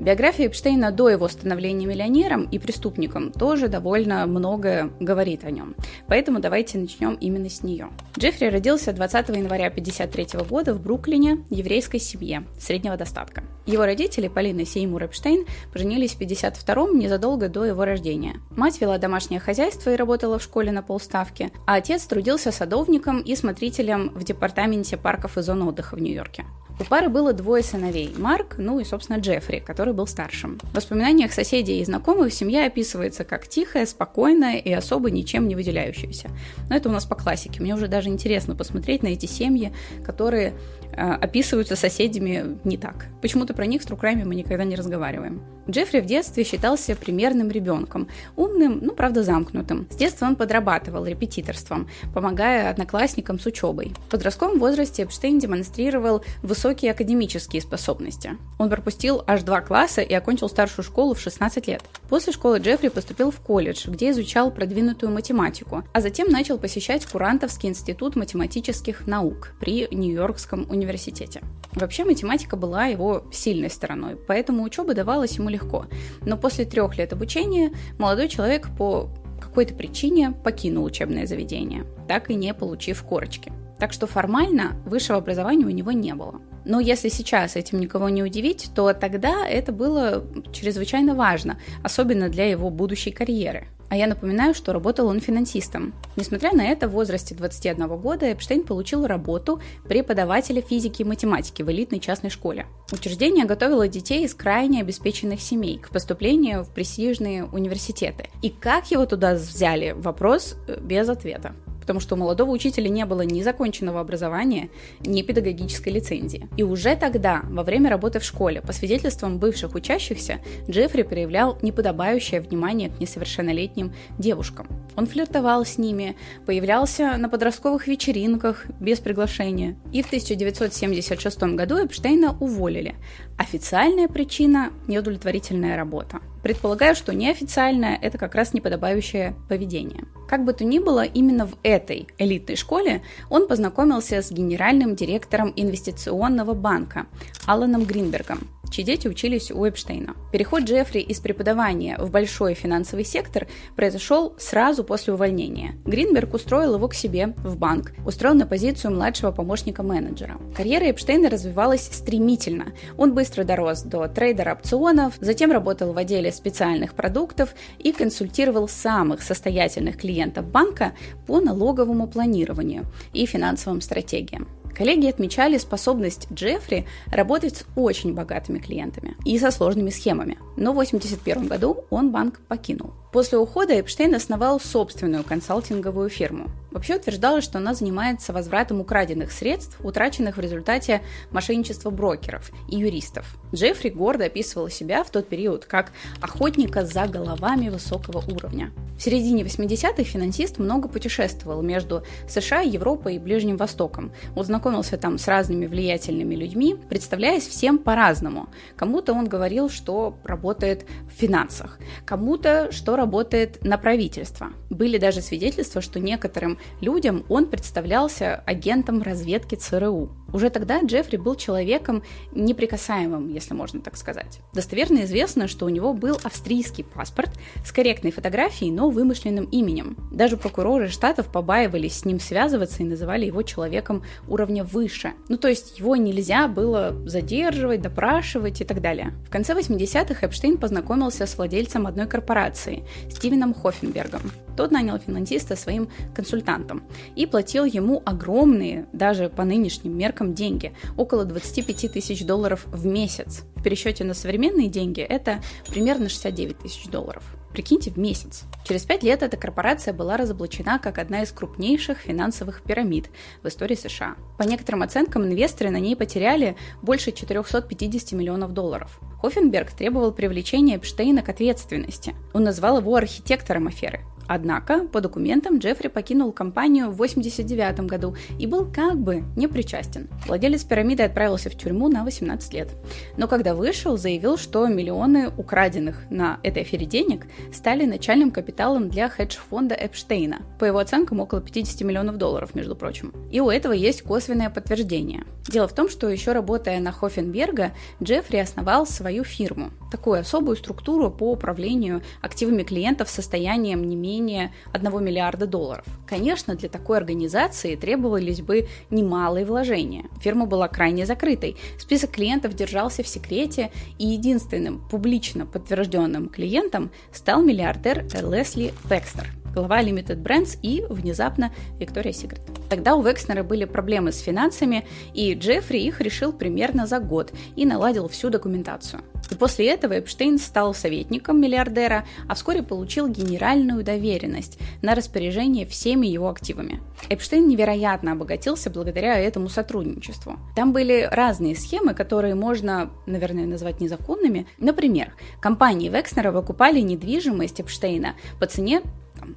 Биография Эпштейна до его становления миллионером и преступником тоже довольно многое говорит о нем. Поэтому давайте начнем именно с нее. Джеффри родился 20 января 1953 года в Бруклине, еврейской семье, среднего достатка. Его родители, Полина Сеймур Эпштейн, поженились в 52-м, незадолго до его рождения. Мать вела домашнее хозяйство и работала в школе на полставки, а отец трудился садовником и смотрителем в департаменте парков и зон отдыха в Нью-Йорке. У пары было двое сыновей – Марк, ну и, собственно, Джеффри, который был старшим. В воспоминаниях соседей и знакомых семья описывается как тихая, спокойная и особо ничем не выделяющаяся. Но это у нас по классике. Мне уже даже интересно посмотреть на эти семьи, которые э, описываются соседями не так. Почему-то про них с Трукрайми мы никогда не разговариваем. Джеффри в детстве считался примерным ребенком, умным, ну, правда, замкнутым. С детства он подрабатывал репетиторством, помогая одноклассникам с учебой. В подростковом возрасте Эпштейн демонстрировал высокие академические способности. Он пропустил аж два класса и окончил старшую школу в 16 лет. После школы Джеффри поступил в колледж, где изучал продвинутую математику, а затем начал посещать Курантовский институт математических наук при Нью-Йоркском университете. Вообще математика была его сильной стороной, поэтому учеба давалась ему легко. Но после трех лет обучения молодой человек по какой-то причине покинул учебное заведение, так и не получив корочки. Так что формально высшего образования у него не было. Но если сейчас этим никого не удивить, то тогда это было чрезвычайно важно, особенно для его будущей карьеры. А я напоминаю, что работал он финансистом. Несмотря на это, в возрасте 21 года Эпштейн получил работу преподавателя физики и математики в элитной частной школе. Учреждение готовило детей из крайне обеспеченных семей к поступлению в престижные университеты. И как его туда взяли? Вопрос э, без ответа потому что у молодого учителя не было ни законченного образования, ни педагогической лицензии. И уже тогда, во время работы в школе, по свидетельствам бывших учащихся, Джеффри проявлял неподобающее внимание к несовершеннолетним девушкам. Он флиртовал с ними, появлялся на подростковых вечеринках без приглашения. И в 1976 году Эпштейна уволили. Официальная причина – неудовлетворительная работа. Предполагаю, что неофициальное – это как раз неподобающее поведение. Как бы то ни было, именно в этой элитной школе он познакомился с генеральным директором инвестиционного банка Аланом Гринбергом, чьи дети учились у Эпштейна. Переход Джеффри из преподавания в большой финансовый сектор произошел сразу после увольнения. Гринберг устроил его к себе в банк, устроил на позицию младшего помощника менеджера. Карьера Эпштейна развивалась стремительно. Он быстро дорос до трейдера опционов, затем работал в отделе специальных продуктов и консультировал самых состоятельных клиентов банка по налоговому планированию и финансовым стратегиям. Коллеги отмечали способность Джеффри работать с очень богатыми клиентами и со сложными схемами. Но в 1981 году он банк покинул. После ухода Эпштейн основал собственную консалтинговую фирму. Вообще утверждалось, что она занимается возвратом украденных средств, утраченных в результате мошенничества брокеров и юристов. Джеффри гордо описывал себя в тот период как охотника за головами высокого уровня. В середине 80-х финансист много путешествовал между США, Европой и Ближним Востоком. Он знакомился там с разными влиятельными людьми, представляясь всем по-разному. Кому-то он говорил, что работает в финансах, кому-то, что работает на правительство. Были даже свидетельства, что некоторым людям он представлялся агентом разведки ЦРУ. Уже тогда Джеффри был человеком неприкасаемым, если можно так сказать. Достоверно известно, что у него был австрийский паспорт с корректной фотографией, но вымышленным именем. Даже прокуроры штатов побаивались с ним связываться и называли его человеком уровня выше. Ну, то есть его нельзя было задерживать, допрашивать и так далее. В конце 80-х Эпштейн познакомился с владельцем одной корпорации, Стивеном Хоффенбергом. Тот нанял финансиста своим консультантом и платил ему огромные, даже по нынешним меркам, деньги, около 25 тысяч долларов в месяц. В пересчете на современные деньги это примерно 69 тысяч долларов. Прикиньте, в месяц. Через пять лет эта корпорация была разоблачена как одна из крупнейших финансовых пирамид в истории США. По некоторым оценкам, инвесторы на ней потеряли больше 450 миллионов долларов. Хоффенберг требовал привлечения Эпштейна к ответственности. Он назвал его архитектором аферы. Однако, по документам, Джеффри покинул компанию в 1989 году и был как бы не причастен. Владелец пирамиды отправился в тюрьму на 18 лет. Но когда вышел, заявил, что миллионы украденных на этой афере денег стали начальным капиталом для хедж-фонда Эпштейна. По его оценкам, около 50 миллионов долларов, между прочим. И у этого есть косвенное подтверждение. Дело в том, что еще работая на Хоффенберга, Джеффри основал свою фирму. Такую особую структуру по управлению активами клиентов с состоянием не менее 1 миллиарда долларов. Конечно, для такой организации требовались бы немалые вложения. Фирма была крайне закрытой, список клиентов держался в секрете, и единственным публично подтвержденным клиентом стал миллиардер Лесли Векстер – глава Limited Brands и, внезапно, Виктория Секрет. Тогда у Векснера были проблемы с финансами, и Джеффри их решил примерно за год и наладил всю документацию. И после этого Эпштейн стал советником миллиардера, а вскоре получил генеральную доверенность на распоряжение всеми его активами. Эпштейн невероятно обогатился благодаря этому сотрудничеству. Там были разные схемы, которые можно, наверное, назвать незаконными. Например, компании Векснера выкупали недвижимость Эпштейна по цене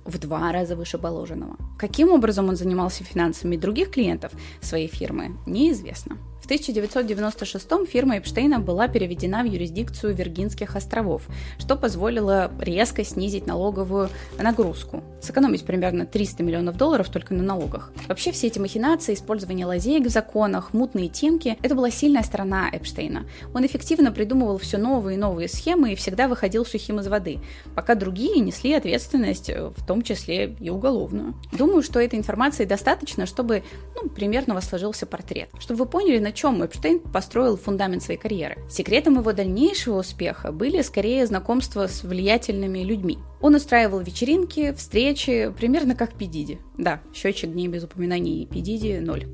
в два раза выше положенного. Каким образом он занимался финансами других клиентов своей фирмы, неизвестно. В 1996 фирма Эпштейна была переведена в юрисдикцию Виргинских островов, что позволило резко снизить налоговую нагрузку, сэкономить примерно 300 миллионов долларов только на налогах. Вообще все эти махинации, использование лазеек в законах, мутные темки – это была сильная сторона Эпштейна. Он эффективно придумывал все новые и новые схемы и всегда выходил сухим из воды, пока другие несли ответственность, в том числе и уголовную. Думаю, что этой информации достаточно, чтобы ну, примерно вас сложился портрет. Чтобы вы поняли, на чем Эпштейн построил фундамент своей карьеры. Секретом его дальнейшего успеха были скорее знакомства с влиятельными людьми. Он устраивал вечеринки, встречи, примерно как Пидиди. Да, счетчик дней без упоминаний Пидиди – ноль.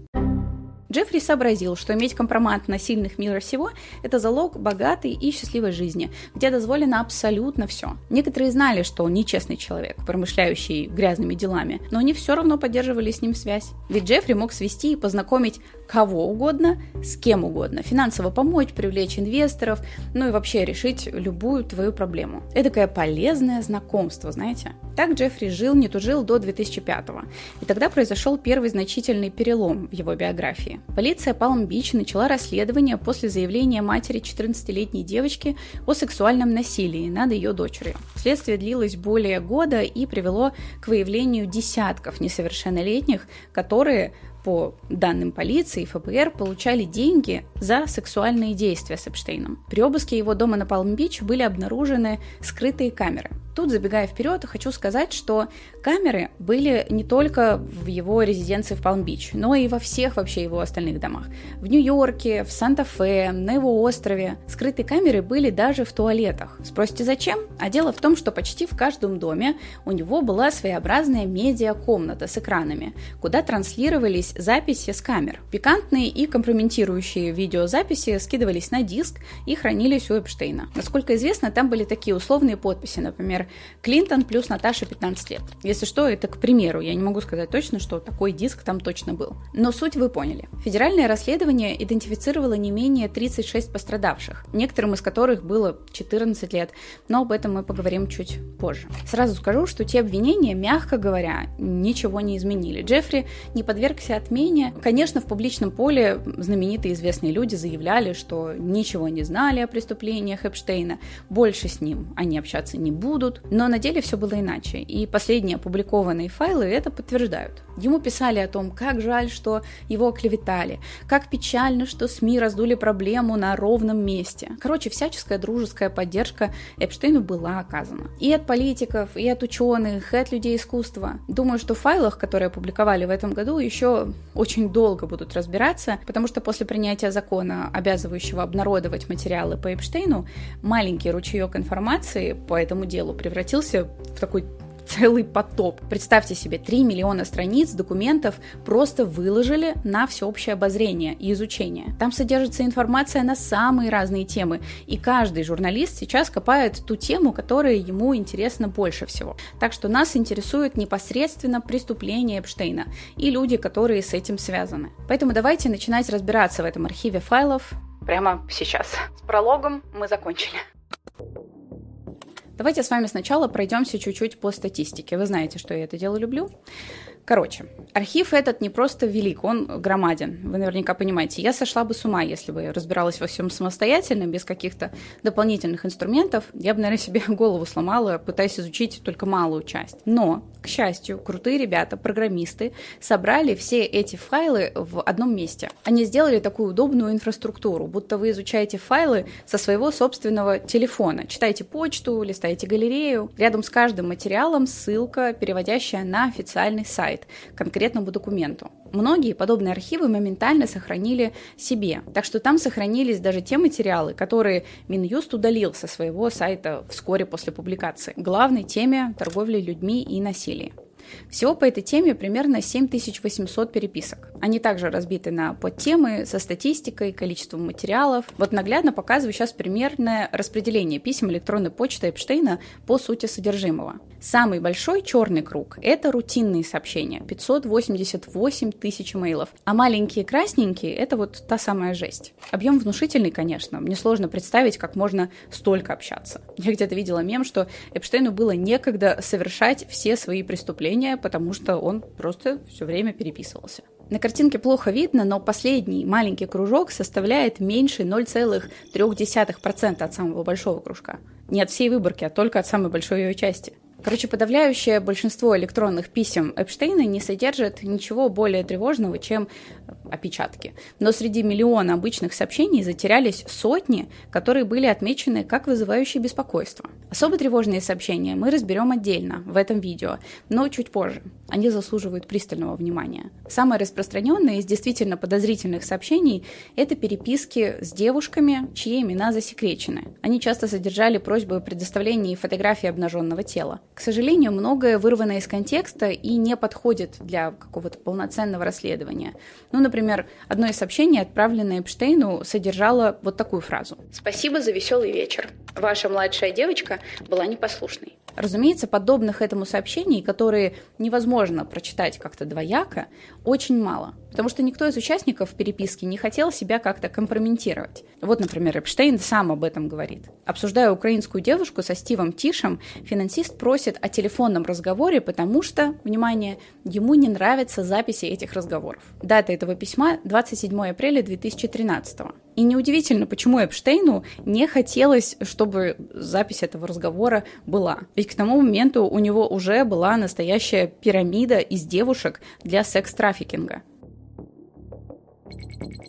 Джеффри сообразил, что иметь компромат на сильных мира всего – это залог богатой и счастливой жизни, где дозволено абсолютно все. Некоторые знали, что он нечестный человек, промышляющий грязными делами, но они все равно поддерживали с ним связь. Ведь Джеффри мог свести и познакомить кого угодно с кем угодно, финансово помочь, привлечь инвесторов, ну и вообще решить любую твою проблему. Это такое полезное знакомство, знаете. Так Джеффри жил, не тужил до 2005 -го. И тогда произошел первый значительный перелом в его биографии. Полиция Палм-Бич начала расследование после заявления матери 14-летней девочки о сексуальном насилии над ее дочерью. Следствие длилось более года и привело к выявлению десятков несовершеннолетних, которые по данным полиции и ФБР, получали деньги за сексуальные действия с Эпштейном. При обыске его дома на Палм-Бич были обнаружены скрытые камеры. Тут, забегая вперед, хочу сказать, что камеры были не только в его резиденции в Палм-Бич, но и во всех вообще его остальных домах. В Нью-Йорке, в Санта-Фе, на его острове. Скрытые камеры были даже в туалетах. Спросите, зачем? А дело в том, что почти в каждом доме у него была своеобразная медиа-комната с экранами, куда транслировались записи с камер. Пикантные и компрометирующие видеозаписи скидывались на диск и хранились у Эпштейна. Насколько известно, там были такие условные подписи, например, Клинтон плюс Наташа 15 лет. Если что, это к примеру, я не могу сказать точно, что такой диск там точно был. Но суть вы поняли. Федеральное расследование идентифицировало не менее 36 пострадавших, некоторым из которых было 14 лет, но об этом мы поговорим чуть позже. Сразу скажу, что те обвинения, мягко говоря, ничего не изменили. Джеффри не подвергся отмене. Конечно, в публичном поле знаменитые известные люди заявляли, что ничего не знали о преступлениях Эпштейна, больше с ним они общаться не будут, но на деле все было иначе, и последние опубликованные файлы это подтверждают. Ему писали о том, как жаль, что его оклеветали, как печально, что СМИ раздули проблему на ровном месте. Короче, всяческая дружеская поддержка Эпштейну была оказана. И от политиков, и от ученых, и от людей искусства. Думаю, что в файлах, которые опубликовали в этом году, еще очень долго будут разбираться, потому что после принятия закона, обязывающего обнародовать материалы по Эпштейну, маленький ручеек информации по этому делу превратился в такой целый потоп. Представьте себе, 3 миллиона страниц документов просто выложили на всеобщее обозрение и изучение. Там содержится информация на самые разные темы, и каждый журналист сейчас копает ту тему, которая ему интересна больше всего. Так что нас интересует непосредственно преступление Эпштейна и люди, которые с этим связаны. Поэтому давайте начинать разбираться в этом архиве файлов прямо сейчас. С прологом мы закончили. Давайте с вами сначала пройдемся чуть-чуть по статистике. Вы знаете, что я это дело люблю. Короче, архив этот не просто велик, он громаден. Вы наверняка понимаете, я сошла бы с ума, если бы разбиралась во всем самостоятельно, без каких-то дополнительных инструментов. Я бы, наверное, себе голову сломала, пытаясь изучить только малую часть. Но, к счастью, крутые ребята, программисты, собрали все эти файлы в одном месте. Они сделали такую удобную инфраструктуру, будто вы изучаете файлы со своего собственного телефона. Читаете почту, листаете галерею. Рядом с каждым материалом ссылка, переводящая на официальный сайт сайт конкретному документу. Многие подобные архивы моментально сохранили себе, так что там сохранились даже те материалы, которые Минюст удалил со своего сайта вскоре после публикации. Главной теме торговли людьми и насилия. Всего по этой теме примерно 7800 переписок. Они также разбиты на подтемы со статистикой, количеством материалов. Вот наглядно показываю сейчас примерное распределение писем электронной почты Эпштейна по сути содержимого. Самый большой черный круг – это рутинные сообщения, 588 тысяч мейлов. А маленькие красненькие – это вот та самая жесть. Объем внушительный, конечно. Мне сложно представить, как можно столько общаться. Я где-то видела мем, что Эпштейну было некогда совершать все свои преступления, потому что он просто все время переписывался. На картинке плохо видно, но последний маленький кружок составляет меньше 0,3% от самого большого кружка. Не от всей выборки, а только от самой большой ее части. Короче, подавляющее большинство электронных писем Эпштейна не содержит ничего более тревожного, чем опечатки. Но среди миллиона обычных сообщений затерялись сотни, которые были отмечены как вызывающие беспокойство. Особо тревожные сообщения мы разберем отдельно в этом видео, но чуть позже. Они заслуживают пристального внимания. Самое распространенное из действительно подозрительных сообщений – это переписки с девушками, чьи имена засекречены. Они часто содержали просьбы о предоставлении фотографии обнаженного тела. К сожалению, многое вырвано из контекста и не подходит для какого-то полноценного расследования. Ну, например, одно из сообщений, отправленное Эпштейну, содержало вот такую фразу. «Спасибо за веселый вечер. Ваша младшая девочка была непослушной». Разумеется, подобных этому сообщений, которые невозможно прочитать как-то двояко, очень мало. Потому что никто из участников переписки не хотел себя как-то компрометировать. Вот, например, Эпштейн сам об этом говорит. Обсуждая украинскую девушку со Стивом Тишем, финансист просит о телефонном разговоре, потому что, внимание, ему не нравятся записи этих разговоров. Дата этого письма 27 апреля 2013 и неудивительно, почему Эпштейну не хотелось, чтобы запись этого разговора была. Ведь к тому моменту у него уже была настоящая пирамида из девушек для секс-трафикинга. Thank you.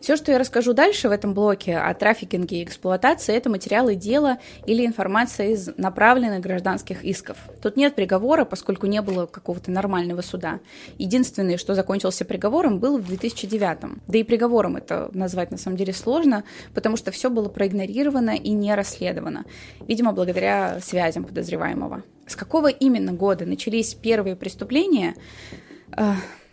Все, что я расскажу дальше в этом блоке о трафикинге и эксплуатации, это материалы дела или информация из направленных гражданских исков. Тут нет приговора, поскольку не было какого-то нормального суда. Единственное, что закончился приговором, был в 2009. Да и приговором это назвать на самом деле сложно, потому что все было проигнорировано и не расследовано. Видимо, благодаря связям подозреваемого. С какого именно года начались первые преступления?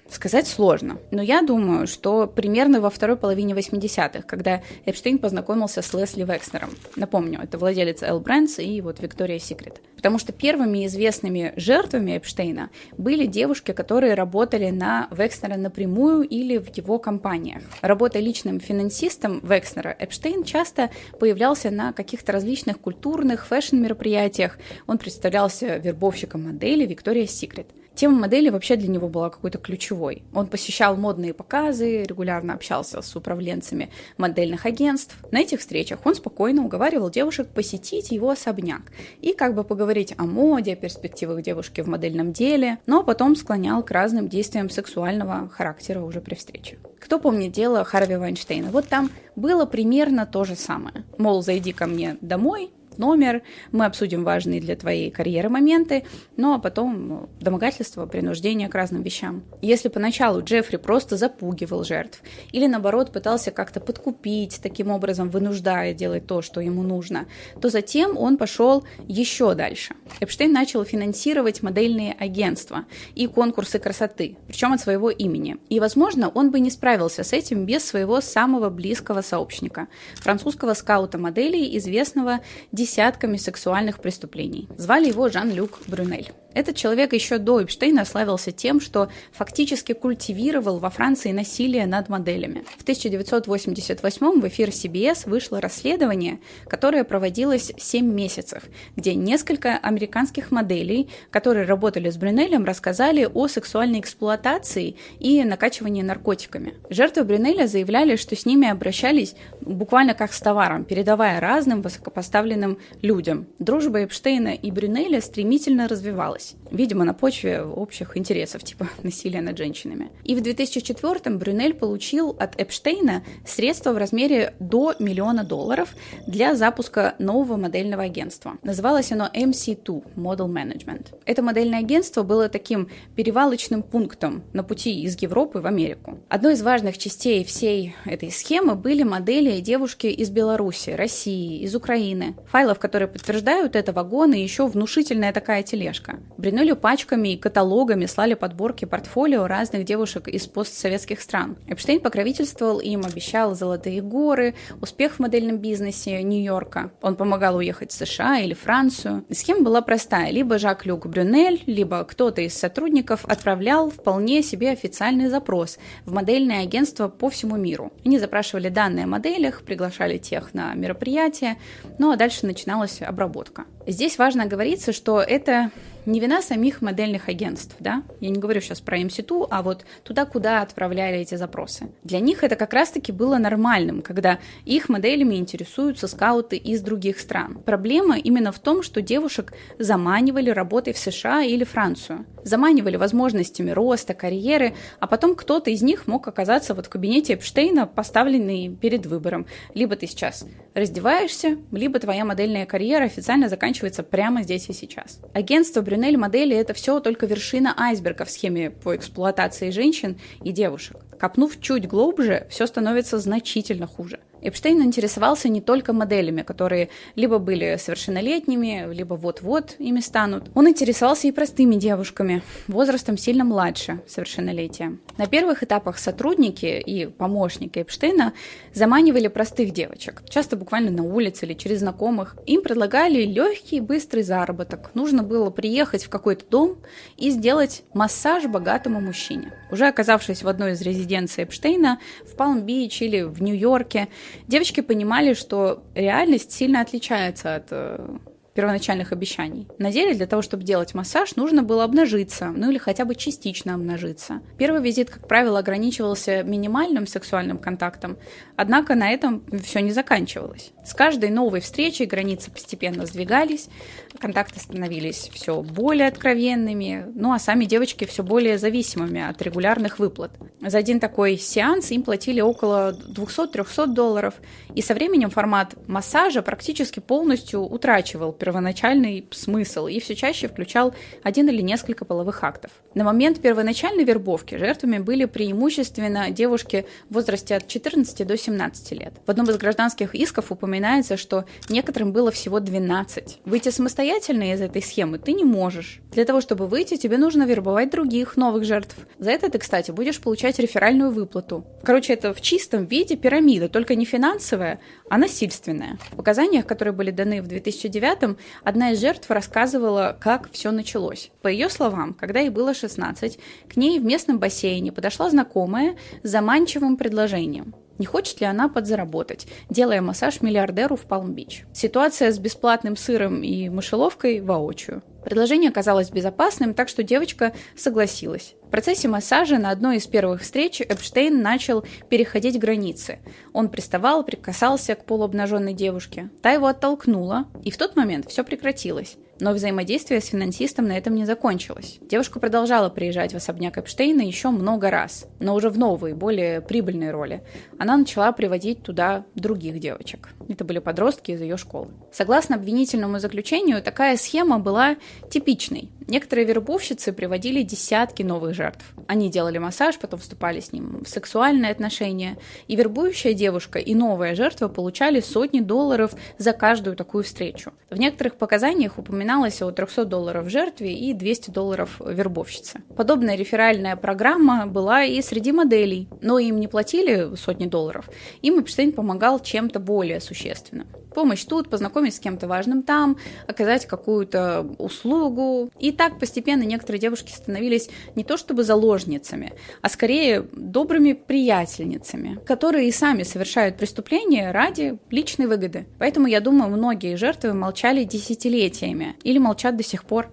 Сказать сложно, но я думаю, что примерно во второй половине 80-х, когда Эпштейн познакомился с Лесли Векснером. Напомню, это владелец Эл Брэнс и вот Виктория Секрет. Потому что первыми известными жертвами Эпштейна были девушки, которые работали на Векснера напрямую или в его компаниях. Работая личным финансистом Векснера, Эпштейн часто появлялся на каких-то различных культурных, фэшн-мероприятиях. Он представлялся вербовщиком модели Виктория Секрет. Тема модели вообще для него была какой-то ключевой. Он посещал модные показы, регулярно общался с управленцами модельных агентств. На этих встречах он спокойно уговаривал девушек посетить его особняк и как бы поговорить о моде, о перспективах девушки в модельном деле, но потом склонял к разным действиям сексуального характера уже при встрече. Кто помнит дело Харви Вайнштейна? Вот там было примерно то же самое. Мол, зайди ко мне домой, номер, мы обсудим важные для твоей карьеры моменты, ну а потом ну, домогательство, принуждение к разным вещам. Если поначалу Джеффри просто запугивал жертв или наоборот пытался как-то подкупить, таким образом вынуждая делать то, что ему нужно, то затем он пошел еще дальше. Эпштейн начал финансировать модельные агентства и конкурсы красоты, причем от своего имени. И, возможно, он бы не справился с этим без своего самого близкого сообщника, французского скаута моделей, известного десятками сексуальных преступлений. Звали его Жан-Люк Брюнель. Этот человек еще до Эпштейна славился тем, что фактически культивировал во Франции насилие над моделями. В 1988 в эфир CBS вышло расследование, которое проводилось 7 месяцев, где несколько американских моделей, которые работали с Брюнелем, рассказали о сексуальной эксплуатации и накачивании наркотиками. Жертвы Брюнеля заявляли, что с ними обращались буквально как с товаром, передавая разным высокопоставленным людям. Дружба Эпштейна и Брюнеля стремительно развивалась, видимо, на почве общих интересов, типа насилия над женщинами. И в 2004-м Брюнель получил от Эпштейна средства в размере до миллиона долларов для запуска нового модельного агентства. Называлось оно MC2 – Model Management. Это модельное агентство было таким перевалочным пунктом на пути из Европы в Америку. Одной из важных частей всей этой схемы были модели девушки из Беларуси, России, из Украины. Файлов, которые подтверждают это, вагоны и еще внушительная такая тележка. Бринелю пачками и каталогами слали подборки портфолио разных девушек из постсоветских стран. Эпштейн покровительствовал им, обещал золотые горы, успех в модельном бизнесе Нью-Йорка. Он помогал уехать в США или Францию. Схема была простая. Либо Жак-Люк Брюнель, либо кто-то из сотрудников отправлял вполне себе официальный запрос в модельное агентство по всему миру. Они запрашивали данные о моделях, приглашали тех на мероприятия, ну а дальше начиналась обработка. Здесь важно оговориться, что это не вина самих модельных агентств, да, я не говорю сейчас про MC2, а вот туда, куда отправляли эти запросы. Для них это как раз-таки было нормальным, когда их моделями интересуются скауты из других стран. Проблема именно в том, что девушек заманивали работой в США или Францию, заманивали возможностями роста, карьеры, а потом кто-то из них мог оказаться вот в кабинете Эпштейна, поставленный перед выбором. Либо ты сейчас раздеваешься, либо твоя модельная карьера официально заканчивается прямо здесь и сейчас. Агентство Брюнель модели это все только вершина айсберга в схеме по эксплуатации женщин и девушек. Копнув чуть глубже, все становится значительно хуже. Эпштейн интересовался не только моделями, которые либо были совершеннолетними, либо вот-вот ими станут. Он интересовался и простыми девушками, возрастом сильно младше совершеннолетия. На первых этапах сотрудники и помощники Эпштейна заманивали простых девочек, часто буквально на улице или через знакомых. Им предлагали легкий, быстрый заработок. Нужно было приехать в какой-то дом и сделать массаж богатому мужчине. Уже оказавшись в одной из резиденций Эпштейна, в Палм-Бич или в Нью-Йорке, девочки понимали, что реальность сильно отличается от э, первоначальных обещаний. На деле для того, чтобы делать массаж, нужно было обнажиться, ну или хотя бы частично обнажиться. Первый визит, как правило, ограничивался минимальным сексуальным контактом, однако на этом все не заканчивалось. С каждой новой встречей границы постепенно сдвигались, контакты становились все более откровенными, ну а сами девочки все более зависимыми от регулярных выплат. За один такой сеанс им платили около 200-300 долларов, и со временем формат массажа практически полностью утрачивал первоначальный смысл и все чаще включал один или несколько половых актов. На момент первоначальной вербовки жертвами были преимущественно девушки в возрасте от 14 до 17 лет. В одном из гражданских исков упоминается, что некоторым было всего 12. Выйти самостоятельно из этой схемы ты не можешь. Для того, чтобы выйти, тебе нужно вербовать других новых жертв. За это ты, кстати, будешь получать реферальную выплату. Короче, это в чистом виде пирамида, только не финансовая, а насильственная. В показаниях, которые были даны в 2009 одна из жертв рассказывала, как все началось. По ее словам, когда ей было 16, к ней в местном бассейне подошла знакомая с заманчивым предложением. Не хочет ли она подзаработать, делая массаж миллиардеру в Палм-Бич? Ситуация с бесплатным сыром и мышеловкой воочию. Предложение оказалось безопасным, так что девочка согласилась. В процессе массажа на одной из первых встреч Эпштейн начал переходить границы. Он приставал, прикасался к полуобнаженной девушке. Та его оттолкнула, и в тот момент все прекратилось. Но взаимодействие с финансистом на этом не закончилось. Девушка продолжала приезжать в особняк Эпштейна еще много раз, но уже в новые, более прибыльные роли. Она начала приводить туда других девочек. Это были подростки из ее школы. Согласно обвинительному заключению, такая схема была типичной. Некоторые вербовщицы приводили десятки новых жертв. Они делали массаж, потом вступали с ним в сексуальные отношения. И вербующая девушка и новая жертва получали сотни долларов за каждую такую встречу. В некоторых показаниях упоминалось о 300 долларов жертве и 200 долларов вербовщице. Подобная реферальная программа была и среди моделей, но им не платили сотни долларов. Им Эпштейн помогал чем-то более существенным помощь тут, познакомить с кем-то важным там, оказать какую-то услугу и так постепенно некоторые девушки становились не то чтобы заложницами, а скорее добрыми приятельницами, которые и сами совершают преступления ради личной выгоды. Поэтому, я думаю, многие жертвы молчали десятилетиями или молчат до сих пор.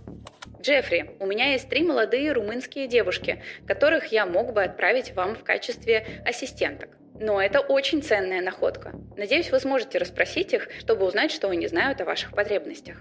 Джеффри, у меня есть три молодые румынские девушки, которых я мог бы отправить вам в качестве ассистенток. Но это очень ценная находка. Надеюсь, вы сможете расспросить их, чтобы узнать, что они знают о ваших потребностях.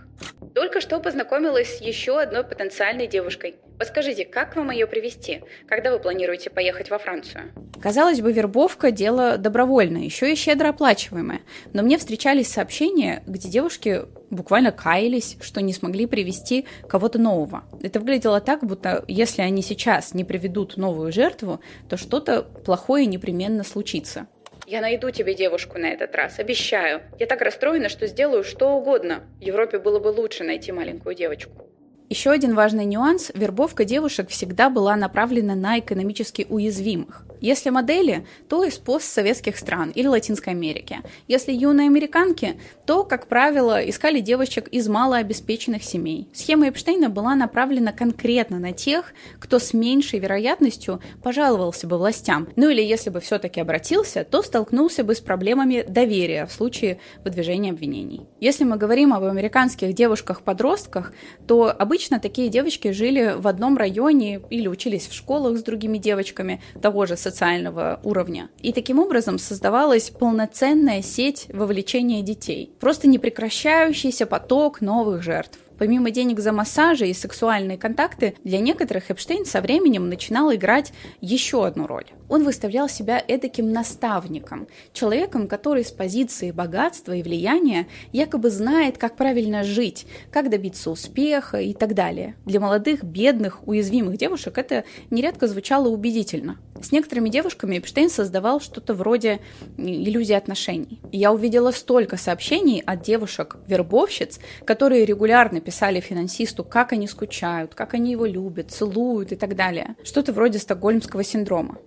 Только что познакомилась с еще одной потенциальной девушкой. Подскажите, как вам ее привести? Когда вы планируете поехать во Францию? Казалось бы, вербовка – дело добровольное, еще и щедро оплачиваемое. Но мне встречались сообщения, где девушки буквально каялись, что не смогли привести кого-то нового. Это выглядело так, будто если они сейчас не приведут новую жертву, то что-то плохое непременно случится. Я найду тебе девушку на этот раз, обещаю. Я так расстроена, что сделаю что угодно. В Европе было бы лучше найти маленькую девочку. Еще один важный нюанс – вербовка девушек всегда была направлена на экономически уязвимых. Если модели, то из постсоветских стран или Латинской Америки. Если юные американки, то, как правило, искали девочек из малообеспеченных семей. Схема Эпштейна была направлена конкретно на тех, кто с меньшей вероятностью пожаловался бы властям. Ну или если бы все-таки обратился, то столкнулся бы с проблемами доверия в случае выдвижения обвинений. Если мы говорим об американских девушках-подростках, то обычно такие девочки жили в одном районе или учились в школах с другими девочками того же социального уровня. И таким образом создавалась полноценная сеть вовлечения детей. Просто непрекращающийся поток новых жертв. Помимо денег за массажи и сексуальные контакты, для некоторых Эпштейн со временем начинал играть еще одну роль. Он выставлял себя эдаким наставником, человеком, который с позиции богатства и влияния якобы знает, как правильно жить, как добиться успеха и так далее. Для молодых, бедных, уязвимых девушек это нередко звучало убедительно. С некоторыми девушками Эпштейн создавал что-то вроде иллюзии отношений. я увидела столько сообщений от девушек-вербовщиц, которые регулярно писали финансисту, как они скучают, как они его любят, целуют и так далее. Что-то вроде стокгольмского синдрома.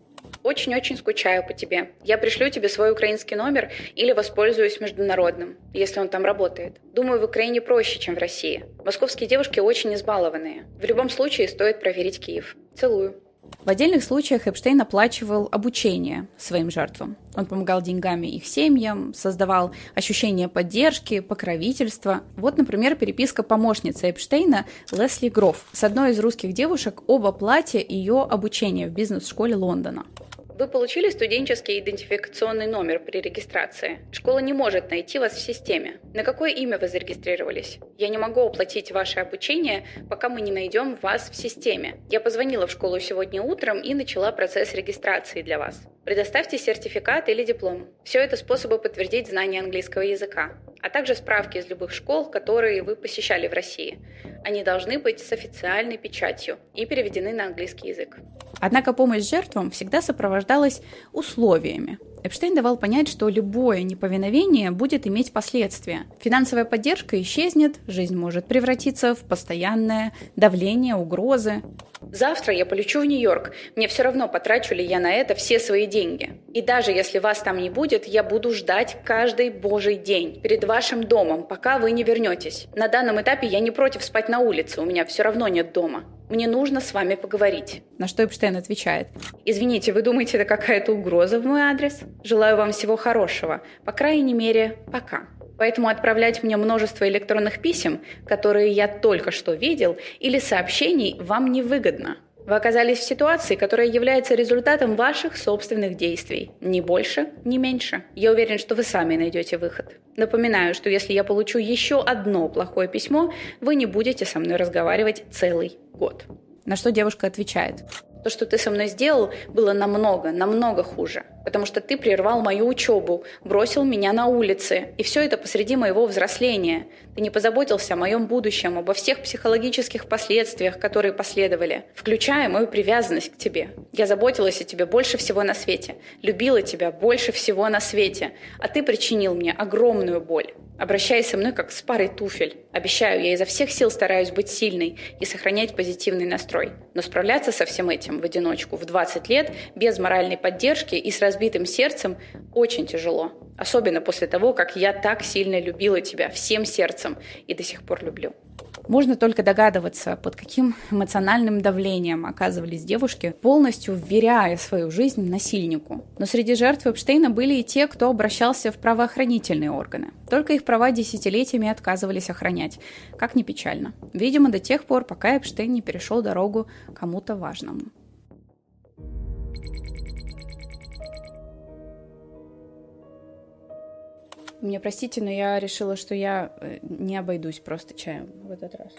Очень-очень скучаю по тебе. Я пришлю тебе свой украинский номер или воспользуюсь международным, если он там работает. Думаю, в Украине проще, чем в России. Московские девушки очень избалованные. В любом случае стоит проверить Киев. Целую. В отдельных случаях Эпштейн оплачивал обучение своим жертвам. Он помогал деньгами их семьям, создавал ощущение поддержки, покровительства. Вот, например, переписка помощницы Эпштейна Лесли Гроф с одной из русских девушек об оплате ее обучения в бизнес-школе Лондона. Вы получили студенческий идентификационный номер при регистрации. Школа не может найти вас в системе. На какое имя вы зарегистрировались? Я не могу оплатить ваше обучение, пока мы не найдем вас в системе. Я позвонила в школу сегодня утром и начала процесс регистрации для вас. Предоставьте сертификат или диплом. Все это способы подтвердить знание английского языка, а также справки из любых школ, которые вы посещали в России. Они должны быть с официальной печатью и переведены на английский язык. Однако помощь жертвам всегда сопровождалась условиями. Эпштейн давал понять, что любое неповиновение будет иметь последствия. Финансовая поддержка исчезнет, жизнь может превратиться в постоянное давление, угрозы. Завтра я полечу в Нью-Йорк. Мне все равно, потрачу ли я на это все свои деньги. И даже если вас там не будет, я буду ждать каждый божий день перед вашим домом, пока вы не вернетесь. На данном этапе я не против спать на улице, у меня все равно нет дома. Мне нужно с вами поговорить. На что Эпштейн отвечает. Извините, вы думаете, это какая-то угроза в мой адрес? Желаю вам всего хорошего. По крайней мере, пока. Поэтому отправлять мне множество электронных писем, которые я только что видел, или сообщений вам невыгодно. Вы оказались в ситуации, которая является результатом ваших собственных действий. Ни больше, ни меньше. Я уверен, что вы сами найдете выход. Напоминаю, что если я получу еще одно плохое письмо, вы не будете со мной разговаривать целый год. На что девушка отвечает. То, что ты со мной сделал, было намного, намного хуже. Потому что ты прервал мою учебу, бросил меня на улице. И все это посреди моего взросления. Ты не позаботился о моем будущем, обо всех психологических последствиях, которые последовали, включая мою привязанность к тебе. Я заботилась о тебе больше всего на свете, любила тебя больше всего на свете, а ты причинил мне огромную боль. Обращаясь со мной как с парой туфель. Обещаю, я изо всех сил стараюсь быть сильной и сохранять позитивный настрой. Но справляться со всем этим в одиночку в 20 лет, без моральной поддержки и с разбитым сердцем очень тяжело. Особенно после того, как я так сильно любила тебя всем сердцем и до сих пор люблю. Можно только догадываться, под каким эмоциональным давлением оказывались девушки, полностью вверяя свою жизнь насильнику. Но среди жертв Эпштейна были и те, кто обращался в правоохранительные органы. Только их права десятилетиями отказывались охранять. Как ни печально. Видимо, до тех пор, пока Эпштейн не перешел дорогу кому-то важному. Мне простите, но я решила, что я э, не обойдусь просто чаем в этот раз.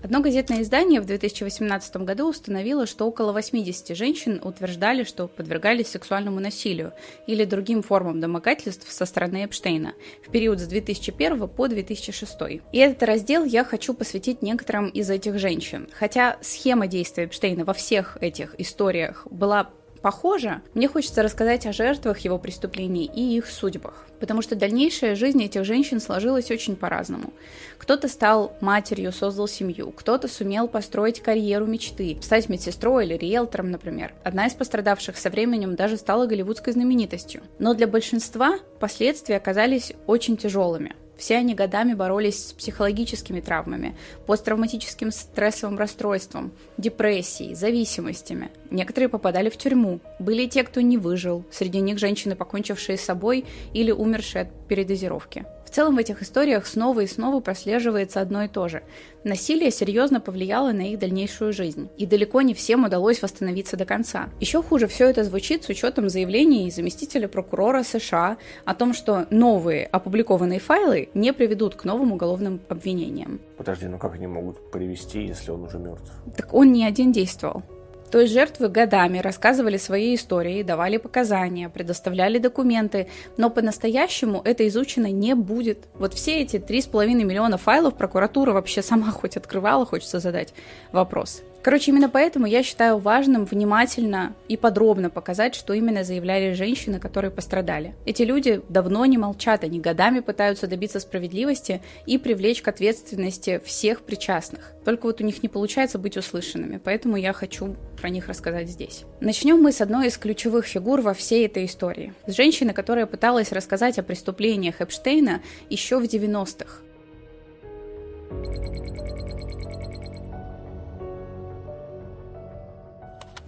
Одно газетное издание в 2018 году установило, что около 80 женщин утверждали, что подвергались сексуальному насилию или другим формам домогательств со стороны Эпштейна в период с 2001 по 2006. И этот раздел я хочу посвятить некоторым из этих женщин. Хотя схема действия Эпштейна во всех этих историях была похожа, мне хочется рассказать о жертвах его преступлений и их судьбах потому что дальнейшая жизнь этих женщин сложилась очень по-разному. Кто-то стал матерью, создал семью, кто-то сумел построить карьеру мечты, стать медсестрой или риэлтором, например. Одна из пострадавших со временем даже стала голливудской знаменитостью. Но для большинства последствия оказались очень тяжелыми. Все они годами боролись с психологическими травмами, посттравматическим стрессовым расстройством, депрессией, зависимостями. Некоторые попадали в тюрьму. Были и те, кто не выжил. Среди них женщины, покончившие с собой или умершие от передозировки. В целом в этих историях снова и снова прослеживается одно и то же. Насилие серьезно повлияло на их дальнейшую жизнь, и далеко не всем удалось восстановиться до конца. Еще хуже все это звучит с учетом заявлений заместителя прокурора США о том, что новые опубликованные файлы не приведут к новым уголовным обвинениям. Подожди, ну как они могут привести, если он уже мертв? Так он не один действовал. То есть жертвы годами рассказывали свои истории, давали показания, предоставляли документы, но по-настоящему это изучено не будет. Вот все эти 3,5 миллиона файлов прокуратура вообще сама хоть открывала, хочется задать вопрос. Короче, именно поэтому я считаю важным внимательно и подробно показать, что именно заявляли женщины, которые пострадали. Эти люди давно не молчат, они годами пытаются добиться справедливости и привлечь к ответственности всех причастных. Только вот у них не получается быть услышанными, поэтому я хочу про них рассказать здесь. Начнем мы с одной из ключевых фигур во всей этой истории. С женщины, которая пыталась рассказать о преступлениях Эпштейна еще в 90-х.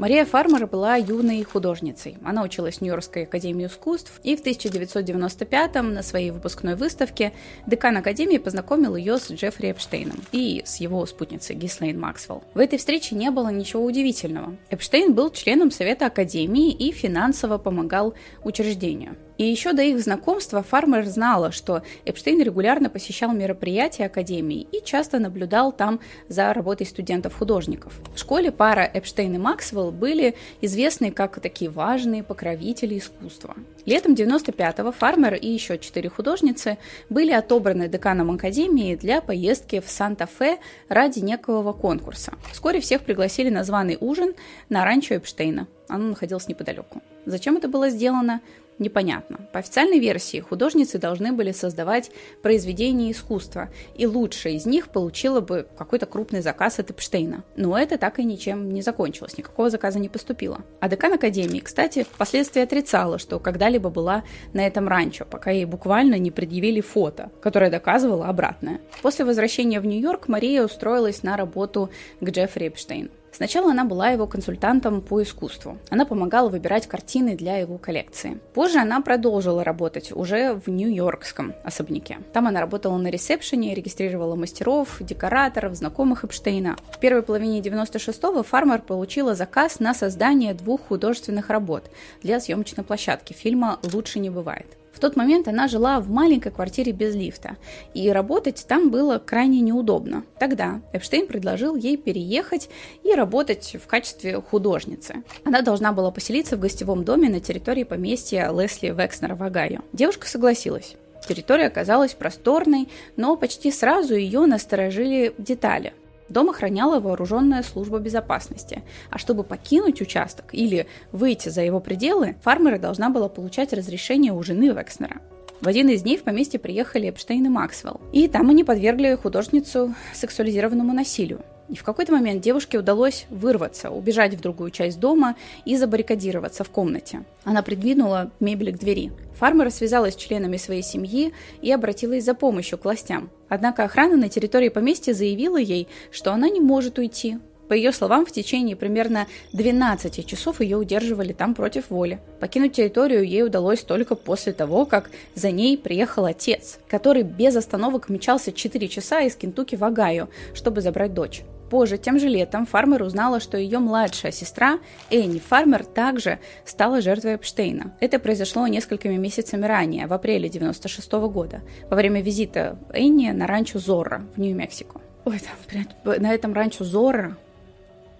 Мария Фармер была юной художницей. Она училась в Нью-Йоркской академии искусств, и в 1995-м на своей выпускной выставке декан академии познакомил ее с Джеффри Эпштейном и с его спутницей Гислейн Максвелл. В этой встрече не было ничего удивительного. Эпштейн был членом Совета Академии и финансово помогал учреждению. И еще до их знакомства Фармер знала, что Эпштейн регулярно посещал мероприятия Академии и часто наблюдал там за работой студентов-художников. В школе пара Эпштейн и Максвелл были известны как такие важные покровители искусства. Летом 95-го Фармер и еще четыре художницы были отобраны деканом Академии для поездки в Санта-Фе ради некого конкурса. Вскоре всех пригласили на званый ужин на ранчо Эпштейна. Оно находилось неподалеку. Зачем это было сделано? Непонятно. По официальной версии художницы должны были создавать произведения искусства, и лучшая из них получила бы какой-то крупный заказ от Эпштейна. Но это так и ничем не закончилось, никакого заказа не поступило. А декан Академии, кстати, впоследствии отрицала, что когда-либо была на этом ранчо, пока ей буквально не предъявили фото, которое доказывало обратное. После возвращения в Нью-Йорк Мария устроилась на работу к Джеффри Эпштейну. Сначала она была его консультантом по искусству. Она помогала выбирать картины для его коллекции. Позже она продолжила работать уже в Нью-Йоркском особняке. Там она работала на ресепшене, регистрировала мастеров, декораторов, знакомых Эпштейна. В первой половине 96-го Фармер получила заказ на создание двух художественных работ для съемочной площадки фильма «Лучше не бывает». В тот момент она жила в маленькой квартире без лифта, и работать там было крайне неудобно. Тогда Эпштейн предложил ей переехать и работать в качестве художницы. Она должна была поселиться в гостевом доме на территории поместья Лесли Векснера в Огайо. Девушка согласилась. Территория оказалась просторной, но почти сразу ее насторожили детали. Дом охраняла вооруженная служба безопасности, а чтобы покинуть участок или выйти за его пределы, фармера должна была получать разрешение у жены Векснера. В один из дней в поместье приехали Эпштейн и Максвелл, и там они подвергли художницу сексуализированному насилию. И в какой-то момент девушке удалось вырваться, убежать в другую часть дома и забаррикадироваться в комнате. Она придвинула мебель к двери. Фармер связалась с членами своей семьи и обратилась за помощью к властям. Однако охрана на территории поместья заявила ей, что она не может уйти, по ее словам, в течение примерно 12 часов ее удерживали там против воли. Покинуть территорию ей удалось только после того, как за ней приехал отец, который без остановок мчался 4 часа из Кентукки в Огайо, чтобы забрать дочь. Позже, тем же летом, Фармер узнала, что ее младшая сестра, Энни Фармер, также стала жертвой Эпштейна. Это произошло несколькими месяцами ранее, в апреле 96 года, во время визита Энни на ранчо Зорро в Нью-Мексико. Ой, там, на этом ранчо Зорро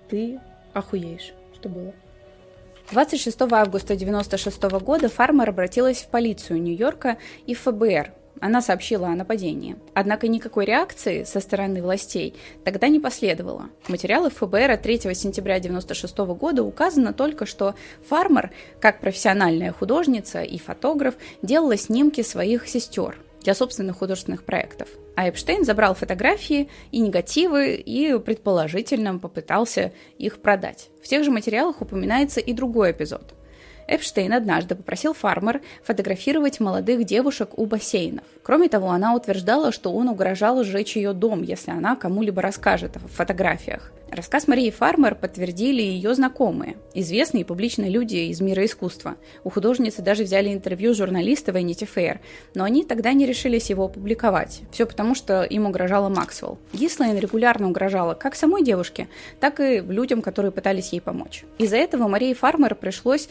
ты охуеешь, что было. 26 августа 1996 года Фармер обратилась в полицию Нью-Йорка и ФБР. Она сообщила о нападении. Однако никакой реакции со стороны властей тогда не последовало. В материалах ФБР от 3 сентября 1996 года указано только, что Фармер, как профессиональная художница и фотограф, делала снимки своих сестер для собственных художественных проектов. А Эпштейн забрал фотографии и негативы и предположительно попытался их продать. В тех же материалах упоминается и другой эпизод. Эпштейн однажды попросил Фармер фотографировать молодых девушек у бассейнов. Кроме того, она утверждала, что он угрожал сжечь ее дом, если она кому-либо расскажет о фотографиях. Рассказ Марии Фармер подтвердили ее знакомые, известные публичные люди из мира искусства. У художницы даже взяли интервью журналиста Vanity Fair, но они тогда не решились его опубликовать. Все потому, что им угрожала Максвелл. Гислайн регулярно угрожала как самой девушке, так и людям, которые пытались ей помочь. Из-за этого Марии Фармер пришлось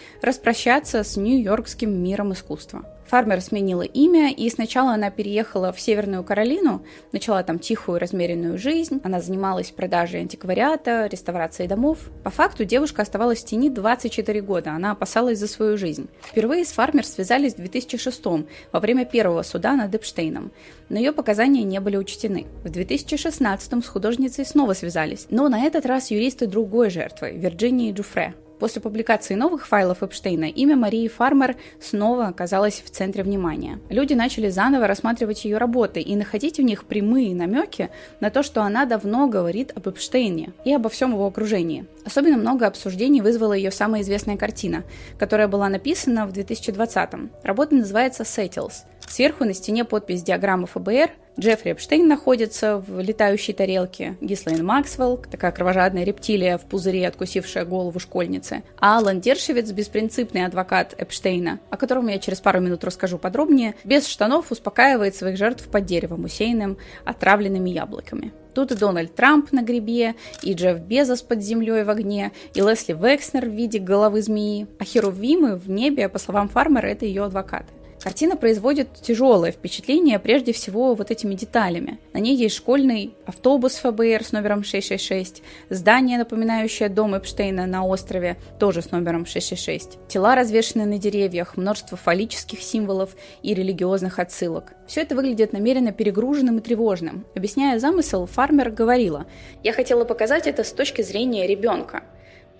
распрощаться с нью-йоркским миром искусства. Фармер сменила имя, и сначала она переехала в Северную Каролину, начала там тихую, размеренную жизнь. Она занималась продажей антиквариата, реставрацией домов. По факту девушка оставалась в тени 24 года, она опасалась за свою жизнь. Впервые с Фармер связались в 2006 во время первого суда над Эпштейном, но ее показания не были учтены. В 2016 с художницей снова связались, но на этот раз юристы другой жертвы, Вирджинии Джуфре. После публикации новых файлов Эпштейна имя Марии Фармер снова оказалось в центре внимания. Люди начали заново рассматривать ее работы и находить в них прямые намеки на то, что она давно говорит об Эпштейне и обо всем его окружении. Особенно много обсуждений вызвала ее самая известная картина, которая была написана в 2020-м. Работа называется «Settles». Сверху на стене подпись диаграммы ФБР – Джеффри Эпштейн находится в летающей тарелке, Гислейн Максвелл, такая кровожадная рептилия в пузыре, откусившая голову школьницы, а Алан Дершевец, беспринципный адвокат Эпштейна, о котором я через пару минут расскажу подробнее, без штанов успокаивает своих жертв под деревом, усеянным отравленными яблоками. Тут и Дональд Трамп на грибе, и Джефф Безос под землей в огне, и Лесли Векснер в виде головы змеи. А херувимы в небе, по словам фармера, это ее адвокаты. Картина производит тяжелое впечатление прежде всего вот этими деталями. На ней есть школьный автобус ФБР с номером 666, здание, напоминающее дом Эпштейна на острове, тоже с номером 666, тела развешаны на деревьях, множество фаллических символов и религиозных отсылок. Все это выглядит намеренно перегруженным и тревожным. Объясняя замысел, фармер говорила, «Я хотела показать это с точки зрения ребенка.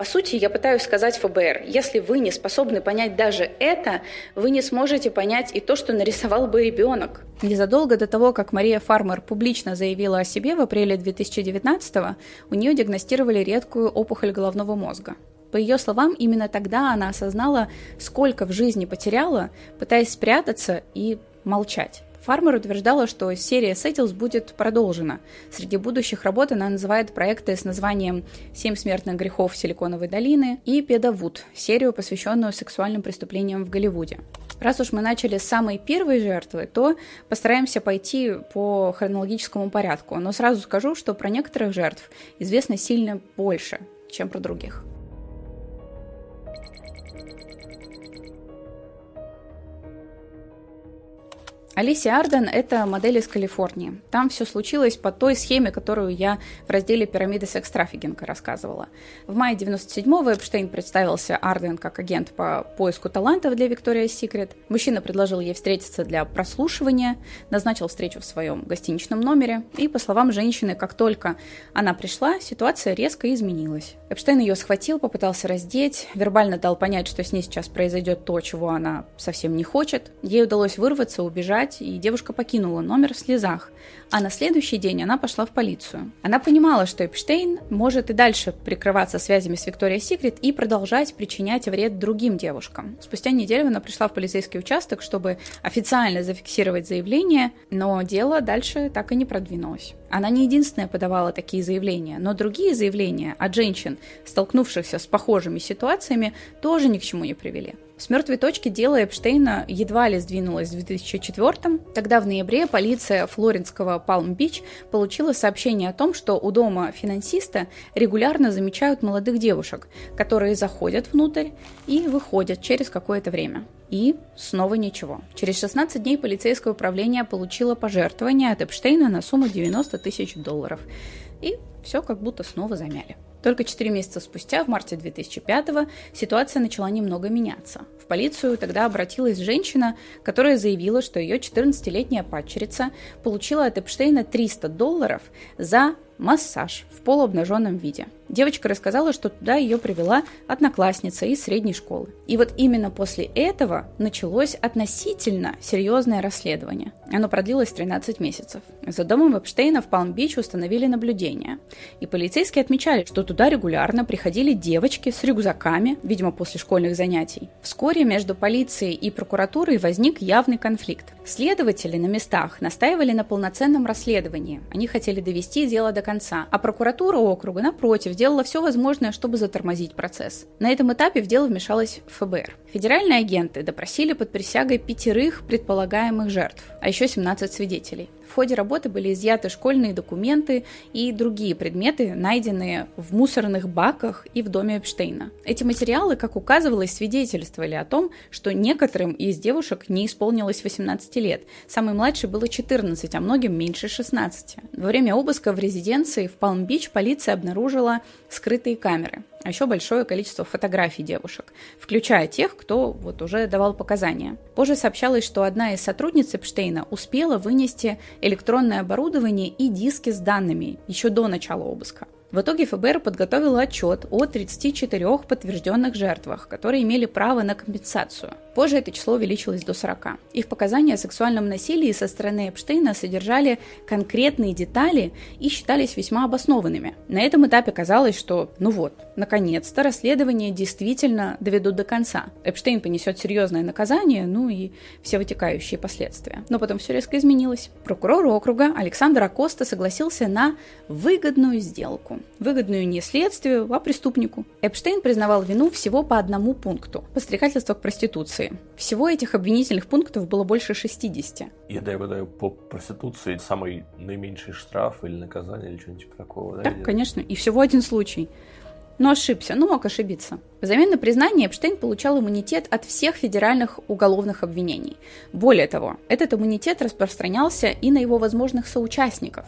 По сути, я пытаюсь сказать ФБР, если вы не способны понять даже это, вы не сможете понять и то, что нарисовал бы ребенок. Незадолго до того, как Мария Фармер публично заявила о себе в апреле 2019 у нее диагностировали редкую опухоль головного мозга. По ее словам, именно тогда она осознала, сколько в жизни потеряла, пытаясь спрятаться и молчать. Фармер утверждала, что серия Settles будет продолжена. Среди будущих работ она называет проекты с названием «Семь смертных грехов Силиконовой долины» и «Педавуд» — серию, посвященную сексуальным преступлениям в Голливуде. Раз уж мы начали с самой первой жертвы, то постараемся пойти по хронологическому порядку. Но сразу скажу, что про некоторых жертв известно сильно больше, чем про других. Алисия Арден – это модель из Калифорнии. Там все случилось по той схеме, которую я в разделе «Пирамиды секс-трафикинга» рассказывала. В мае 97-го Эпштейн представился Арден как агент по поиску талантов для Виктория Секрет. Мужчина предложил ей встретиться для прослушивания, назначил встречу в своем гостиничном номере, и, по словам женщины, как только она пришла, ситуация резко изменилась. Эпштейн ее схватил, попытался раздеть, вербально дал понять, что с ней сейчас произойдет то, чего она совсем не хочет. Ей удалось вырваться, убежать, продолжать, и девушка покинула номер в слезах. А на следующий день она пошла в полицию. Она понимала, что Эпштейн может и дальше прикрываться связями с Викторией Секрет и продолжать причинять вред другим девушкам. Спустя неделю она пришла в полицейский участок, чтобы официально зафиксировать заявление, но дело дальше так и не продвинулось. Она не единственная подавала такие заявления, но другие заявления от женщин, столкнувшихся с похожими ситуациями, тоже ни к чему не привели. С мертвой точки дело Эпштейна едва ли сдвинулось в 2004 Тогда в ноябре полиция флоренского Палм-Бич получила сообщение о том, что у дома финансиста регулярно замечают молодых девушек, которые заходят внутрь и выходят через какое-то время. И снова ничего. Через 16 дней полицейское управление получило пожертвование от Эпштейна на сумму 90 тысяч долларов. И все как будто снова замяли. Только 4 месяца спустя, в марте 2005-го, ситуация начала немного меняться. В полицию тогда обратилась женщина, которая заявила, что ее 14-летняя падчерица получила от Эпштейна 300 долларов за массаж в полуобнаженном виде. Девочка рассказала, что туда ее привела одноклассница из средней школы. И вот именно после этого началось относительно серьезное расследование. Оно продлилось 13 месяцев. За домом Эпштейна в Палм-Бич установили наблюдение. И полицейские отмечали, что туда регулярно приходили девочки с рюкзаками, видимо, после школьных занятий. Вскоре между полицией и прокуратурой возник явный конфликт. Следователи на местах настаивали на полноценном расследовании. Они хотели довести дело до конца. А прокуратура округа, напротив, делала все возможное, чтобы затормозить процесс. На этом этапе в дело вмешалась ФБР. Федеральные агенты допросили под присягой пятерых предполагаемых жертв, а еще 17 свидетелей. В ходе работы были изъяты школьные документы и другие предметы, найденные в мусорных баках и в доме Эпштейна. Эти материалы, как указывалось, свидетельствовали о том, что некоторым из девушек не исполнилось 18 лет. Самой младшей было 14, а многим меньше 16. Во время обыска в резиденции в Палм-Бич полиция обнаружила скрытые камеры а еще большое количество фотографий девушек, включая тех, кто вот уже давал показания. Позже сообщалось, что одна из сотрудниц Эпштейна успела вынести электронное оборудование и диски с данными еще до начала обыска. В итоге ФБР подготовило отчет о 34 подтвержденных жертвах, которые имели право на компенсацию. Позже это число увеличилось до 40. Их показания о сексуальном насилии со стороны Эпштейна содержали конкретные детали и считались весьма обоснованными. На этом этапе казалось, что, ну вот, наконец-то расследование действительно доведут до конца. Эпштейн понесет серьезное наказание, ну и все вытекающие последствия. Но потом все резко изменилось. Прокурор округа Александр Акоста согласился на выгодную сделку. Выгодную не следствию, а преступнику. Эпштейн признавал вину всего по одному пункту – подстрекательство к проституции. Всего этих обвинительных пунктов было больше 60. Я дай угадаю, по проституции самый наименьший штраф или наказание или что-нибудь типа такого, да? Да, или... конечно. И всего один случай. Но ошибся, ну мог ошибиться. Взамен на признание Эпштейн получал иммунитет от всех федеральных уголовных обвинений. Более того, этот иммунитет распространялся и на его возможных соучастников.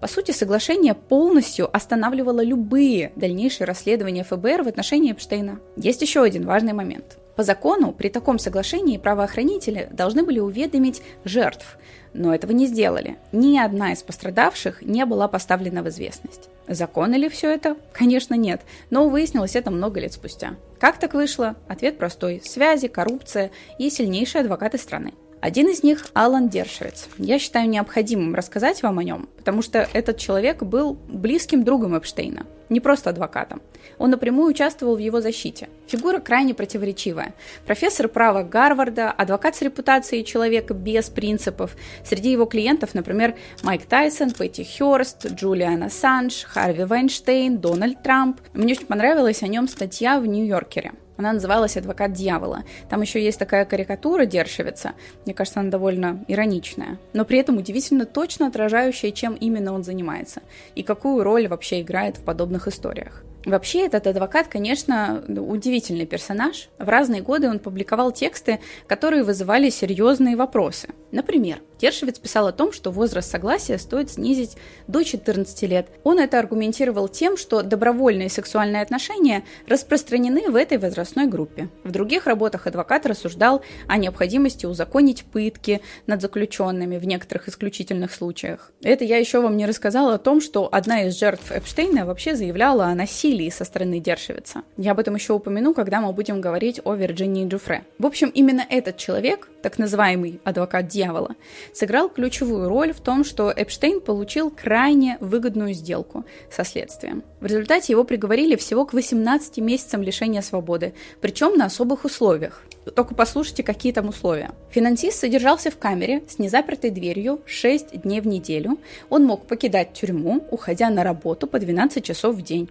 По сути, соглашение полностью останавливало любые дальнейшие расследования ФБР в отношении Эпштейна. Есть еще один важный момент. По закону, при таком соглашении правоохранители должны были уведомить жертв, но этого не сделали. Ни одна из пострадавших не была поставлена в известность. Законно ли все это? Конечно, нет, но выяснилось это много лет спустя. Как так вышло? Ответ простой. Связи, коррупция и сильнейшие адвокаты страны. Один из них – Алан Дершевец. Я считаю необходимым рассказать вам о нем, потому что этот человек был близким другом Эпштейна – не просто адвокатом. Он напрямую участвовал в его защите. Фигура крайне противоречивая. Профессор права Гарварда, адвокат с репутацией человека без принципов. Среди его клиентов, например, Майк Тайсон, Пэтти Хёрст, Джулиан Ассанж, Харви Вайнштейн, Дональд Трамп. Мне очень понравилась о нем статья в Нью-Йоркере. Она называлась «Адвокат дьявола». Там еще есть такая карикатура Дершевица. Мне кажется, она довольно ироничная. Но при этом удивительно точно отражающая, чем именно он занимается. И какую роль вообще играет в подобных историях. Вообще, этот адвокат, конечно, удивительный персонаж. В разные годы он публиковал тексты, которые вызывали серьезные вопросы. Например, Тершевец писал о том, что возраст согласия стоит снизить до 14 лет. Он это аргументировал тем, что добровольные сексуальные отношения распространены в этой возрастной группе. В других работах адвокат рассуждал о необходимости узаконить пытки над заключенными в некоторых исключительных случаях. Это я еще вам не рассказала о том, что одна из жертв Эпштейна вообще заявляла о насилии со стороны Дершевица. Я об этом еще упомяну, когда мы будем говорить о Вирджинии Джуфре. В общем, именно этот человек, так называемый адвокат дьявола, сыграл ключевую роль в том, что Эпштейн получил крайне выгодную сделку со следствием. В результате его приговорили всего к 18 месяцам лишения свободы, причем на особых условиях. Только послушайте, какие там условия. Финансист содержался в камере с незапертой дверью 6 дней в неделю. Он мог покидать тюрьму, уходя на работу по 12 часов в день.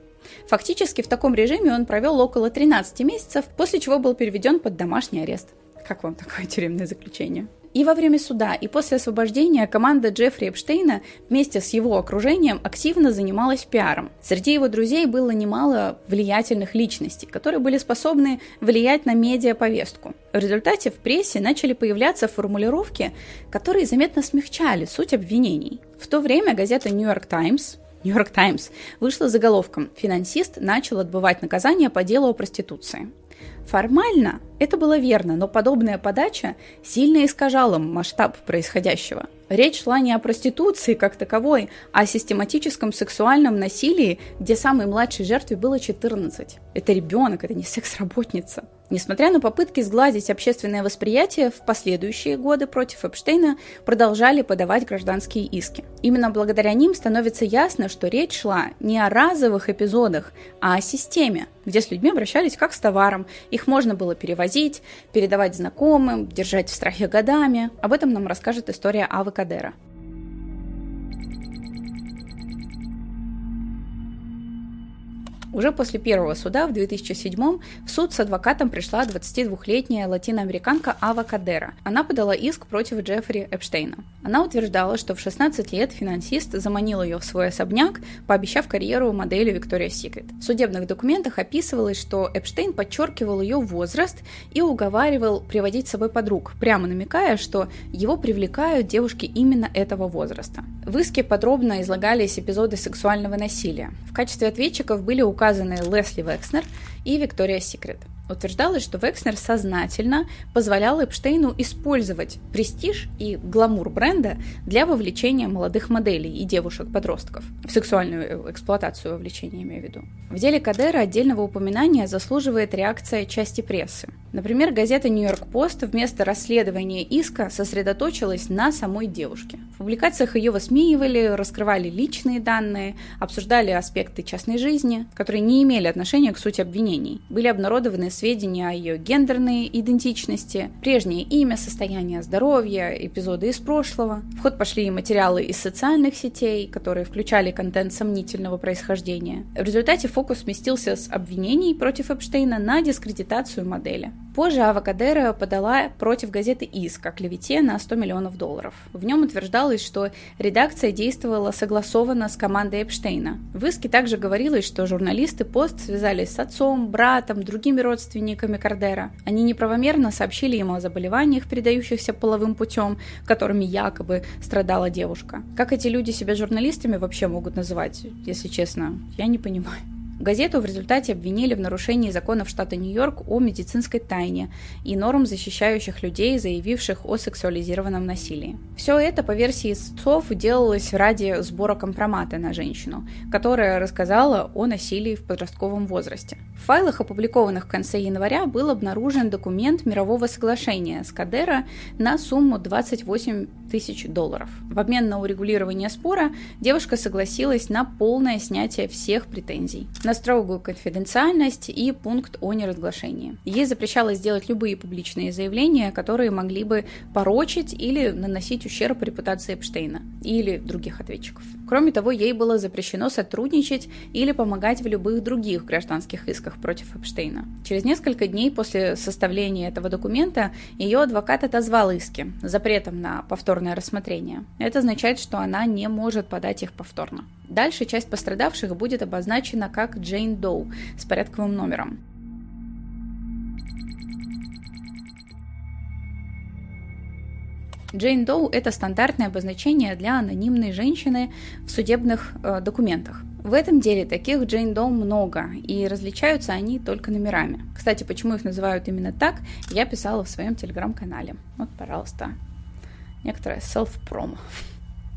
Фактически в таком режиме он провел около 13 месяцев, после чего был переведен под домашний арест. Как вам такое тюремное заключение? И во время суда, и после освобождения команда Джеффри Эпштейна вместе с его окружением активно занималась пиаром. Среди его друзей было немало влиятельных личностей, которые были способны влиять на медиаповестку. В результате в прессе начали появляться формулировки, которые заметно смягчали суть обвинений. В то время газета «Нью-Йорк Таймс» Нью-Йорк Таймс вышла заголовком «Финансист начал отбывать наказание по делу о проституции». Формально это было верно, но подобная подача сильно искажала масштаб происходящего. Речь шла не о проституции как таковой, а о систематическом сексуальном насилии, где самой младшей жертве было 14. Это ребенок, это не секс-работница. Несмотря на попытки сгладить общественное восприятие, в последующие годы против Эпштейна продолжали подавать гражданские иски. Именно благодаря ним становится ясно, что речь шла не о разовых эпизодах, а о системе, где с людьми обращались как с товаром. Их можно было перевозить, передавать знакомым, держать в страхе годами. Об этом нам расскажет история Авы Кадера. Уже после первого суда в 2007 в суд с адвокатом пришла 22-летняя латиноамериканка Ава Кадера. Она подала иск против Джеффри Эпштейна. Она утверждала, что в 16 лет финансист заманил ее в свой особняк, пообещав карьеру модели Victoria's Secret. В судебных документах описывалось, что Эпштейн подчеркивал ее возраст и уговаривал приводить с собой подруг, прямо намекая, что его привлекают девушки именно этого возраста. В иске подробно излагались эпизоды сексуального насилия. В качестве ответчиков были указаны Лесли Векснер и Виктория Секрет. Утверждалось, что Векснер сознательно позволял Эпштейну использовать престиж и гламур бренда для вовлечения молодых моделей и девушек-подростков в сексуальную эксплуатацию вовлечения, имею в виду. В деле Кадера отдельного упоминания заслуживает реакция части прессы. Например, газета «Нью-Йорк Пост» вместо расследования иска сосредоточилась на самой девушке. В публикациях ее высмеивали, раскрывали личные данные, обсуждали аспекты частной жизни, которые не имели отношения к сути обвинений. Были обнародованы сведения о ее гендерной идентичности, прежнее имя, состояние здоровья, эпизоды из прошлого. В ход пошли и материалы из социальных сетей, которые включали контент сомнительного происхождения. В результате фокус сместился с обвинений против Эпштейна на дискредитацию модели. Позже Ава Кадера подала против газеты «Иск» о клевете на 100 миллионов долларов. В нем утверждалось, что редакция действовала согласованно с командой Эпштейна. В иске также говорилось, что журналисты пост связались с отцом, братом, другими родственниками Кардера. Они неправомерно сообщили ему о заболеваниях, передающихся половым путем, которыми якобы страдала девушка. Как эти люди себя журналистами вообще могут называть, если честно, я не понимаю. Газету в результате обвинили в нарушении законов штата Нью-Йорк о медицинской тайне и норм, защищающих людей, заявивших о сексуализированном насилии. Все это, по версии истцов, делалось ради сбора компромата на женщину, которая рассказала о насилии в подростковом возрасте. В файлах, опубликованных в конце января, был обнаружен документ мирового соглашения с Кадера на сумму 28 тысяч долларов. В обмен на урегулирование спора девушка согласилась на полное снятие всех претензий на строгую конфиденциальность и пункт о неразглашении. Ей запрещалось делать любые публичные заявления, которые могли бы порочить или наносить ущерб репутации Эпштейна или других ответчиков. Кроме того, ей было запрещено сотрудничать или помогать в любых других гражданских исках против Эпштейна. Через несколько дней после составления этого документа ее адвокат отозвал иски запретом на повторное рассмотрение. Это означает, что она не может подать их повторно. Дальше часть пострадавших будет обозначена как Джейн Доу с порядковым номером. Джейн Доу – это стандартное обозначение для анонимной женщины в судебных э, документах. В этом деле таких Джейн Доу много, и различаются они только номерами. Кстати, почему их называют именно так, я писала в своем телеграм-канале. Вот, пожалуйста, некоторая self-промо.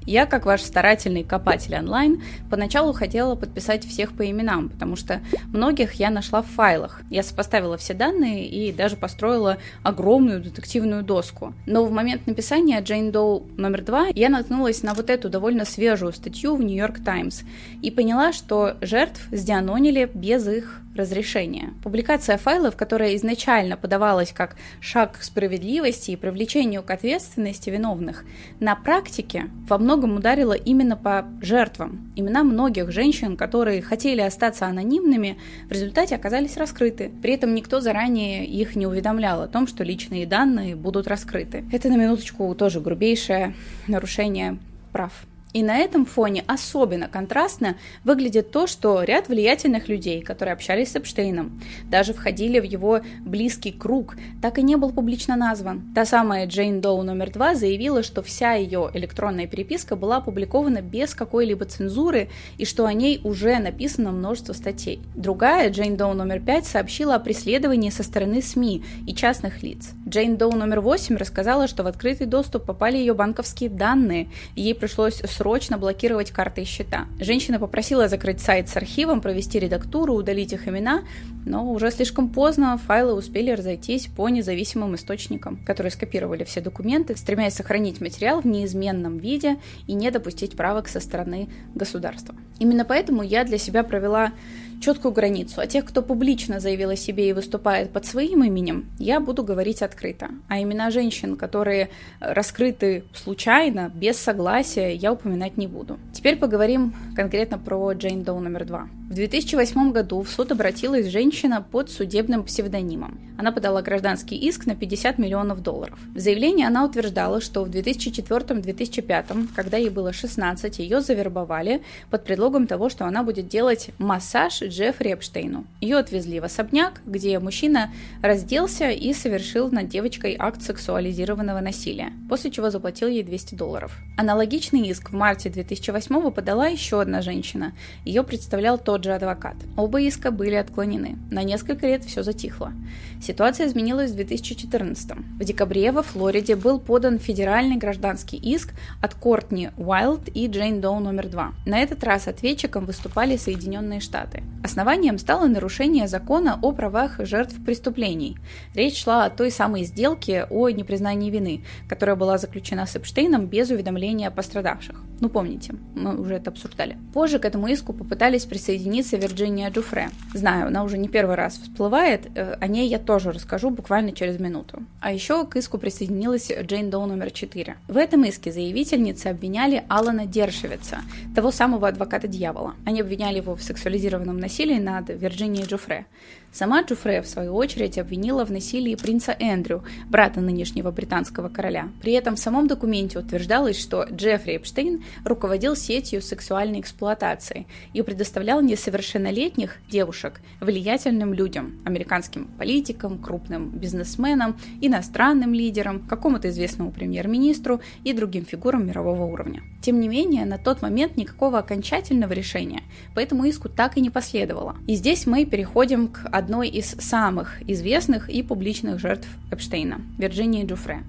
Я, как ваш старательный копатель онлайн, поначалу хотела подписать всех по именам, потому что многих я нашла в файлах. Я сопоставила все данные и даже построила огромную детективную доску. Но в момент написания Джейн Доу номер два я наткнулась на вот эту довольно свежую статью в Нью-Йорк Таймс и поняла, что жертв сдианонили без их разрешения. Публикация файлов, которая изначально подавалась как шаг к справедливости и привлечению к ответственности виновных, на практике во многом ударила именно по жертвам. Имена многих женщин, которые хотели остаться анонимными, в результате оказались раскрыты. При этом никто заранее их не уведомлял о том, что личные данные будут раскрыты. Это на минуточку тоже грубейшее нарушение прав. И на этом фоне особенно контрастно выглядит то, что ряд влиятельных людей, которые общались с Эпштейном, даже входили в его близкий круг, так и не был публично назван. Та самая Джейн Доу номер два заявила, что вся ее электронная переписка была опубликована без какой-либо цензуры и что о ней уже написано множество статей. Другая, Джейн Доу номер пять, сообщила о преследовании со стороны СМИ и частных лиц. Джейн Доу номер восемь рассказала, что в открытый доступ попали ее банковские данные, и ей пришлось срочно блокировать карты и счета. Женщина попросила закрыть сайт с архивом, провести редактуру, удалить их имена, но уже слишком поздно файлы успели разойтись по независимым источникам, которые скопировали все документы, стремясь сохранить материал в неизменном виде и не допустить правок со стороны государства. Именно поэтому я для себя провела четкую границу. А тех, кто публично заявил о себе и выступает под своим именем, я буду говорить открыто. А имена женщин, которые раскрыты случайно, без согласия, я упоминать не буду. Теперь поговорим конкретно про Джейн Доу номер два. В 2008 году в суд обратилась женщина под судебным псевдонимом. Она подала гражданский иск на 50 миллионов долларов. В заявлении она утверждала, что в 2004-2005, когда ей было 16, ее завербовали под предлогом того, что она будет делать массаж Джеффри Эпштейну. Ее отвезли в особняк, где мужчина разделся и совершил над девочкой акт сексуализированного насилия, после чего заплатил ей 200 долларов. Аналогичный иск в марте 2008 подала еще одна женщина. Ее представлял тот же адвокат. Оба иска были отклонены. На несколько лет все затихло. Ситуация изменилась в 2014. В декабре во Флориде был подан федеральный гражданский иск от Кортни Уайлд и Джейн Доу номер два. На этот раз ответчиком выступали Соединенные Штаты. Основанием стало нарушение закона о правах жертв преступлений. Речь шла о той самой сделке о непризнании вины, которая была заключена с Эпштейном без уведомления пострадавших. Ну помните, мы уже это обсуждали. Позже к этому иску попытались присоединиться Вирджиния Джуфре. Знаю, она уже не первый раз всплывает, э, о ней я тоже расскажу буквально через минуту. А еще к иску присоединилась Джейн Доу номер 4. В этом иске заявительницы обвиняли Алана Дершевица, того самого адвоката дьявола. Они обвиняли его в сексуализированном насилии над Вирджинией Джуфре. Сама Джуфре, в свою очередь, обвинила в насилии принца Эндрю, брата нынешнего британского короля. При этом в самом документе утверждалось, что Джеффри Эпштейн руководил сетью сексуальной эксплуатации и предоставлял несовершеннолетних девушек влиятельным людям, американским политикам, крупным бизнесменам, иностранным лидерам, какому-то известному премьер-министру и другим фигурам мирового уровня. Тем не менее, на тот момент никакого окончательного решения по этому иску так и не последовало. И здесь мы переходим к одной из самых известных и публичных жертв Эпштейна – Вирджинии Джуфре.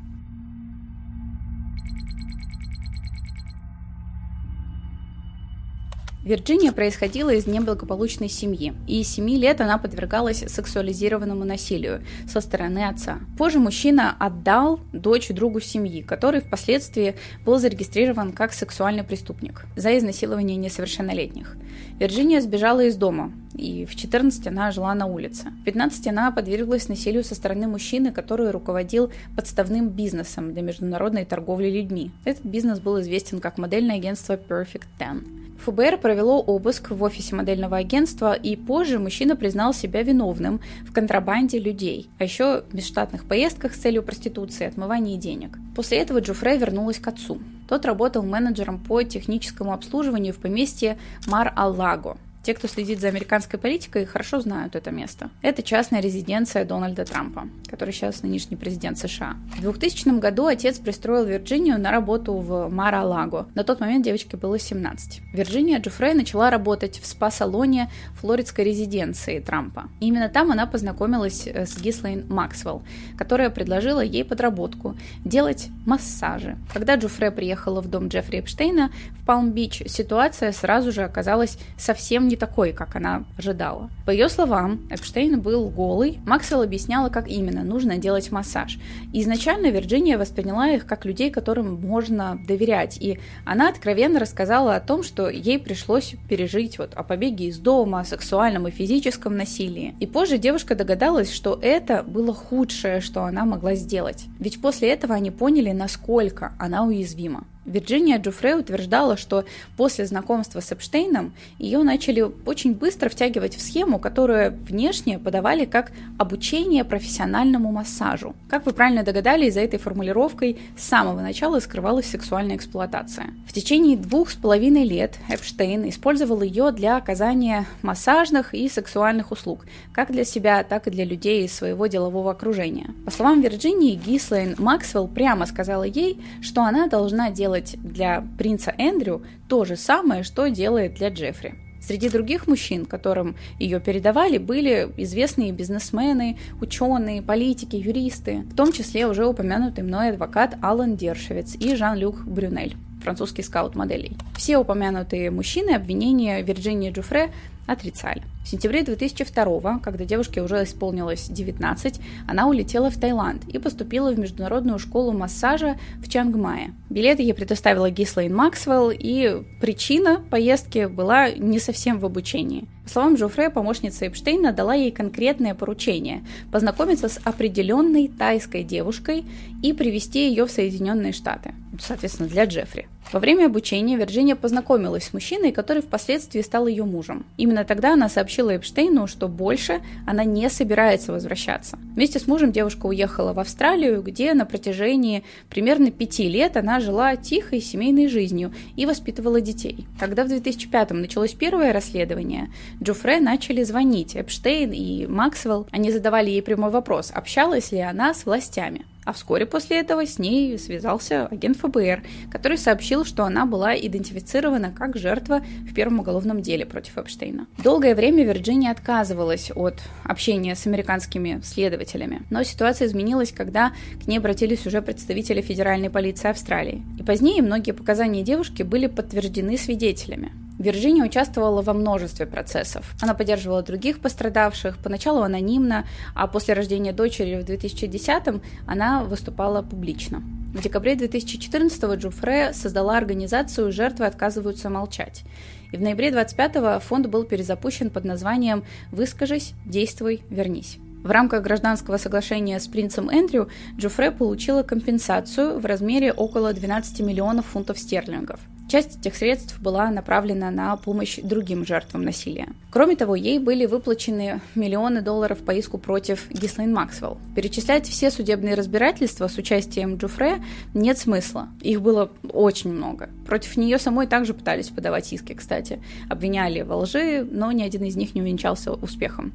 Вирджиния происходила из неблагополучной семьи, и с 7 лет она подвергалась сексуализированному насилию со стороны отца. Позже мужчина отдал дочь другу семьи, который впоследствии был зарегистрирован как сексуальный преступник за изнасилование несовершеннолетних. Вирджиния сбежала из дома, и в 14 она жила на улице. В 15 она подверглась насилию со стороны мужчины, который руководил подставным бизнесом для международной торговли людьми. Этот бизнес был известен как модельное агентство Perfect Ten. ФБР провело обыск в офисе модельного агентства, и позже мужчина признал себя виновным в контрабанде людей, а еще в межштатных поездках с целью проституции и отмывания денег. После этого Джуфре вернулась к отцу. Тот работал менеджером по техническому обслуживанию в поместье Мар-Аллаго. Те, кто следит за американской политикой, хорошо знают это место. Это частная резиденция Дональда Трампа, который сейчас нынешний президент США. В 2000 году отец пристроил Вирджинию на работу в Мара-Лаго. На тот момент девочке было 17. Вирджиния Джуфрей начала работать в спа-салоне флоридской резиденции Трампа. И именно там она познакомилась э, с Гислейн Максвелл, которая предложила ей подработку – делать массажи. Когда Джуфре приехала в дом Джеффри Эпштейна Палм-Бич, ситуация сразу же оказалась совсем не такой, как она ожидала. По ее словам, Эпштейн был голый, Максвелл объясняла, как именно нужно делать массаж. Изначально Вирджиния восприняла их как людей, которым можно доверять, и она откровенно рассказала о том, что ей пришлось пережить вот о побеге из дома, о сексуальном и физическом насилии. И позже девушка догадалась, что это было худшее, что она могла сделать. Ведь после этого они поняли, насколько она уязвима. Вирджиния Джуфре утверждала, что после знакомства с Эпштейном ее начали очень быстро втягивать в схему, которую внешне подавали как обучение профессиональному массажу. Как вы правильно догадались, за этой формулировкой с самого начала скрывалась сексуальная эксплуатация. В течение двух с половиной лет Эпштейн использовал ее для оказания массажных и сексуальных услуг, как для себя, так и для людей из своего делового окружения. По словам Вирджинии, Гислейн Максвелл прямо сказала ей, что она должна делать делать для принца Эндрю то же самое, что делает для Джеффри. Среди других мужчин, которым ее передавали, были известные бизнесмены, ученые, политики, юристы, в том числе уже упомянутый мной адвокат Алан Дершевец и Жан-Люк Брюнель французский скаут моделей. Все упомянутые мужчины обвинения Вирджинии Джуфре отрицали. В сентябре 2002, когда девушке уже исполнилось 19, она улетела в Таиланд и поступила в международную школу массажа в Чангмае. Билеты ей предоставила Гислейн Максвелл, и причина поездки была не совсем в обучении. По словам Джофре, помощница Эпштейна дала ей конкретное поручение – познакомиться с определенной тайской девушкой и привести ее в Соединенные Штаты. Соответственно, для Джеффри. Во время обучения Вирджиния познакомилась с мужчиной, который впоследствии стал ее мужем. Именно тогда она сообщила Эпштейну, что больше она не собирается возвращаться. Вместе с мужем девушка уехала в Австралию, где на протяжении примерно пяти лет она жила тихой семейной жизнью и воспитывала детей. Когда в 2005-м началось первое расследование, Джуфре начали звонить Эпштейн и Максвелл. Они задавали ей прямой вопрос, общалась ли она с властями. А вскоре после этого с ней связался агент ФБР, который сообщил, что она была идентифицирована как жертва в первом уголовном деле против Эпштейна. Долгое время Вирджиния отказывалась от общения с американскими следователями, но ситуация изменилась, когда к ней обратились уже представители федеральной полиции Австралии. И позднее многие показания девушки были подтверждены свидетелями. Вирджиния участвовала во множестве процессов. Она поддерживала других пострадавших, поначалу анонимно, а после рождения дочери в 2010-м она выступала публично. В декабре 2014-го Джуфре создала организацию «Жертвы отказываются молчать». И в ноябре 25-го фонд был перезапущен под названием «Выскажись, действуй, вернись». В рамках гражданского соглашения с принцем Эндрю Джуфре получила компенсацию в размере около 12 миллионов фунтов стерлингов. Часть этих средств была направлена на помощь другим жертвам насилия. Кроме того, ей были выплачены миллионы долларов по иску против Гислейн Максвелл. Перечислять все судебные разбирательства с участием Джуфре нет смысла. Их было очень много. Против нее самой также пытались подавать иски, кстати. Обвиняли во лжи, но ни один из них не увенчался успехом.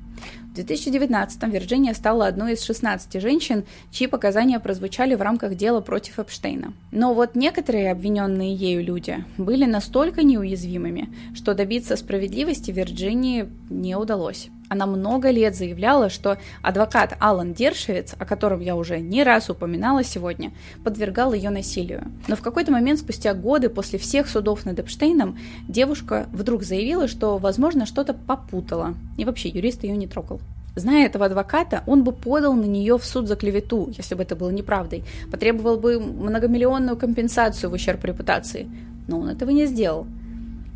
В 2019 Вирджиния стала одной из 16 женщин, чьи показания прозвучали в рамках дела против Эпштейна. Но вот некоторые обвиненные ею люди были настолько неуязвимыми, что добиться справедливости Вирджинии не удалось. Она много лет заявляла, что адвокат Алан Дершевец, о котором я уже не раз упоминала сегодня, подвергал ее насилию. Но в какой-то момент, спустя годы после всех судов над Эпштейном, девушка вдруг заявила, что, возможно, что-то попутала. И вообще, юрист ее не трогал. Зная этого адвоката, он бы подал на нее в суд за клевету, если бы это было неправдой, потребовал бы многомиллионную компенсацию в ущерб репутации но он этого не сделал.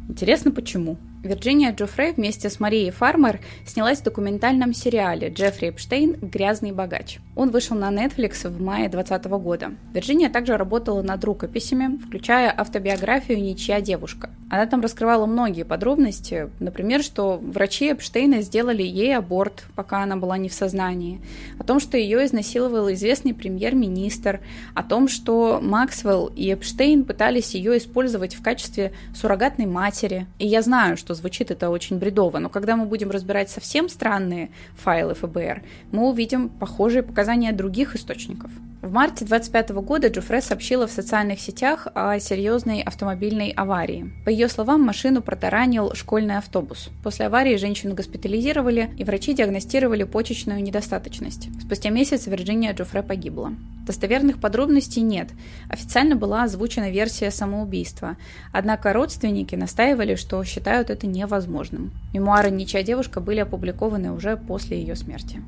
Интересно, почему? Вирджиния Джофре вместе с Марией Фармер снялась в документальном сериале «Джеффри Эпштейн. Грязный богач». Он вышел на Netflix в мае 2020 года. Вирджиния также работала над рукописями, включая автобиографию «Ничья девушка». Она там раскрывала многие подробности, например, что врачи Эпштейна сделали ей аборт, пока она была не в сознании, о том, что ее изнасиловал известный премьер-министр, о том, что Максвелл и Эпштейн пытались ее использовать в качестве суррогатной матери. И я знаю, что звучит это очень бредово, но когда мы будем разбирать совсем странные файлы ФБР, мы увидим похожие показания других источников. В марте 25 года Джуфре сообщила в социальных сетях о серьезной автомобильной аварии. По ее словам, машину протаранил школьный автобус. После аварии женщину госпитализировали, и врачи диагностировали почечную недостаточность. Спустя месяц Вирджиния Джуфре погибла. Достоверных подробностей нет. Официально была озвучена версия самоубийства. Однако родственники настаивали, что считают это невозможным. Мемуары «Ничья девушка» были опубликованы уже после ее смерти.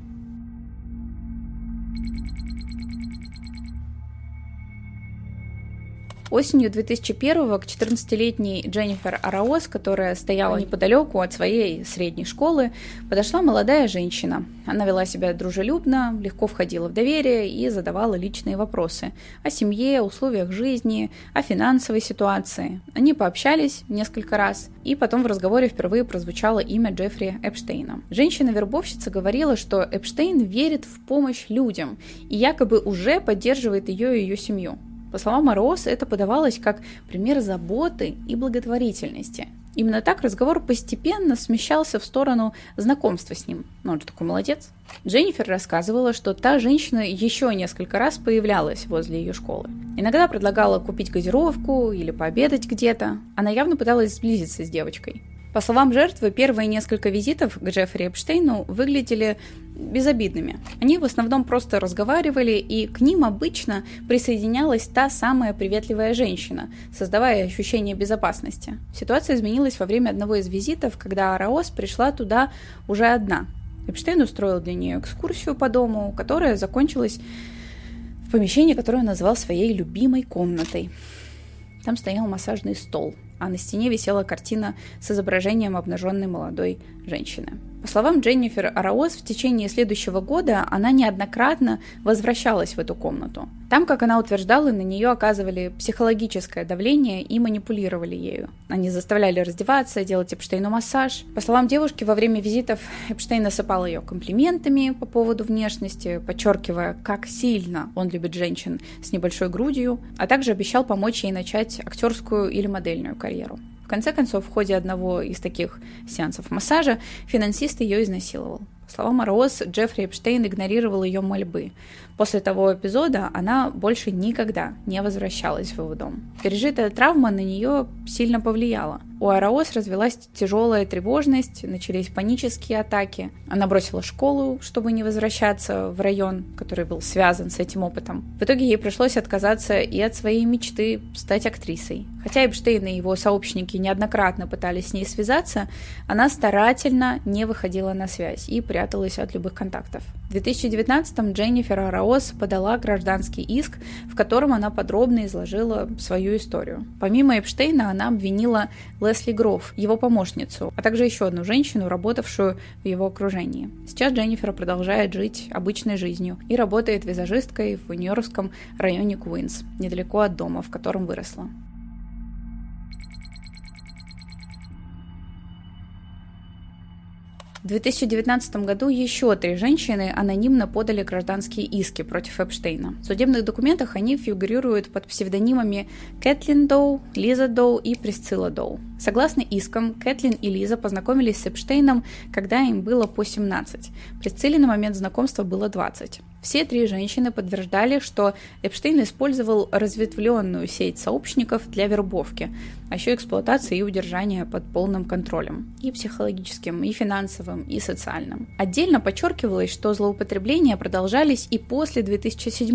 Осенью 2001 к 14-летней Дженнифер Араос, которая стояла неподалеку от своей средней школы, подошла молодая женщина. Она вела себя дружелюбно, легко входила в доверие и задавала личные вопросы о семье, условиях жизни, о финансовой ситуации. Они пообщались несколько раз, и потом в разговоре впервые прозвучало имя Джеффри Эпштейна. Женщина-вербовщица говорила, что Эпштейн верит в помощь людям и якобы уже поддерживает ее и ее семью. По словам Мороз, это подавалось как пример заботы и благотворительности. Именно так разговор постепенно смещался в сторону знакомства с ним. Ну, он же такой молодец. Дженнифер рассказывала, что та женщина еще несколько раз появлялась возле ее школы. Иногда предлагала купить газировку или пообедать где-то. Она явно пыталась сблизиться с девочкой. По словам жертвы, первые несколько визитов к Джеффри Эпштейну выглядели безобидными. Они в основном просто разговаривали, и к ним обычно присоединялась та самая приветливая женщина, создавая ощущение безопасности. Ситуация изменилась во время одного из визитов, когда Араос пришла туда уже одна. Эпштейн устроил для нее экскурсию по дому, которая закончилась в помещении, которое он назвал своей любимой комнатой. Там стоял массажный стол, а на стене висела картина с изображением обнаженной молодой женщины. По словам Дженнифер Араос, в течение следующего года она неоднократно возвращалась в эту комнату. Там, как она утверждала, на нее оказывали психологическое давление и манипулировали ею. Они заставляли раздеваться, делать Эпштейну массаж. По словам девушки, во время визитов Эпштейн насыпал ее комплиментами по поводу внешности, подчеркивая, как сильно он любит женщин с небольшой грудью, а также обещал помочь ей начать актерскую или модельную карьеру. Конце концов, в ходе одного из таких сеансов массажа финансист ее изнасиловал. По словам Джеффри Эпштейн игнорировал ее мольбы. После того эпизода она больше никогда не возвращалась в его дом. Пережитая травма на нее сильно повлияла. У Араос развелась тяжелая тревожность, начались панические атаки. Она бросила школу, чтобы не возвращаться в район, который был связан с этим опытом. В итоге ей пришлось отказаться и от своей мечты стать актрисой. Хотя Эпштейн и его сообщники неоднократно пытались с ней связаться, она старательно не выходила на связь и пряталась от любых контактов. В 2019-м Дженнифер Араос подала гражданский иск, в котором она подробно изложила свою историю. Помимо Эпштейна, она обвинила Лесли Гроф, его помощницу, а также еще одну женщину, работавшую в его окружении. Сейчас Дженнифер продолжает жить обычной жизнью и работает визажисткой в нью-йоркском районе Куинс, недалеко от дома, в котором выросла. В 2019 году еще три женщины анонимно подали гражданские иски против Эпштейна. В судебных документах они фигурируют под псевдонимами Кэтлин Доу, Лиза Доу и Присцилла Доу. Согласно искам, Кэтлин и Лиза познакомились с Эпштейном, когда им было по 17. Присцилле на момент знакомства было 20. Все три женщины подтверждали, что Эпштейн использовал разветвленную сеть сообщников для вербовки, а еще эксплуатации и удержания под полным контролем, и психологическим, и финансовым, и социальным. Отдельно подчеркивалось, что злоупотребления продолжались и после 2007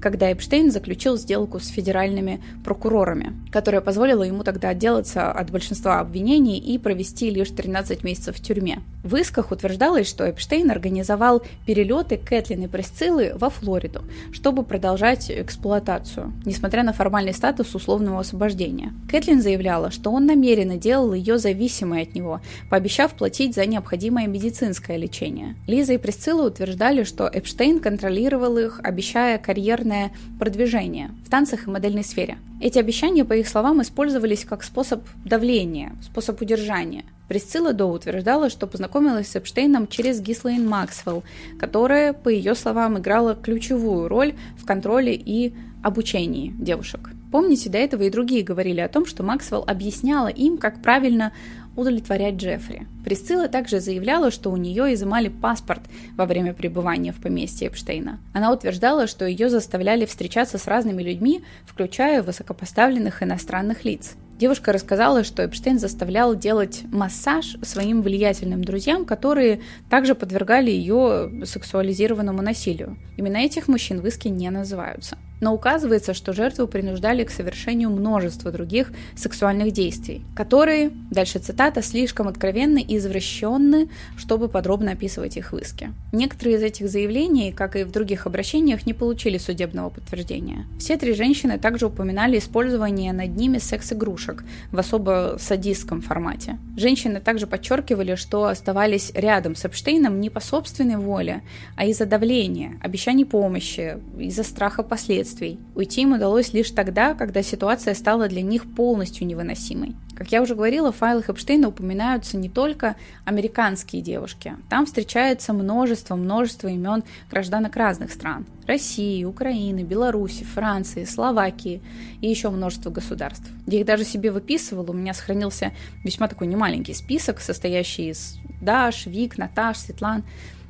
когда Эпштейн заключил сделку с федеральными прокурорами, которая позволила ему тогда отделаться от большинства обвинений и провести лишь 13 месяцев в тюрьме. В исках утверждалось, что Эпштейн организовал перелеты Кэтлин и Пресс Присциллы во Флориду, чтобы продолжать эксплуатацию, несмотря на формальный статус условного освобождения. Кэтлин заявляла, что он намеренно делал ее зависимой от него, пообещав платить за необходимое медицинское лечение. Лиза и Присцилла утверждали, что Эпштейн контролировал их, обещая карьерное продвижение в танцах и модельной сфере. Эти обещания, по их словам, использовались как способ давления, способ удержания. Присцилла Доу утверждала, что познакомилась с Эпштейном через Гислейн Максвелл, которая, по ее словам, играла ключевую роль в контроле и обучении девушек. Помните, до этого и другие говорили о том, что Максвелл объясняла им, как правильно удовлетворять Джеффри. Присцилла также заявляла, что у нее изымали паспорт во время пребывания в поместье Эпштейна. Она утверждала, что ее заставляли встречаться с разными людьми, включая высокопоставленных иностранных лиц. Девушка рассказала, что Эпштейн заставлял делать массаж своим влиятельным друзьям, которые также подвергали ее сексуализированному насилию. Именно этих мужчин в иске не называются. Но указывается, что жертву принуждали к совершению множества других сексуальных действий, которые, дальше цитата, слишком откровенны и извращенны, чтобы подробно описывать их в иске. Некоторые из этих заявлений, как и в других обращениях, не получили судебного подтверждения. Все три женщины также упоминали использование над ними секс-игрушек, в особо садистском формате. Женщины также подчеркивали, что оставались рядом с Эпштейном не по собственной воле, а из-за давления, обещаний помощи, из-за страха последствий. Уйти им удалось лишь тогда, когда ситуация стала для них полностью невыносимой. Как я уже говорила, в файлах Эпштейна упоминаются не только американские девушки. Там встречается множество-множество имен гражданок разных стран. России, Украины, Беларуси, Франции, Словакии и еще множество государств. Я их даже себе выписывала, у меня сохранился весьма такой немаленький список, состоящий из Даш, Вик, Наташ, Светлан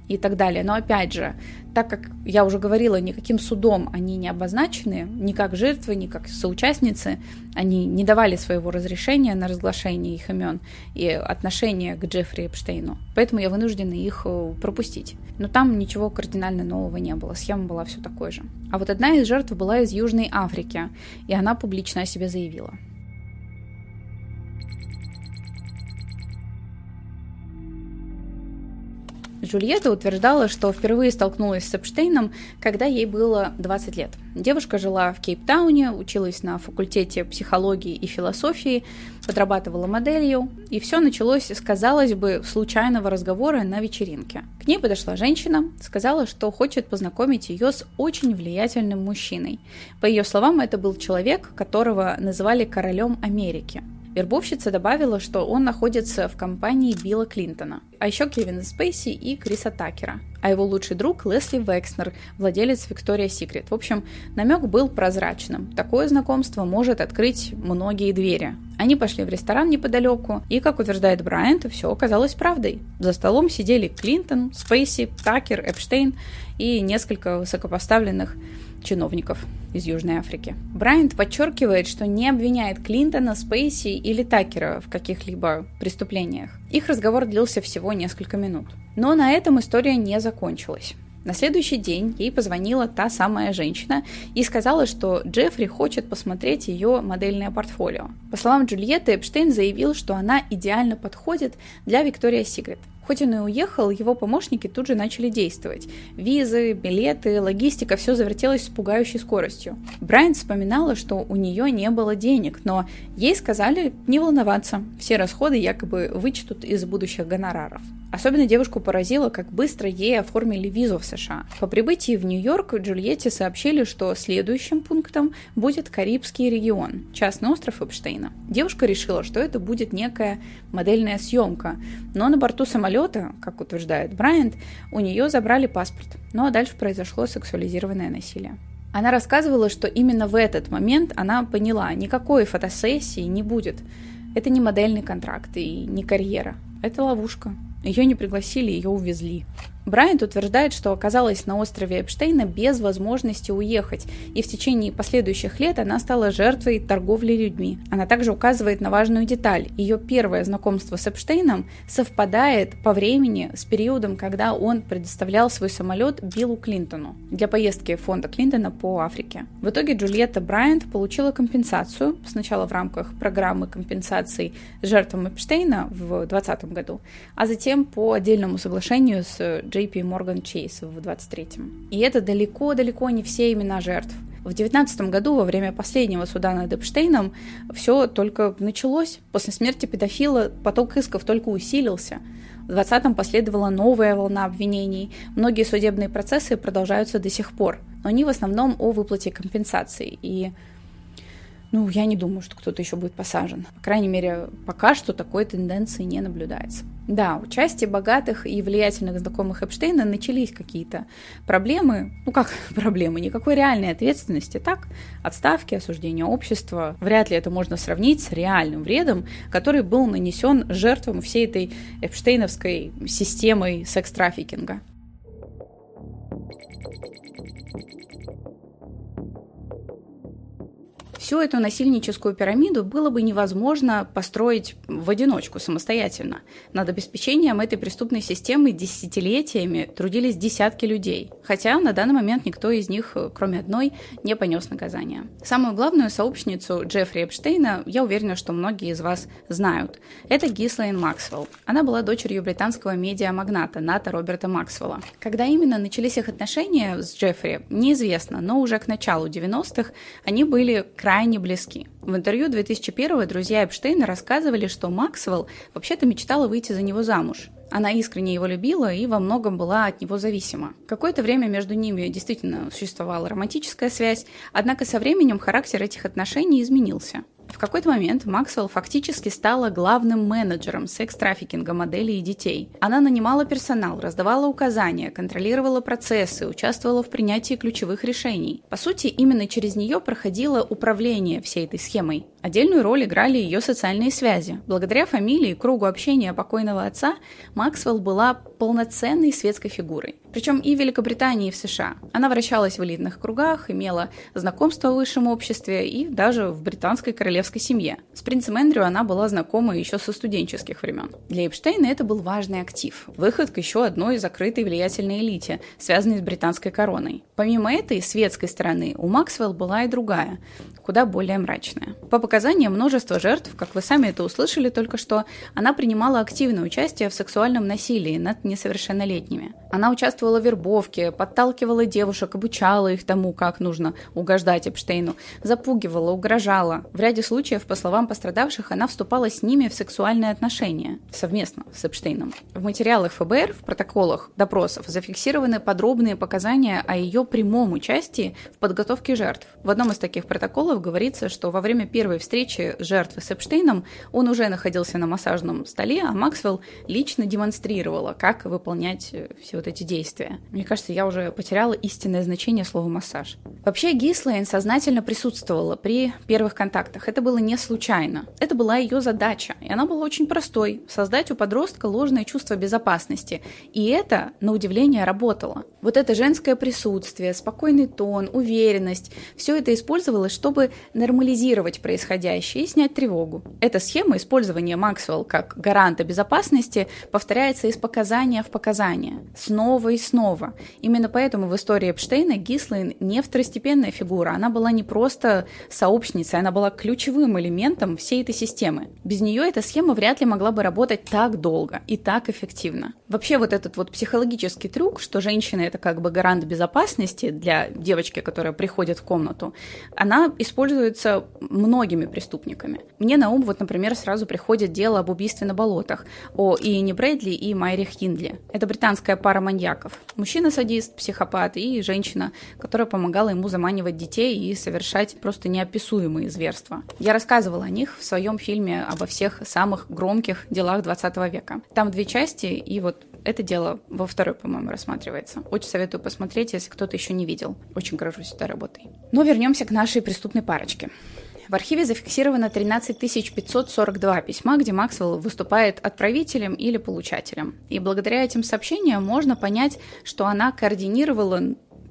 и так далее. Но опять же, так как я уже говорила, никаким судом они не обозначены, ни как жертвы, ни как соучастницы, они не давали своего разрешения на разглашение их имен и отношения к Джеффри Эпштейну. Поэтому я вынуждена их э, пропустить. Но там ничего кардинально нового не было, схема была все такой же. А вот одна из жертв была из Южной Африки, и она публично о себе заявила. Джульетта утверждала, что впервые столкнулась с Эпштейном, когда ей было 20 лет. Девушка жила в Кейптауне, училась на факультете психологии и философии, подрабатывала моделью, и все началось с, казалось бы, случайного разговора на вечеринке. К ней подошла женщина, сказала, что хочет познакомить ее с очень влиятельным мужчиной. По ее словам, это был человек, которого называли королем Америки. Вербовщица добавила, что он находится в компании Билла Клинтона, а еще Кевина Спейси и Криса Такера, а его лучший друг Лесли Векснер, владелец Виктория Секрет. В общем, намек был прозрачным. Такое знакомство может открыть многие двери. Они пошли в ресторан неподалеку, и, как утверждает Брайант, все оказалось правдой. За столом сидели Клинтон, Спейси, Такер, Эпштейн и несколько высокопоставленных чиновников из Южной Африки. Брайант подчеркивает, что не обвиняет Клинтона, Спейси или Такера в каких-либо преступлениях. Их разговор длился всего несколько минут. Но на этом история не закончилась. На следующий день ей позвонила та самая женщина и сказала, что Джеффри хочет посмотреть ее модельное портфолио. По словам Джульетты, Эпштейн заявил, что она идеально подходит для Виктория Секрет. Хоть он и уехал, его помощники тут же начали действовать. Визы, билеты, логистика, все завертелось с пугающей скоростью. Брайан вспоминала, что у нее не было денег, но ей сказали не волноваться, все расходы якобы вычтут из будущих гонораров. Особенно девушку поразило, как быстро ей оформили визу в США. По прибытии в Нью-Йорк Джульетте сообщили, что следующим пунктом будет Карибский регион, частный остров Эпштейна. Девушка решила, что это будет некая модельная съемка, но на борту самолета, как утверждает Брайант, у нее забрали паспорт. Ну а дальше произошло сексуализированное насилие. Она рассказывала, что именно в этот момент она поняла, никакой фотосессии не будет. Это не модельный контракт и не карьера. Это ловушка. Ее не пригласили, ее увезли. Брайант утверждает, что оказалась на острове Эпштейна без возможности уехать, и в течение последующих лет она стала жертвой торговли людьми. Она также указывает на важную деталь. Ее первое знакомство с Эпштейном совпадает по времени с периодом, когда он предоставлял свой самолет Биллу Клинтону для поездки фонда Клинтона по Африке. В итоге Джульетта Брайант получила компенсацию, сначала в рамках программы компенсации жертвам Эпштейна в 2020 году, а затем по отдельному соглашению с JP Morgan Chase в 23-м. И это далеко-далеко не все имена жертв. В 2019 году, во время последнего суда над Эпштейном, все только началось. После смерти педофила поток исков только усилился. В 2020-м последовала новая волна обвинений. Многие судебные процессы продолжаются до сих пор. Но они в основном о выплате компенсации. И ну, я не думаю, что кто-то еще будет посажен. По крайней мере, пока что такой тенденции не наблюдается. Да, у части богатых и влиятельных знакомых Эпштейна начались какие-то проблемы. Ну как проблемы? Никакой реальной ответственности. Так, отставки, осуждение общества. Вряд ли это можно сравнить с реальным вредом, который был нанесен жертвам всей этой эпштейновской системой секс-трафикинга. Всю эту насильническую пирамиду было бы невозможно построить в одиночку, самостоятельно. Над обеспечением этой преступной системы десятилетиями трудились десятки людей, хотя на данный момент никто из них, кроме одной, не понес наказание. Самую главную сообщницу Джеффри Эпштейна, я уверена, что многие из вас знают. Это Гислейн Максвелл. Она была дочерью британского медиамагната Ната Роберта Максвелла. Когда именно начались их отношения с Джеффри, неизвестно, но уже к началу 90-х они были крайне крайне близки. В интервью 2001 друзья Эпштейна рассказывали, что Максвелл вообще-то мечтала выйти за него замуж. Она искренне его любила и во многом была от него зависима. Какое-то время между ними действительно существовала романтическая связь, однако со временем характер этих отношений изменился. В какой-то момент Максвелл фактически стала главным менеджером секс-трафикинга моделей и детей. Она нанимала персонал, раздавала указания, контролировала процессы, участвовала в принятии ключевых решений. По сути, именно через нее проходило управление всей этой схемой. Отдельную роль играли ее социальные связи. Благодаря фамилии и кругу общения покойного отца Максвелл была полноценной светской фигурой. Причем и в Великобритании, и в США. Она вращалась в элитных кругах, имела знакомство в высшем обществе и даже в британской королевской семье. С принцем Эндрю она была знакома еще со студенческих времен. Для Эпштейна это был важный актив. Выход к еще одной закрытой влиятельной элите, связанной с британской короной. Помимо этой светской стороны, у Максвелл была и другая, куда более мрачная. По показаниям множества жертв, как вы сами это услышали только что, она принимала активное участие в сексуальном насилии над несовершеннолетними. Она участвовала в вербовке, подталкивала девушек, обучала их тому, как нужно угождать Эпштейну, запугивала, угрожала. В ряде случаев, по словам пострадавших, она вступала с ними в сексуальные отношения совместно с Эпштейном. В материалах ФБР, в протоколах допросов зафиксированы подробные показания о ее прямом участии в подготовке жертв. В одном из таких протоколов говорится, что во время первой встречи жертвы с Эпштейном он уже находился на массажном столе, а Максвелл лично демонстрировала, как выполнять э, все вот эти действия. Мне кажется, я уже потеряла истинное значение слова «массаж». Вообще Гислейн сознательно присутствовала при первых контактах. Это было не случайно. Это была ее задача, и она была очень простой – создать у подростка ложное чувство безопасности. И это, на удивление, работало. Вот это женское присутствие, спокойный тон, уверенность – все это использовалось, чтобы нормализировать происходящее и снять тревогу. Эта схема использования Максвелл как гаранта безопасности повторяется из показания в показания снова и снова. Именно поэтому в истории Эпштейна Гислейн не второстепенная фигура, она была не просто сообщницей, она была ключевым элементом всей этой системы. Без нее эта схема вряд ли могла бы работать так долго и так эффективно. Вообще вот этот вот психологический трюк, что женщина это как бы гарант безопасности для девочки, которая приходит в комнату, она используется многими преступниками. Мне на ум вот, например, сразу приходит дело об убийстве на болотах, о Иене Брэдли и Майре Хиндли. Это британская пара маньяков. Мужчина-садист, психопат и женщина, которая помогала ему заманивать детей и совершать просто неописуемые зверства. Я рассказывала о них в своем фильме обо всех самых громких делах 20 века. Там две части, и вот это дело во второй, по-моему, рассматривается. Очень советую посмотреть, если кто-то еще не видел. Очень горжусь этой работой. Но вернемся к нашей преступной парочке. В архиве зафиксировано 13 542 письма, где Максвелл выступает отправителем или получателем. И благодаря этим сообщениям можно понять, что она координировала,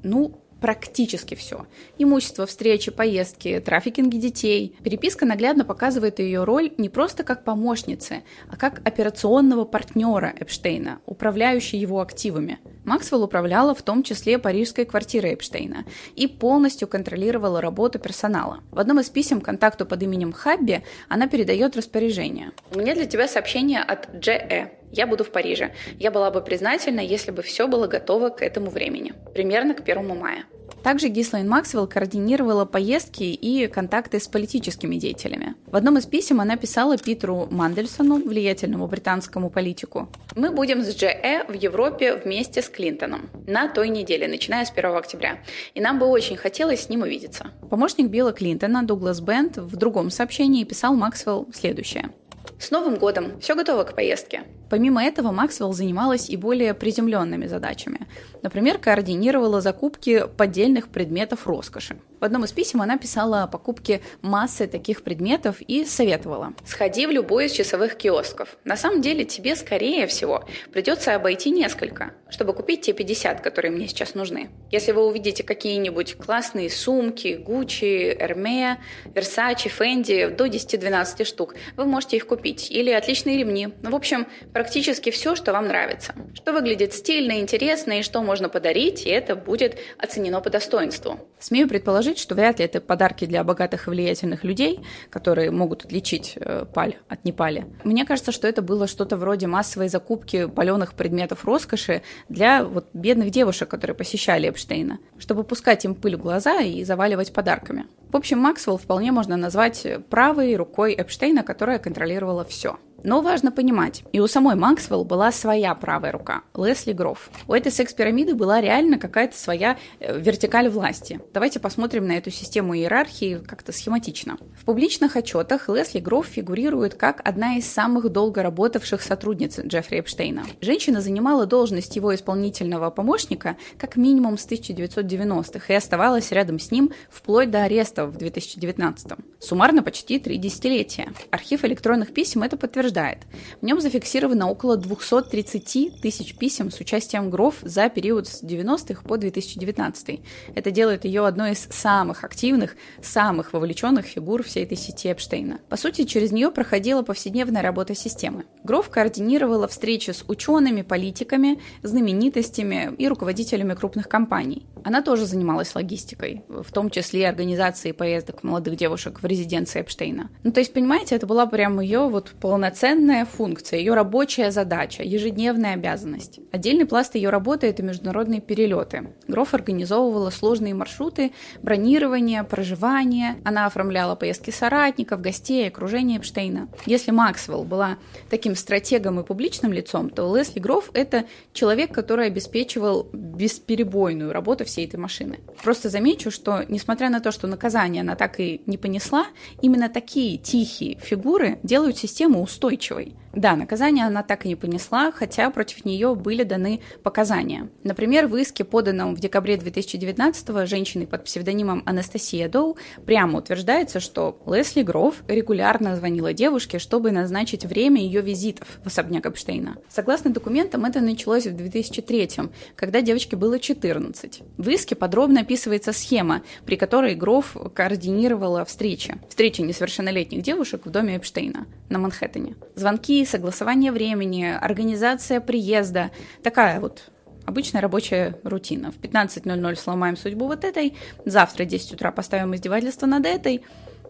ну, практически все. Имущество, встречи, поездки, трафикинги детей. Переписка наглядно показывает ее роль не просто как помощницы, а как операционного партнера Эпштейна, управляющей его активами. Максвелл управляла в том числе парижской квартирой Эпштейна и полностью контролировала работу персонала. В одном из писем контакту под именем Хабби она передает распоряжение. «У меня для тебя сообщение от Дж.Э. Я буду в Париже. Я была бы признательна, если бы все было готово к этому времени. Примерно к 1 мая. Также Гислайн Максвелл координировала поездки и контакты с политическими деятелями. В одном из писем она писала Питеру Мандельсону, влиятельному британскому политику. «Мы будем с Дж.Э. в Европе вместе с Клинтоном на той неделе, начиная с 1 октября. И нам бы очень хотелось с ним увидеться». Помощник Билла Клинтона Дуглас Бент в другом сообщении писал Максвелл следующее. С Новым годом! Все готово к поездке. Помимо этого, Максвелл занималась и более приземленными задачами. Например, координировала закупки поддельных предметов роскоши. В одном из писем она писала о покупке массы таких предметов и советовала. «Сходи в любой из часовых киосков. На самом деле тебе, скорее всего, придется обойти несколько, чтобы купить те 50, которые мне сейчас нужны. Если вы увидите какие-нибудь классные сумки, Gucci, Hermès, Versace, Fendi до 10-12 штук, вы можете их купить. Или отличные ремни. Ну, в общем, практически все, что вам нравится. Что выглядит стильно, интересно и что можно подарить, и это будет оценено по достоинству. Смею предположить, что вряд ли это подарки для богатых и влиятельных людей, которые могут отличить э, паль от непали. Мне кажется, что это было что-то вроде массовой закупки паленых предметов роскоши для вот бедных девушек, которые посещали Эпштейна, чтобы пускать им пыль в глаза и заваливать подарками. В общем, Максвелл вполне можно назвать правой рукой Эпштейна, которая контролировала все. Но важно понимать, и у самой Максвелл была своя правая рука, Лесли Гроф. У этой секс-пирамиды была реально какая-то своя э, вертикаль власти. Давайте посмотрим на эту систему иерархии как-то схематично. В публичных отчетах Лесли Гроф фигурирует как одна из самых долго работавших сотрудниц Джеффри Эпштейна. Женщина занимала должность его исполнительного помощника как минимум с 1990-х и оставалась рядом с ним вплоть до ареста в 2019 -м. Суммарно почти три десятилетия. Архив электронных писем это подтверждает утверждает, в нем зафиксировано около 230 тысяч писем с участием ГРОВ за период с 90-х по 2019. Это делает ее одной из самых активных, самых вовлеченных фигур всей этой сети Эпштейна. По сути, через нее проходила повседневная работа системы. ГРОВ координировала встречи с учеными, политиками, знаменитостями и руководителями крупных компаний. Она тоже занималась логистикой, в том числе и организацией поездок молодых девушек в резиденции Эпштейна. Ну, то есть, понимаете, это была прям ее вот полноценная полноценная функция, ее рабочая задача, ежедневная обязанность. Отдельный пласт ее работы – это международные перелеты. Гроф организовывала сложные маршруты, бронирование, проживание. Она оформляла поездки соратников, гостей, окружения Эпштейна. Если Максвелл была таким стратегом и публичным лицом, то Лесли Гроф – это человек, который обеспечивал бесперебойную работу всей этой машины. Просто замечу, что несмотря на то, что наказание она так и не понесла, именно такие тихие фигуры делают систему устойчивой устойчивой. Да, наказание она так и не понесла, хотя против нее были даны показания. Например, в иске, поданном в декабре 2019-го женщиной под псевдонимом Анастасия Доу, прямо утверждается, что Лесли Гроф регулярно звонила девушке, чтобы назначить время ее визитов в особняк Эпштейна. Согласно документам, это началось в 2003 когда девочке было 14. В иске подробно описывается схема, при которой Гроф координировала встречи. Встречи несовершеннолетних девушек в доме Эпштейна на Манхэттене. Звонки, согласование времени, организация приезда. Такая вот обычная рабочая рутина. В 15.00 сломаем судьбу вот этой, завтра в 10 утра поставим издевательство над этой,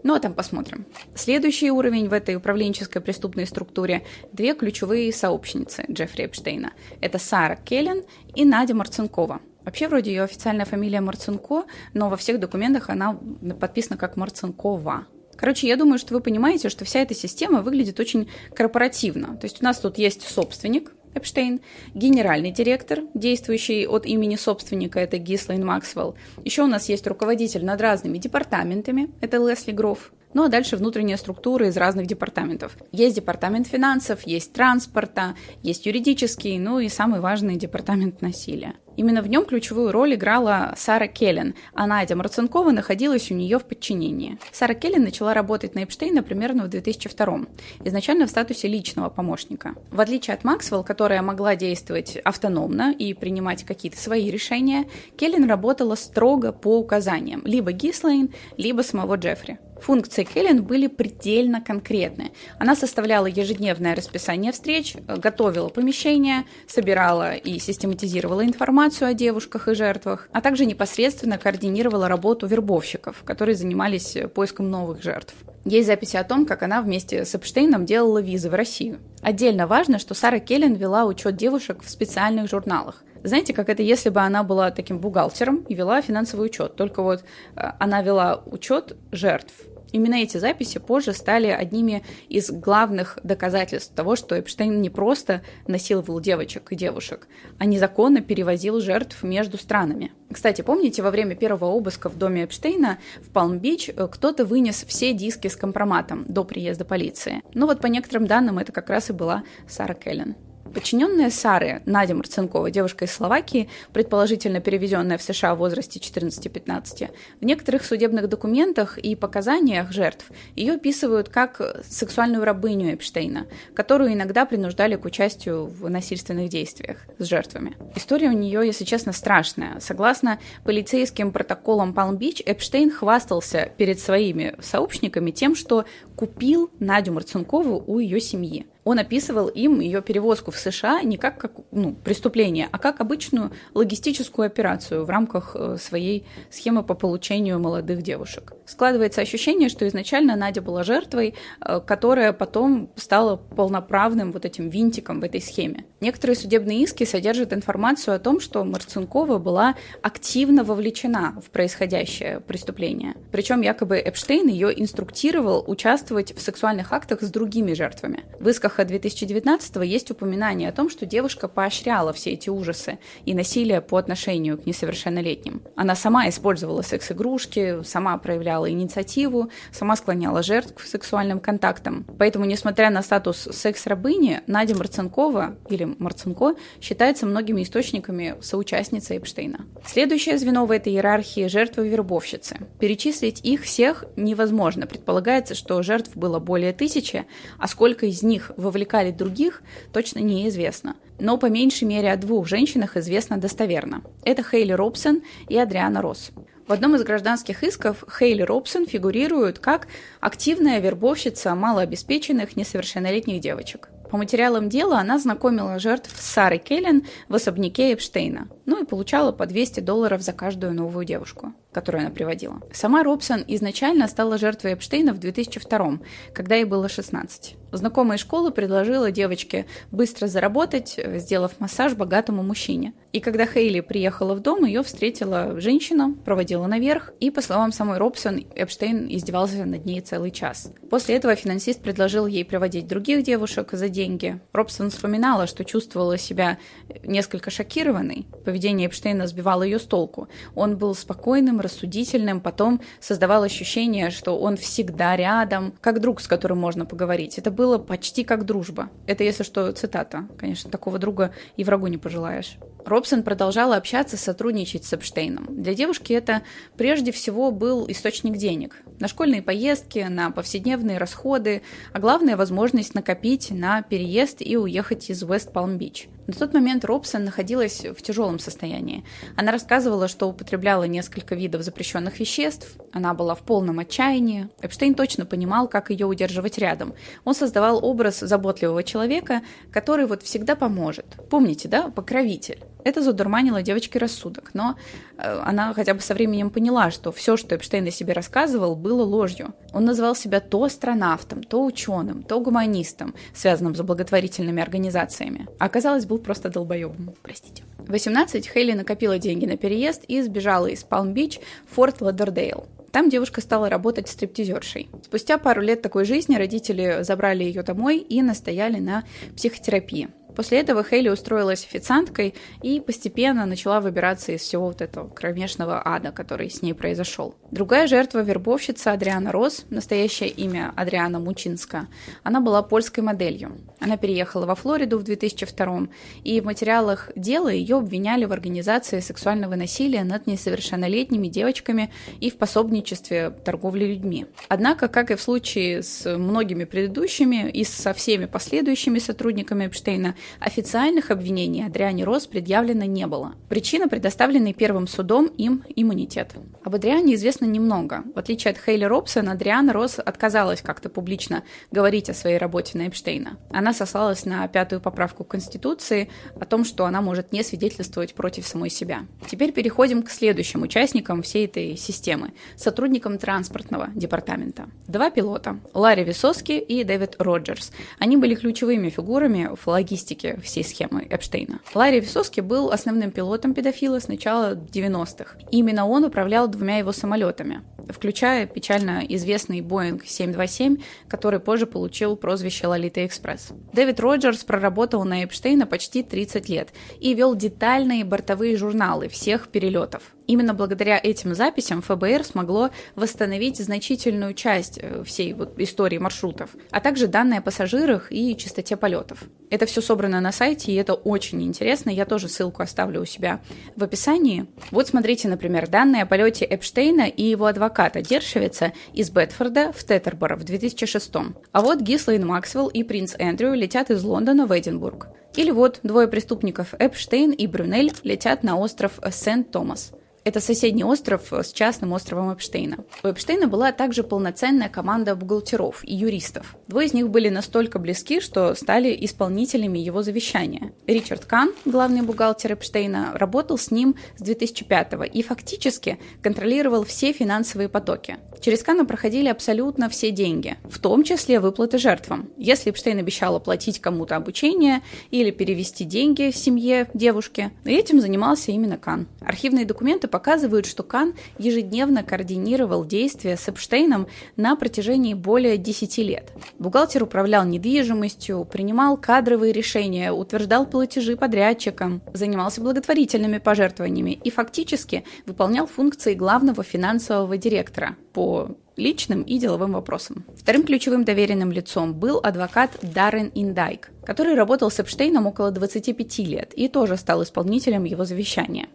ну а там посмотрим. Следующий уровень в этой управленческой преступной структуре – две ключевые сообщницы Джеффри Эпштейна. Это Сара Келлен и Надя Марцинкова. Вообще, вроде ее официальная фамилия Марцинко, но во всех документах она подписана как Марцинкова. Короче, я думаю, что вы понимаете, что вся эта система выглядит очень корпоративно. То есть у нас тут есть собственник, Эпштейн, генеральный директор, действующий от имени собственника, это Гислайн Максвелл. Еще у нас есть руководитель над разными департаментами, это Лесли Гроф. Ну а дальше внутренняя структура из разных департаментов. Есть департамент финансов, есть транспорта, есть юридический, ну и самый важный департамент насилия. Именно в нем ключевую роль играла Сара Келлен, а Надя Марцинкова находилась у нее в подчинении. Сара Келлен начала работать на Эпштейна примерно в 2002 изначально в статусе личного помощника. В отличие от Максвелл, которая могла действовать автономно и принимать какие-то свои решения, Келлен работала строго по указаниям либо Гислейн, либо самого Джеффри. Функции Келлен были предельно конкретны. Она составляла ежедневное расписание встреч, готовила помещения, собирала и систематизировала информацию о девушках и жертвах, а также непосредственно координировала работу вербовщиков, которые занимались поиском новых жертв. Есть записи о том, как она вместе с Эпштейном делала визы в Россию. Отдельно важно, что Сара Келлен вела учет девушек в специальных журналах. Знаете, как это, если бы она была таким бухгалтером и вела финансовый учет, только вот э, она вела учет жертв, Именно эти записи позже стали одними из главных доказательств того, что Эпштейн не просто насиловал девочек и девушек, а незаконно перевозил жертв между странами. Кстати, помните, во время первого обыска в доме Эпштейна в Палм-Бич э, кто-то вынес все диски с компроматом до приезда полиции. Ну вот по некоторым данным это как раз и была Сара Келлен. Подчиненная Сары, Надя Марцинкова, девушка из Словакии, предположительно перевезенная в США в возрасте 14-15, в некоторых судебных документах и показаниях жертв ее описывают как сексуальную рабыню Эпштейна, которую иногда принуждали к участию в насильственных действиях с жертвами. История у нее, если честно, страшная. Согласно полицейским протоколам Палм-Бич, Эпштейн хвастался перед своими сообщниками тем, что купил Надю Марцинкову у ее семьи он описывал им ее перевозку в США не как, как ну, преступление, а как обычную логистическую операцию в рамках э, своей схемы по получению молодых девушек. Складывается ощущение, что изначально Надя была жертвой, э, которая потом стала полноправным вот этим винтиком в этой схеме. Некоторые судебные иски содержат информацию о том, что Марцинкова была активно вовлечена в происходящее преступление. Причем якобы Эпштейн ее инструктировал участвовать в сексуальных актах с другими жертвами. В исках Ноха 2019 есть упоминание о том, что девушка поощряла все эти ужасы и насилие по отношению к несовершеннолетним. Она сама использовала секс-игрушки, сама проявляла инициативу, сама склоняла жертв к сексуальным контактам. Поэтому, несмотря на статус секс-рабыни, Надя Марцинкова или Марцинко считается многими источниками соучастницей Эпштейна. Следующее звено в этой иерархии – жертвы-вербовщицы. Перечислить их всех невозможно. Предполагается, что жертв было более тысячи, а сколько из них в вовлекали других, точно неизвестно. Но по меньшей мере о двух женщинах известно достоверно. Это Хейли Робсон и Адриана Росс. В одном из гражданских исков Хейли Робсон фигурирует как активная вербовщица малообеспеченных несовершеннолетних девочек. По материалам дела она знакомила жертв с Сарой Келлен в особняке Эпштейна, ну и получала по 200 долларов за каждую новую девушку, которую она приводила. Сама Робсон изначально стала жертвой Эпштейна в 2002 когда ей было 16. Знакомая школы предложила девочке быстро заработать, сделав массаж богатому мужчине. И когда Хейли приехала в дом, ее встретила женщина, проводила наверх, и, по словам самой Робсон, Эпштейн издевался над ней целый час. После этого финансист предложил ей приводить других девушек за деньги. Робсон вспоминала, что чувствовала себя несколько шокированной. Поведение Эпштейна сбивало ее с толку. Он был спокойным, рассудительным, потом создавал ощущение, что он всегда рядом, как друг, с которым можно поговорить. Это было почти как дружба. Это, если что, цитата. Конечно, такого друга и врагу не пожелаешь. Робсон продолжала общаться, сотрудничать с Эпштейном. Для девушки это прежде всего был источник денег. На школьные поездки, на повседневные расходы, а главное – возможность накопить на переезд и уехать из Уэст-Палм-Бич. На тот момент Робсон находилась в тяжелом состоянии. Она рассказывала, что употребляла несколько видов запрещенных веществ, она была в полном отчаянии. Эпштейн точно понимал, как ее удерживать рядом. Он создавал образ заботливого человека, который вот всегда поможет. Помните, да, покровитель. Это задурманило девочке рассудок, но э, она хотя бы со временем поняла, что все, что Эпштейн о себе рассказывал, было ложью. Он называл себя то астронавтом, то ученым, то гуманистом, связанным с благотворительными организациями. А оказалось, был просто долбоебом. Простите. В 18 Хейли накопила деньги на переезд и сбежала из Палм-Бич в Форт Ладердейл. Там девушка стала работать стриптизершей. Спустя пару лет такой жизни родители забрали ее домой и настояли на психотерапии. После этого Хейли устроилась официанткой и постепенно начала выбираться из всего вот этого кромешного ада, который с ней произошел. Другая жертва – вербовщица Адриана Рос, настоящее имя Адриана Мучинска. Она была польской моделью. Она переехала во Флориду в 2002 и в материалах дела ее обвиняли в организации сексуального насилия над несовершеннолетними девочками и в пособничестве торговли людьми. Однако, как и в случае с многими предыдущими и со всеми последующими сотрудниками Эпштейна, официальных обвинений Адриане Рос предъявлено не было. Причина, предоставленный первым судом им иммунитет. Об Адриане известно немного. В отличие от Хейли Робсон, Адриана Рос отказалась как-то публично говорить о своей работе на Эпштейна. Она сослалась на пятую поправку Конституции о том, что она может не свидетельствовать против самой себя. Теперь переходим к следующим участникам всей этой системы, сотрудникам транспортного департамента. Два пилота, Ларри Висоски и Дэвид Роджерс. Они были ключевыми фигурами в логистике всей схемы Эпштейна. Ларри Висоски был основным пилотом педофила с начала 90-х. Именно он управлял двумя его самолетами включая печально известный Boeing 727, который позже получил прозвище Лолита Экспресс. Дэвид Роджерс проработал на Эпштейна почти 30 лет и вел детальные бортовые журналы всех перелетов. Именно благодаря этим записям ФБР смогло восстановить значительную часть э, всей вот истории маршрутов, а также данные о пассажирах и частоте полетов. Это все собрано на сайте, и это очень интересно. Я тоже ссылку оставлю у себя в описании. Вот смотрите, например, данные о полете Эпштейна и его адвоката Дершевица из Бетфорда в Тетерборо в 2006. А вот Гислейн Максвелл и принц Эндрю летят из Лондона в Эдинбург. Или вот двое преступников Эпштейн и Брюнель летят на остров Сент-Томас. Это соседний остров с частным островом Эпштейна. У Эпштейна была также полноценная команда бухгалтеров и юристов. Двое из них были настолько близки, что стали исполнителями его завещания. Ричард Кан, главный бухгалтер Эпштейна, работал с ним с 2005 и фактически контролировал все финансовые потоки. Через Кана проходили абсолютно все деньги, в том числе выплаты жертвам. Если Эпштейн обещал оплатить кому-то обучение или перевести деньги семье девушки, этим занимался именно Кан. Архивные документы показывают, что Кан ежедневно координировал действия с Эпштейном на протяжении более 10 лет. Бухгалтер управлял недвижимостью, принимал кадровые решения, утверждал платежи подрядчикам, занимался благотворительными пожертвованиями и фактически выполнял функции главного финансового директора по личным и деловым вопросам. Вторым ключевым доверенным лицом был адвокат Даррен Индайк, который работал с Эпштейном около 25 лет и тоже стал исполнителем его завещания.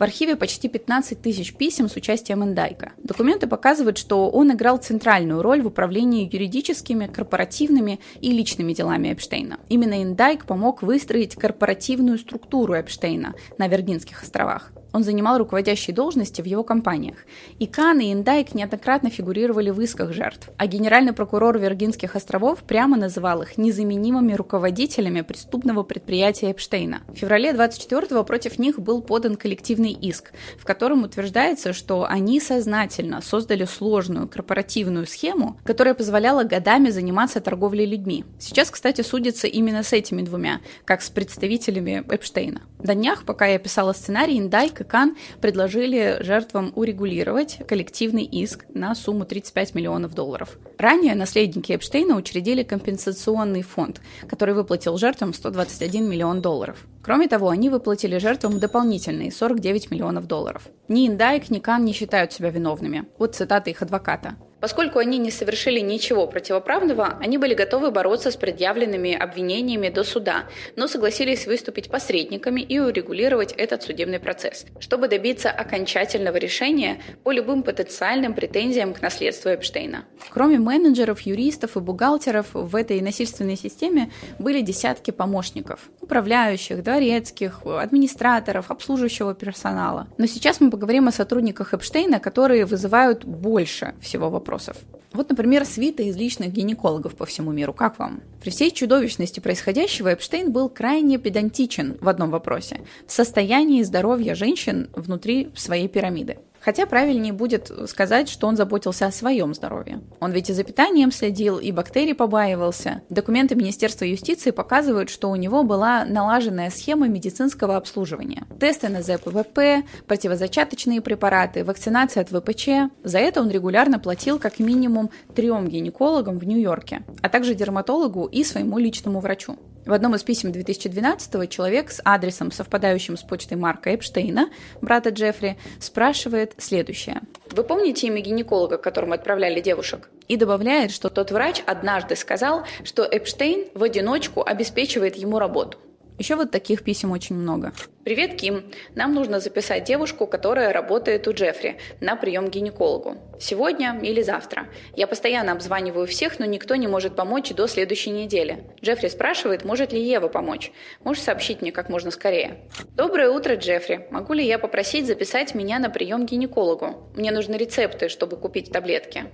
В архиве почти 15 тысяч писем с участием Индайка. Документы показывают, что он играл центральную роль в управлении юридическими, корпоративными и личными делами Эпштейна. Именно Индайк помог выстроить корпоративную структуру Эпштейна на Виргинских островах. Он занимал руководящие должности в его компаниях. И Кан и Индайк неоднократно фигурировали в исках жертв. А генеральный прокурор Виргинских островов прямо называл их незаменимыми руководителями преступного предприятия Эпштейна. В феврале 24-го против них был подан коллективный иск, в котором утверждается, что они сознательно создали сложную корпоративную схему, которая позволяла годами заниматься торговлей людьми. Сейчас, кстати, судятся именно с этими двумя, как с представителями Эпштейна. На днях, пока я писала сценарий, Индайк и Кан предложили жертвам урегулировать коллективный иск на сумму 35 миллионов долларов. Ранее наследники Эпштейна учредили компенсационный фонд, который выплатил жертвам 121 миллион долларов. Кроме того, они выплатили жертвам дополнительные 49 миллионов долларов. Ни Индайк, ни Кан не считают себя виновными. Вот цитата их адвоката. Поскольку они не совершили ничего противоправного, они были готовы бороться с предъявленными обвинениями до суда, но согласились выступить посредниками и урегулировать этот судебный процесс, чтобы добиться окончательного решения по любым потенциальным претензиям к наследству Эпштейна. Кроме менеджеров, юристов и бухгалтеров, в этой насильственной системе были десятки помощников, управляющих, дворецких, администраторов, обслуживающего персонала. Но сейчас мы поговорим о сотрудниках Эпштейна, которые вызывают больше всего вопросов вопросов. Вот, например, свита из личных гинекологов по всему миру. Как вам? При всей чудовищности происходящего Эпштейн был крайне педантичен в одном вопросе – в состоянии здоровья женщин внутри своей пирамиды. Хотя правильнее будет сказать, что он заботился о своем здоровье. Он ведь и за питанием следил, и бактерий побаивался. Документы Министерства юстиции показывают, что у него была налаженная схема медицинского обслуживания. Тесты на ЗПВП, противозачаточные препараты, вакцинация от ВПЧ. За это он регулярно платил как минимум трем гинекологам в Нью-Йорке, а также дерматологу и своему личному врачу. В одном из писем 2012 человек с адресом, совпадающим с почтой Марка Эпштейна, брата Джеффри, спрашивает следующее. Вы помните имя гинеколога, к которому отправляли девушек? И добавляет, что тот врач однажды сказал, что Эпштейн в одиночку обеспечивает ему работу. Еще вот таких писем очень много. Привет, Ким. Нам нужно записать девушку, которая работает у Джеффри, на прием к гинекологу. Сегодня или завтра. Я постоянно обзваниваю всех, но никто не может помочь до следующей недели. Джеффри спрашивает, может ли Ева помочь. Можешь сообщить мне как можно скорее. Доброе утро, Джеффри. Могу ли я попросить записать меня на прием к гинекологу? Мне нужны рецепты, чтобы купить таблетки.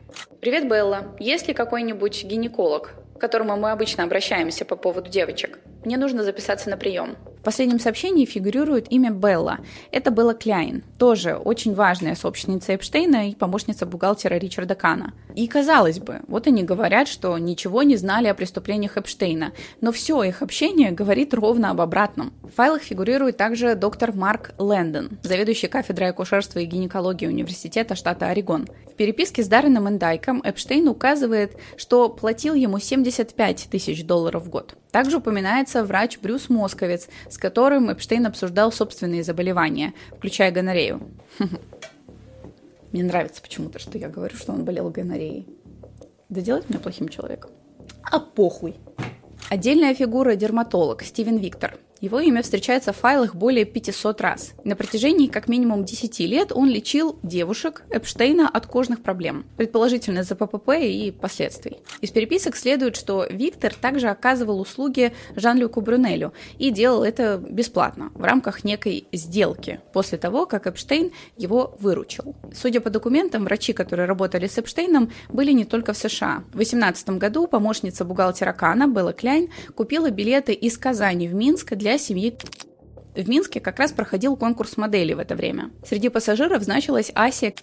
Привет, Белла. Есть ли какой-нибудь гинеколог? К которому мы обычно обращаемся по поводу девочек. Мне нужно записаться на прием. Последнем сообщении фигурирует имя Белла. Это Белла Кляйн, тоже очень важная сообщница Эпштейна и помощница бухгалтера Ричарда Кана. И казалось бы, вот они говорят, что ничего не знали о преступлениях Эпштейна, но все их общение говорит ровно об обратном. В файлах фигурирует также доктор Марк Лэндон, заведующий кафедрой акушерства и гинекологии Университета штата Орегон. В переписке с Дарреном Эндайком Эпштейн указывает, что платил ему 75 тысяч долларов в год. Также упоминается врач Брюс Московец, с которым Эпштейн обсуждал собственные заболевания, включая гонорею. Мне нравится почему-то, что я говорю, что он болел гонореей. Да делать меня плохим человеком. А похуй. Отдельная фигура – дерматолог Стивен Виктор – его имя встречается в файлах более 500 раз. На протяжении как минимум 10 лет он лечил девушек Эпштейна от кожных проблем, предположительно за ППП и последствий. Из переписок следует, что Виктор также оказывал услуги Жан-Люку Брюнелю и делал это бесплатно, в рамках некой сделки, после того, как Эпштейн его выручил. Судя по документам, врачи, которые работали с Эпштейном, были не только в США. В 2018 году помощница бухгалтера Кана Белла Кляйн купила билеты из Казани в Минск для семьи в Минске как раз проходил конкурс моделей в это время. Среди пассажиров значилась Ася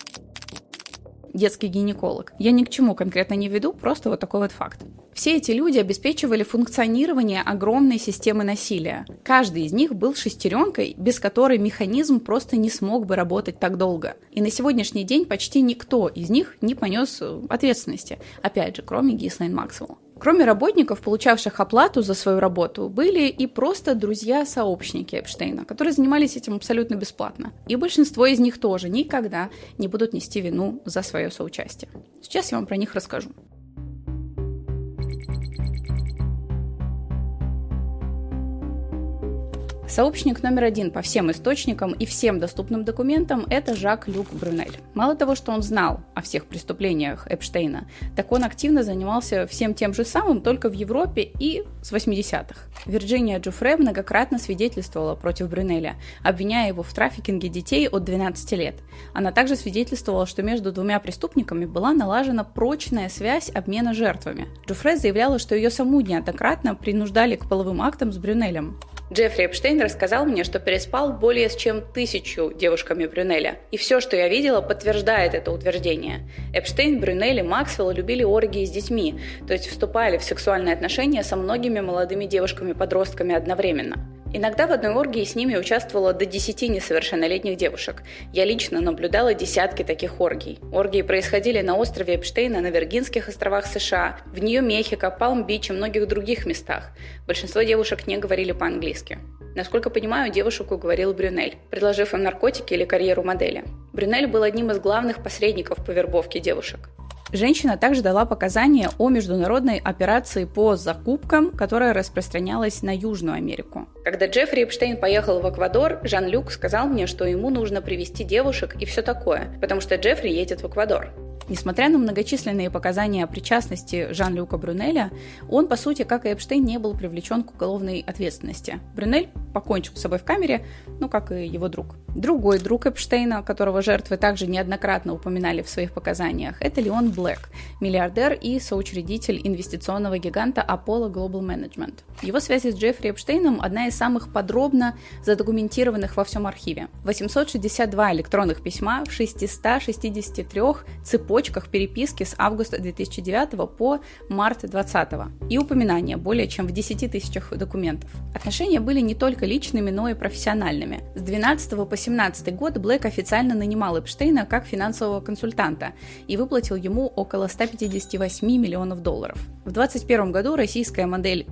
детский гинеколог. Я ни к чему конкретно не веду, просто вот такой вот факт. Все эти люди обеспечивали функционирование огромной системы насилия. Каждый из них был шестеренкой, без которой механизм просто не смог бы работать так долго. И на сегодняшний день почти никто из них не понес ответственности. Опять же, кроме Гислайн Максвелл. Кроме работников, получавших оплату за свою работу, были и просто друзья-сообщники Эпштейна, которые занимались этим абсолютно бесплатно. И большинство из них тоже никогда не будут нести вину за свое соучастие. Сейчас я вам про них расскажу. Сообщник номер один по всем источникам и всем доступным документам – это Жак Люк Брюнель. Мало того, что он знал о всех преступлениях Эпштейна, так он активно занимался всем тем же самым, только в Европе и с 80-х. Вирджиния Джуфре многократно свидетельствовала против Брюнеля, обвиняя его в трафикинге детей от 12 лет. Она также свидетельствовала, что между двумя преступниками была налажена прочная связь обмена жертвами. Джуфре заявляла, что ее саму неоднократно принуждали к половым актам с Брюнелем. Джеффри Эпштейн рассказал мне, что переспал более чем тысячу девушками Брюнеля. И все, что я видела, подтверждает это утверждение. Эпштейн, Брюнель и Максвелл любили оргии с детьми, то есть вступали в сексуальные отношения со многими молодыми девушками-подростками одновременно. Иногда в одной оргии с ними участвовало до 10 несовершеннолетних девушек. Я лично наблюдала десятки таких оргий. Оргии происходили на острове Эпштейна, на Виргинских островах США, в Нью-Мехико, Палм-Бич и многих других местах. Большинство девушек не говорили по-английски. Насколько понимаю, девушек уговорил Брюнель, предложив им наркотики или карьеру модели. Брюнель был одним из главных посредников по вербовке девушек. Женщина также дала показания о международной операции по закупкам, которая распространялась на Южную Америку. Когда Джеффри Эпштейн поехал в Эквадор, Жан-Люк сказал мне, что ему нужно привести девушек и все такое, потому что Джеффри едет в Эквадор. Несмотря на многочисленные показания о причастности Жан-Люка Брюнеля, он, по сути, как и Эпштейн, не был привлечен к уголовной ответственности. Брюнель покончил с собой в камере, ну, как и его друг. Другой друг Эпштейна, которого жертвы также неоднократно упоминали в своих показаниях, это Леон Блэк, миллиардер и соучредитель инвестиционного гиганта Apollo Global Management. Его связи с Джеффри Эпштейном одна из самых подробно задокументированных во всем архиве. 862 электронных письма в 663 цепочках переписки с августа 2009 по март 2020 и упоминания более чем в 10 тысячах документов. Отношения были не только личными, но и профессиональными. С 12 по 17 год Блэк официально нанимал Эпштейна как финансового консультанта и выплатил ему около 158 миллионов долларов. В 2021 году российская модель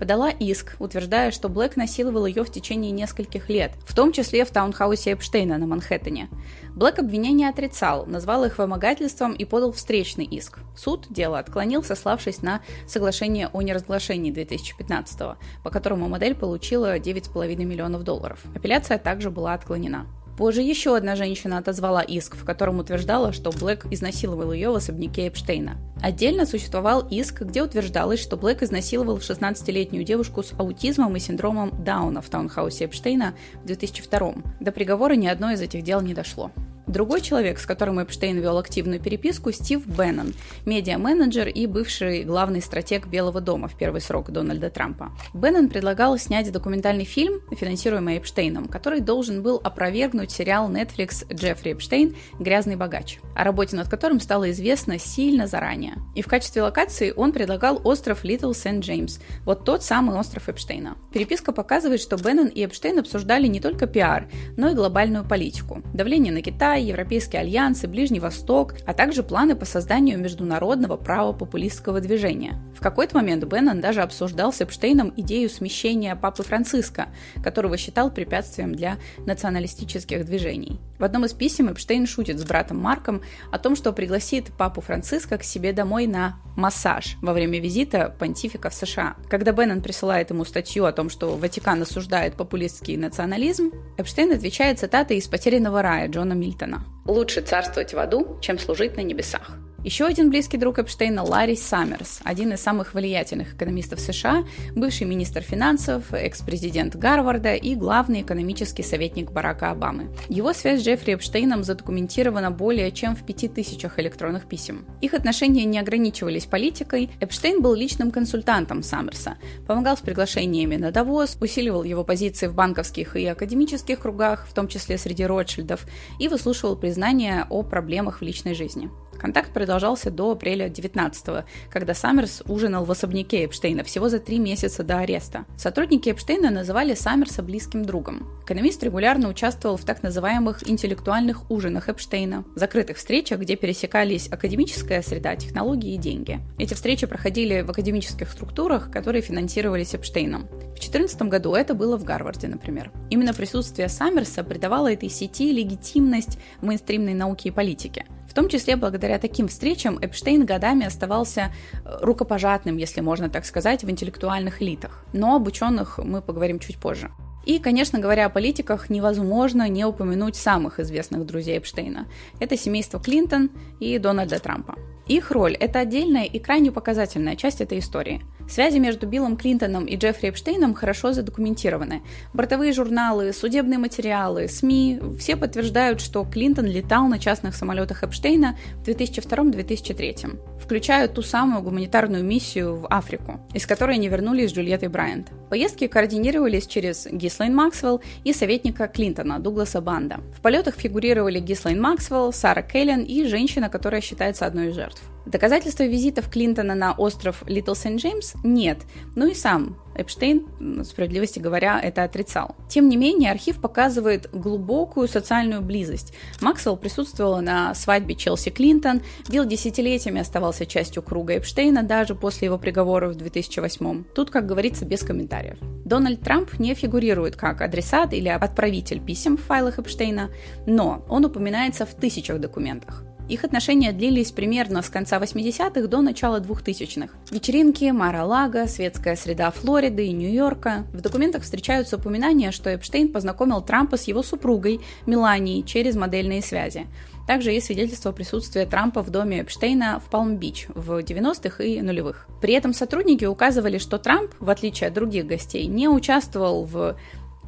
подала иск, утверждая, что Блэк насиловал ее в течение нескольких лет, в том числе в таунхаусе Эпштейна на Манхэттене. Блэк обвинения отрицал, назвал их вымогательством и подал встречный иск. Суд дело отклонил, сославшись на соглашение о неразглашении 2015 по которому модель получила 9,5 миллионов долларов. Апелляция также была отклонена. Позже еще одна женщина отозвала иск, в котором утверждала, что Блэк изнасиловал ее в особняке Эпштейна. Отдельно существовал иск, где утверждалось, что Блэк изнасиловал 16-летнюю девушку с аутизмом и синдромом Дауна в таунхаусе Эпштейна в 2002 До приговора ни одно из этих дел не дошло. Другой человек, с которым Эпштейн вел активную переписку, Стив Беннон, медиа-менеджер и бывший главный стратег Белого дома в первый срок Дональда Трампа. Беннон предлагал снять документальный фильм, финансируемый Эпштейном, который должен был опровергнуть сериал Netflix «Джеффри Эпштейн. Грязный богач», о работе над которым стало известно сильно заранее. И в качестве локации он предлагал остров Литл Сент-Джеймс, вот тот самый остров Эпштейна. Переписка показывает, что Беннон и Эпштейн обсуждали не только пиар, но и глобальную политику. Давление на Китай, Европейский альянс и Ближний Восток, а также планы по созданию международного правопопулистского движения. В какой-то момент Беннон даже обсуждал с Эпштейном идею смещения Папы Франциска, которого считал препятствием для националистических движений. В одном из писем Эпштейн шутит с братом Марком о том, что пригласит Папу Франциска к себе домой на массаж во время визита понтифика в США. Когда Беннон присылает ему статью о том, что Ватикан осуждает популистский национализм, Эпштейн отвечает цитатой из «Потерянного рая» Джона Мильтона. «Лучше царствовать в аду, чем служить на небесах». Еще один близкий друг Эпштейна – Ларри Саммерс, один из самых влиятельных экономистов США, бывший министр финансов, экс-президент Гарварда и главный экономический советник Барака Обамы. Его связь с Джеффри Эпштейном задокументирована более чем в пяти тысячах электронных писем. Их отношения не ограничивались политикой. Эпштейн был личным консультантом Саммерса, помогал с приглашениями на Давос, усиливал его позиции в банковских и академических кругах, в том числе среди Ротшильдов, и выслушивал признания о проблемах в личной жизни. Контакт продолжался до апреля 19 когда Саммерс ужинал в особняке Эпштейна всего за три месяца до ареста. Сотрудники Эпштейна называли Саммерса близким другом. Экономист регулярно участвовал в так называемых интеллектуальных ужинах Эпштейна, закрытых встречах, где пересекались академическая среда, технологии и деньги. Эти встречи проходили в академических структурах, которые финансировались Эпштейном. В 2014 году это было в Гарварде, например. Именно присутствие Саммерса придавало этой сети легитимность в мейнстримной науке и политике. В том числе благодаря таким встречам Эпштейн годами оставался э, рукопожатным, если можно так сказать, в интеллектуальных элитах. Но об ученых мы поговорим чуть позже. И, конечно, говоря о политиках, невозможно не упомянуть самых известных друзей Эпштейна. Это семейство Клинтон и Дональда Трампа. Их роль – это отдельная и крайне показательная часть этой истории. Связи между Биллом Клинтоном и Джеффри Эпштейном хорошо задокументированы. Бортовые журналы, судебные материалы, СМИ – все подтверждают, что Клинтон летал на частных самолетах Эпштейна в 2002-2003, включая ту самую гуманитарную миссию в Африку, из которой они вернулись с Джульеттой Брайант. Поездки координировались через Гислейн Максвелл и советника Клинтона Дугласа Банда. В полетах фигурировали Гислейн Максвелл, Сара Келлен и женщина, которая считается одной из жертв. Доказательства визитов Клинтона на остров Литл Сент-Джеймс нет, ну и сам Эпштейн, справедливости говоря, это отрицал. Тем не менее, архив показывает глубокую социальную близость. Максвелл присутствовала на свадьбе Челси Клинтон, Билл десятилетиями оставался частью круга Эпштейна даже после его приговора в 2008. Тут, как говорится, без комментариев. Дональд Трамп не фигурирует как адресат или отправитель писем в файлах Эпштейна, но он упоминается в тысячах документах. Их отношения длились примерно с конца 80-х до начала 2000-х. Вечеринки, Мара-Лага, светская среда Флориды и Нью-Йорка. В документах встречаются упоминания, что Эпштейн познакомил Трампа с его супругой Меланией через модельные связи. Также есть свидетельство присутствия Трампа в доме Эпштейна в Палм-Бич в 90-х и нулевых. При этом сотрудники указывали, что Трамп, в отличие от других гостей, не участвовал в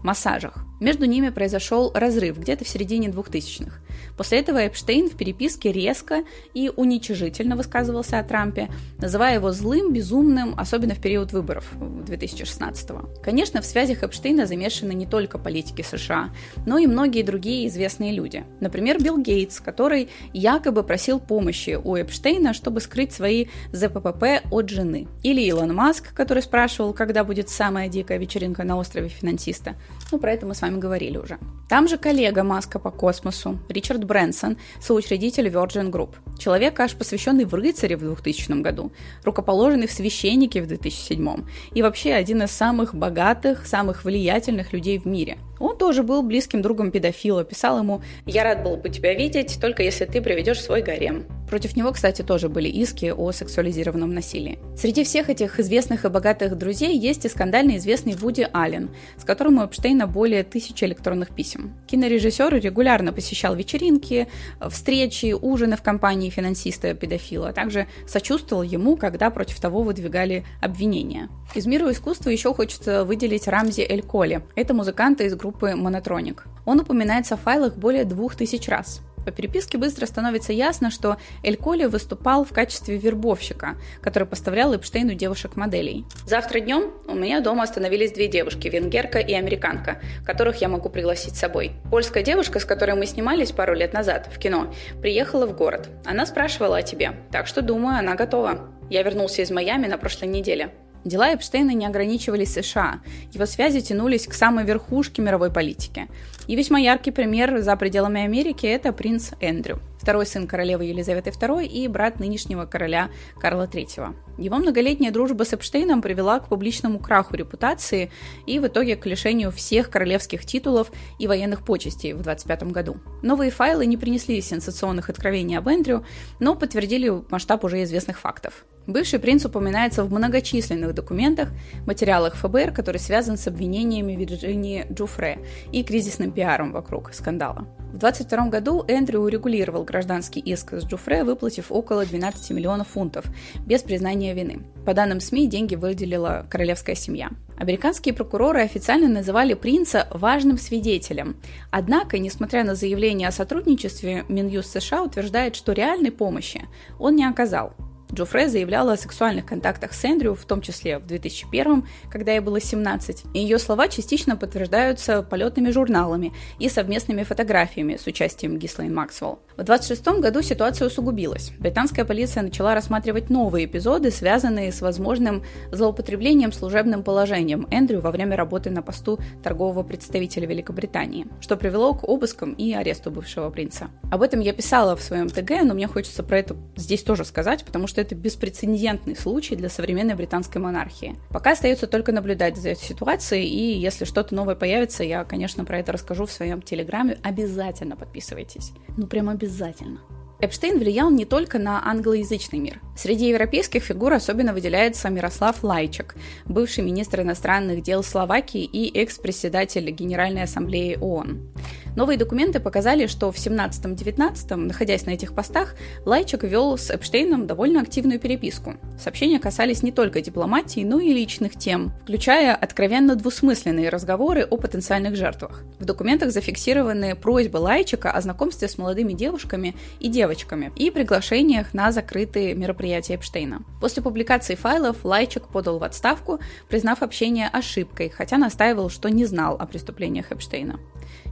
массажах. Между ними произошел разрыв где-то в середине 2000-х. После этого Эпштейн в переписке резко и уничижительно высказывался о Трампе, называя его злым, безумным, особенно в период выборов 2016 -го. Конечно, в связях Эпштейна замешаны не только политики США, но и многие другие известные люди. Например, Билл Гейтс, который якобы просил помощи у Эпштейна, чтобы скрыть свои ЗППП от жены. Или Илон Маск, который спрашивал, когда будет самая дикая вечеринка на острове финансиста. Ну, про это мы с вами вами говорили уже. Там же коллега Маска по космосу, Ричард Брэнсон, соучредитель Virgin Group. Человек, аж посвященный в рыцаре в 2000 году, рукоположенный в священники в 2007 и вообще один из самых богатых, самых влиятельных людей в мире – он тоже был близким другом педофила, писал ему «Я рад был бы тебя видеть, только если ты приведешь свой гарем». Против него, кстати, тоже были иски о сексуализированном насилии. Среди всех этих известных и богатых друзей есть и скандально известный Вуди Аллен, с которым у Эпштейна более тысячи электронных писем. Кинорежиссер регулярно посещал вечеринки, встречи, ужины в компании финансиста-педофила, а также сочувствовал ему, когда против того выдвигали обвинения. Из мира искусства еще хочется выделить Рамзи Эль Коли. Это музыканты из группы Monotronic. Он упоминается в файлах более двух тысяч раз. По переписке быстро становится ясно, что Эль Коли выступал в качестве вербовщика, который поставлял Эпштейну девушек-моделей. Завтра днем у меня дома остановились две девушки, венгерка и американка, которых я могу пригласить с собой. Польская девушка, с которой мы снимались пару лет назад в кино, приехала в город. Она спрашивала о тебе, так что думаю, она готова. Я вернулся из Майами на прошлой неделе. Дела Эпштейна не ограничивались США. Его связи тянулись к самой верхушке мировой политики. И весьма яркий пример за пределами Америки – это принц Эндрю, второй сын королевы Елизаветы II и брат нынешнего короля Карла III. Его многолетняя дружба с Эпштейном привела к публичному краху репутации и в итоге к лишению всех королевских титулов и военных почестей в 25 году. Новые файлы не принесли сенсационных откровений об Эндрю, но подтвердили масштаб уже известных фактов. Бывший принц упоминается в многочисленных документах, материалах ФБР, который связан с обвинениями Вирджинии Джуфре и кризисным пиаром вокруг скандала. В 22 году Эндрю урегулировал гражданский иск с Джуфре, выплатив около 12 миллионов фунтов, без признания вины. По данным СМИ, деньги выделила королевская семья. Американские прокуроры официально называли принца важным свидетелем. Однако, несмотря на заявление о сотрудничестве, Минюст США утверждает, что реальной помощи он не оказал. Джофре заявляла о сексуальных контактах с Эндрю, в том числе в 2001, когда ей было 17. И ее слова частично подтверждаются полетными журналами и совместными фотографиями с участием Гислейн Максвелл. В 26 году ситуация усугубилась. Британская полиция начала рассматривать новые эпизоды, связанные с возможным злоупотреблением служебным положением Эндрю во время работы на посту торгового представителя Великобритании, что привело к обыскам и аресту бывшего принца. Об этом я писала в своем ТГ, но мне хочется про это здесь тоже сказать, потому что это беспрецедентный случай для современной британской монархии. Пока остается только наблюдать за этой ситуацией, и если что-то новое появится, я, конечно, про это расскажу в своем телеграме. Обязательно подписывайтесь. Ну, прям обязательно. Эпштейн влиял не только на англоязычный мир. Среди европейских фигур особенно выделяется Мирослав Лайчак, бывший министр иностранных дел Словакии и экс-председатель Генеральной ассамблеи ООН. Новые документы показали, что в 17-19, находясь на этих постах, Лайчак вел с Эпштейном довольно активную переписку. Сообщения касались не только дипломатии, но и личных тем, включая откровенно двусмысленные разговоры о потенциальных жертвах. В документах зафиксированы просьбы Лайчика о знакомстве с молодыми девушками и девочками и приглашениях на закрытые мероприятия Эпштейна. После публикации файлов Лайчик подал в отставку, признав общение ошибкой, хотя настаивал, что не знал о преступлениях Эпштейна.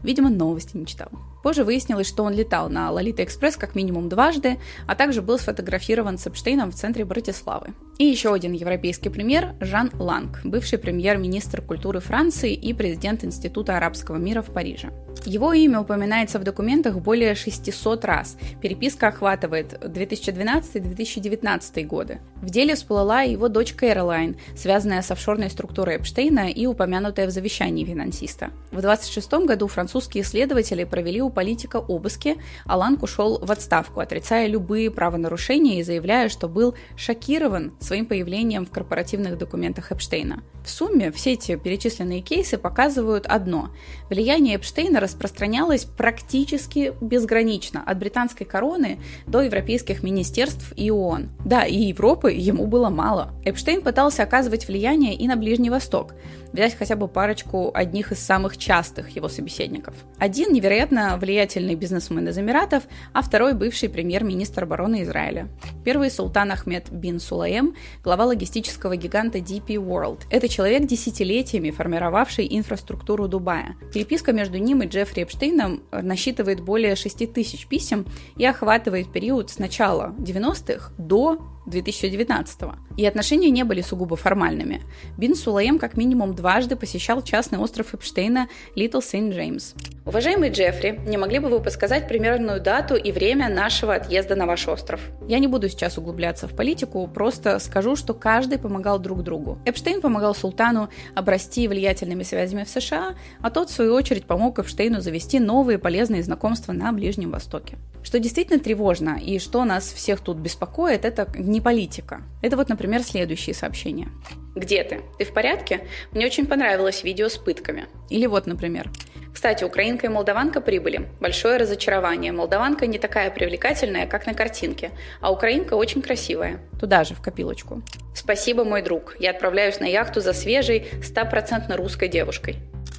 Видимо, новости не читал. Позже выяснилось, что он летал на Лолита Экспресс как минимум дважды, а также был сфотографирован с Эпштейном в центре Братиславы. И еще один европейский пример – Жан Ланг, бывший премьер-министр культуры Франции и президент Института арабского мира в Париже. Его имя упоминается в документах более 600 раз. Переписка охватывает 2012-2019 годы. В деле всплыла его дочь Кэролайн, связанная с офшорной структурой Эпштейна и упомянутая в завещании финансиста. В 26 году французские исследователи провели политика обыски, а Ланг ушел в отставку, отрицая любые правонарушения и заявляя, что был шокирован своим появлением в корпоративных документах Эпштейна. В сумме все эти перечисленные кейсы показывают одно. Влияние Эпштейна распространялось практически безгранично, от британской короны до европейских министерств и ООН. Да, и Европы ему было мало. Эпштейн пытался оказывать влияние и на Ближний Восток. Взять хотя бы парочку одних из самых частых его собеседников. Один невероятно влиятельный бизнесмен из Эмиратов, а второй бывший премьер-министр обороны Израиля. Первый султан Ахмед бин Сулаем, глава логистического гиганта DP World. Это человек, десятилетиями формировавший инфраструктуру Дубая. Переписка между ним и Джеффри Эпштейном насчитывает более 6 тысяч писем и охватывает период с начала 90-х до 2019 И отношения не были сугубо формальными. Бин Сулаем как минимум дважды посещал частный остров Эпштейна Литл Сент-Джеймс. Уважаемый Джеффри, не могли бы вы подсказать примерную дату и время нашего отъезда на ваш остров? Я не буду сейчас углубляться в политику, просто скажу, что каждый помогал друг другу. Эпштейн помогал султану обрасти влиятельными связями в США, а тот, в свою очередь, помог Эпштейну завести новые полезные знакомства на Ближнем Востоке. Что действительно тревожно и что нас всех тут беспокоит, это не политика. Это вот, например, следующие сообщения. Где ты? Ты в порядке? Мне очень понравилось видео с пытками. Или вот, например. Кстати, украинка и молдаванка прибыли. Большое разочарование. Молдаванка не такая привлекательная, как на картинке, а украинка очень красивая. Туда же, в копилочку. Спасибо, мой друг. Я отправляюсь на яхту за свежей, стопроцентно русской девушкой.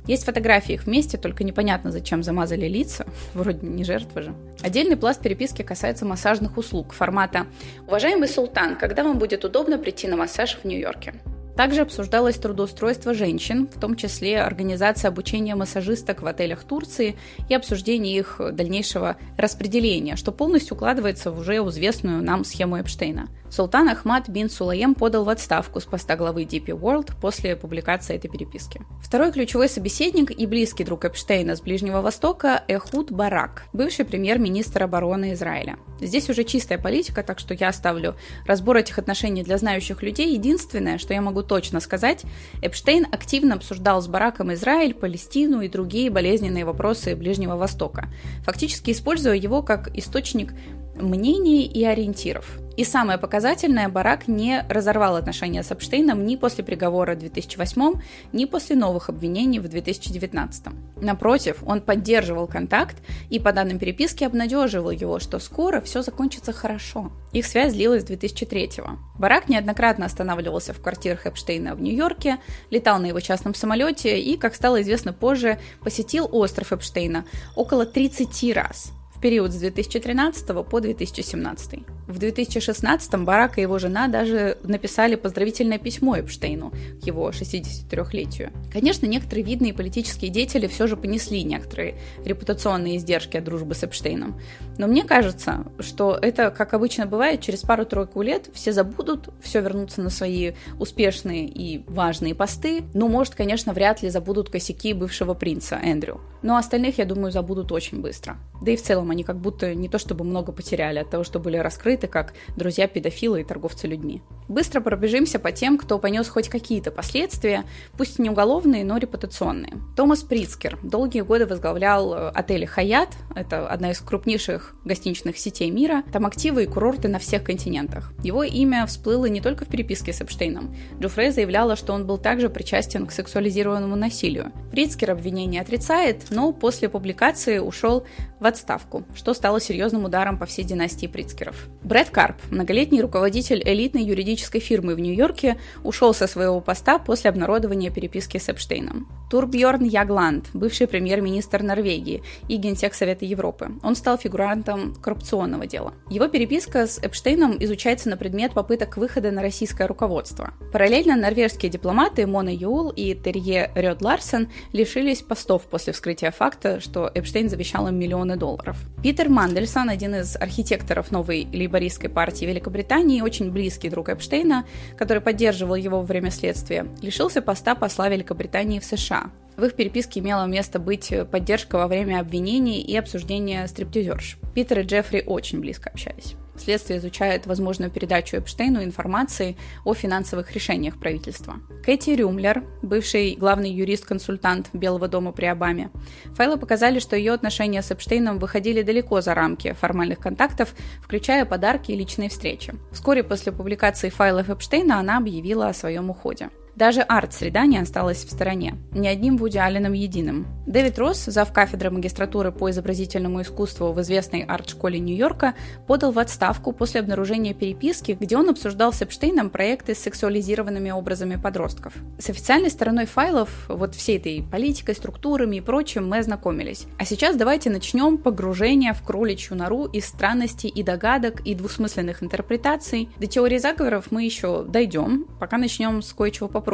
Есть фотографии их вместе, только непонятно, зачем замазали лица. Вроде не жертва же. Отдельный пласт переписки касается массажных услуг формата «Уважаемый султан, когда вам будет удобно прийти на массаж в Нью-Йорке?» Также обсуждалось трудоустройство женщин, в том числе организация обучения массажисток в отелях Турции и обсуждение их дальнейшего распределения, что полностью укладывается в уже известную нам схему Эпштейна. Султан Ахмад бин Сулаем подал в отставку с поста главы DP World после публикации этой переписки. Второй ключевой собеседник и близкий друг Эпштейна с Ближнего Востока – Эхуд Барак, бывший премьер-министр обороны Израиля. Здесь уже чистая политика, так что я оставлю разбор этих отношений для знающих людей. Единственное, что я могу точно сказать, Эпштейн активно обсуждал с Бараком Израиль, Палестину и другие болезненные вопросы Ближнего Востока, фактически используя его как источник мнений и ориентиров. И самое показательное, Барак не разорвал отношения с Эпштейном ни после приговора в 2008, ни после новых обвинений в 2019. Напротив, он поддерживал контакт и по данным переписки обнадеживал его, что скоро все закончится хорошо. Их связь длилась с 2003 -го. Барак неоднократно останавливался в квартирах Эпштейна в Нью-Йорке, летал на его частном самолете и, как стало известно позже, посетил остров Эпштейна около 30 раз период с 2013 по 2017. В 2016 Барак и его жена даже написали поздравительное письмо Эпштейну к его 63-летию. Конечно, некоторые видные политические деятели все же понесли некоторые репутационные издержки от дружбы с Эпштейном. Но мне кажется, что это, как обычно бывает, через пару-тройку лет все забудут, все вернутся на свои успешные и важные посты. Но, может, конечно, вряд ли забудут косяки бывшего принца Эндрю. Но остальных, я думаю, забудут очень быстро. Да и в целом они как будто не то чтобы много потеряли от того, что были раскрыты как друзья-педофилы и торговцы людьми. Быстро пробежимся по тем, кто понес хоть какие-то последствия, пусть не уголовные, но репутационные. Томас Прицкер долгие годы возглавлял э, отели «Хаят», это одна из крупнейших гостиничных сетей мира, там активы и курорты на всех континентах. Его имя всплыло не только в переписке с Эпштейном. Джуфре заявляла, что он был также причастен к сексуализированному насилию. Прицкер обвинение отрицает, но после публикации ушел в отставку, что стало серьезным ударом по всей династии Прицкеров. Брэд Карп, многолетний руководитель элитной юридической фирмы в Нью-Йорке, ушел со своего поста после обнародования переписки с Эпштейном. Турбьорн Ягланд, бывший премьер-министр Норвегии и генсек Совета Европы. Он стал фигурантом коррупционного дела. Его переписка с Эпштейном изучается на предмет попыток выхода на российское руководство. Параллельно норвежские дипломаты Мона Юл и Терье Рёд Ларсен лишились постов после вскрытия факта, что Эпштейн завещал им миллионы долларов. Питер Мандельсон, один из архитекторов новой лейбористской партии Великобритании, очень близкий друг Эпштейна, который поддерживал его во время следствия, лишился поста посла Великобритании в США. В их переписке имела место быть поддержка во время обвинений и обсуждения стриптизерш. Питер и Джеффри очень близко общались. Следствие изучает возможную передачу Эпштейну информации о финансовых решениях правительства. Кэти Рюмлер, бывший главный юрист-консультант Белого дома при Обаме, файлы показали, что ее отношения с Эпштейном выходили далеко за рамки формальных контактов, включая подарки и личные встречи. Вскоре после публикации файлов Эпштейна она объявила о своем уходе. Даже арт-среда не осталась в стороне. Ни одним Вуди Алленом единым. Дэвид Росс, зав. кафедры магистратуры по изобразительному искусству в известной арт-школе Нью-Йорка, подал в отставку после обнаружения переписки, где он обсуждал с Эпштейном проекты с сексуализированными образами подростков. С официальной стороной файлов, вот всей этой политикой, структурами и прочим мы ознакомились. А сейчас давайте начнем погружение в кроличью нору из странностей и догадок и двусмысленных интерпретаций. До теории заговоров мы еще дойдем, пока начнем с кое-чего попроще.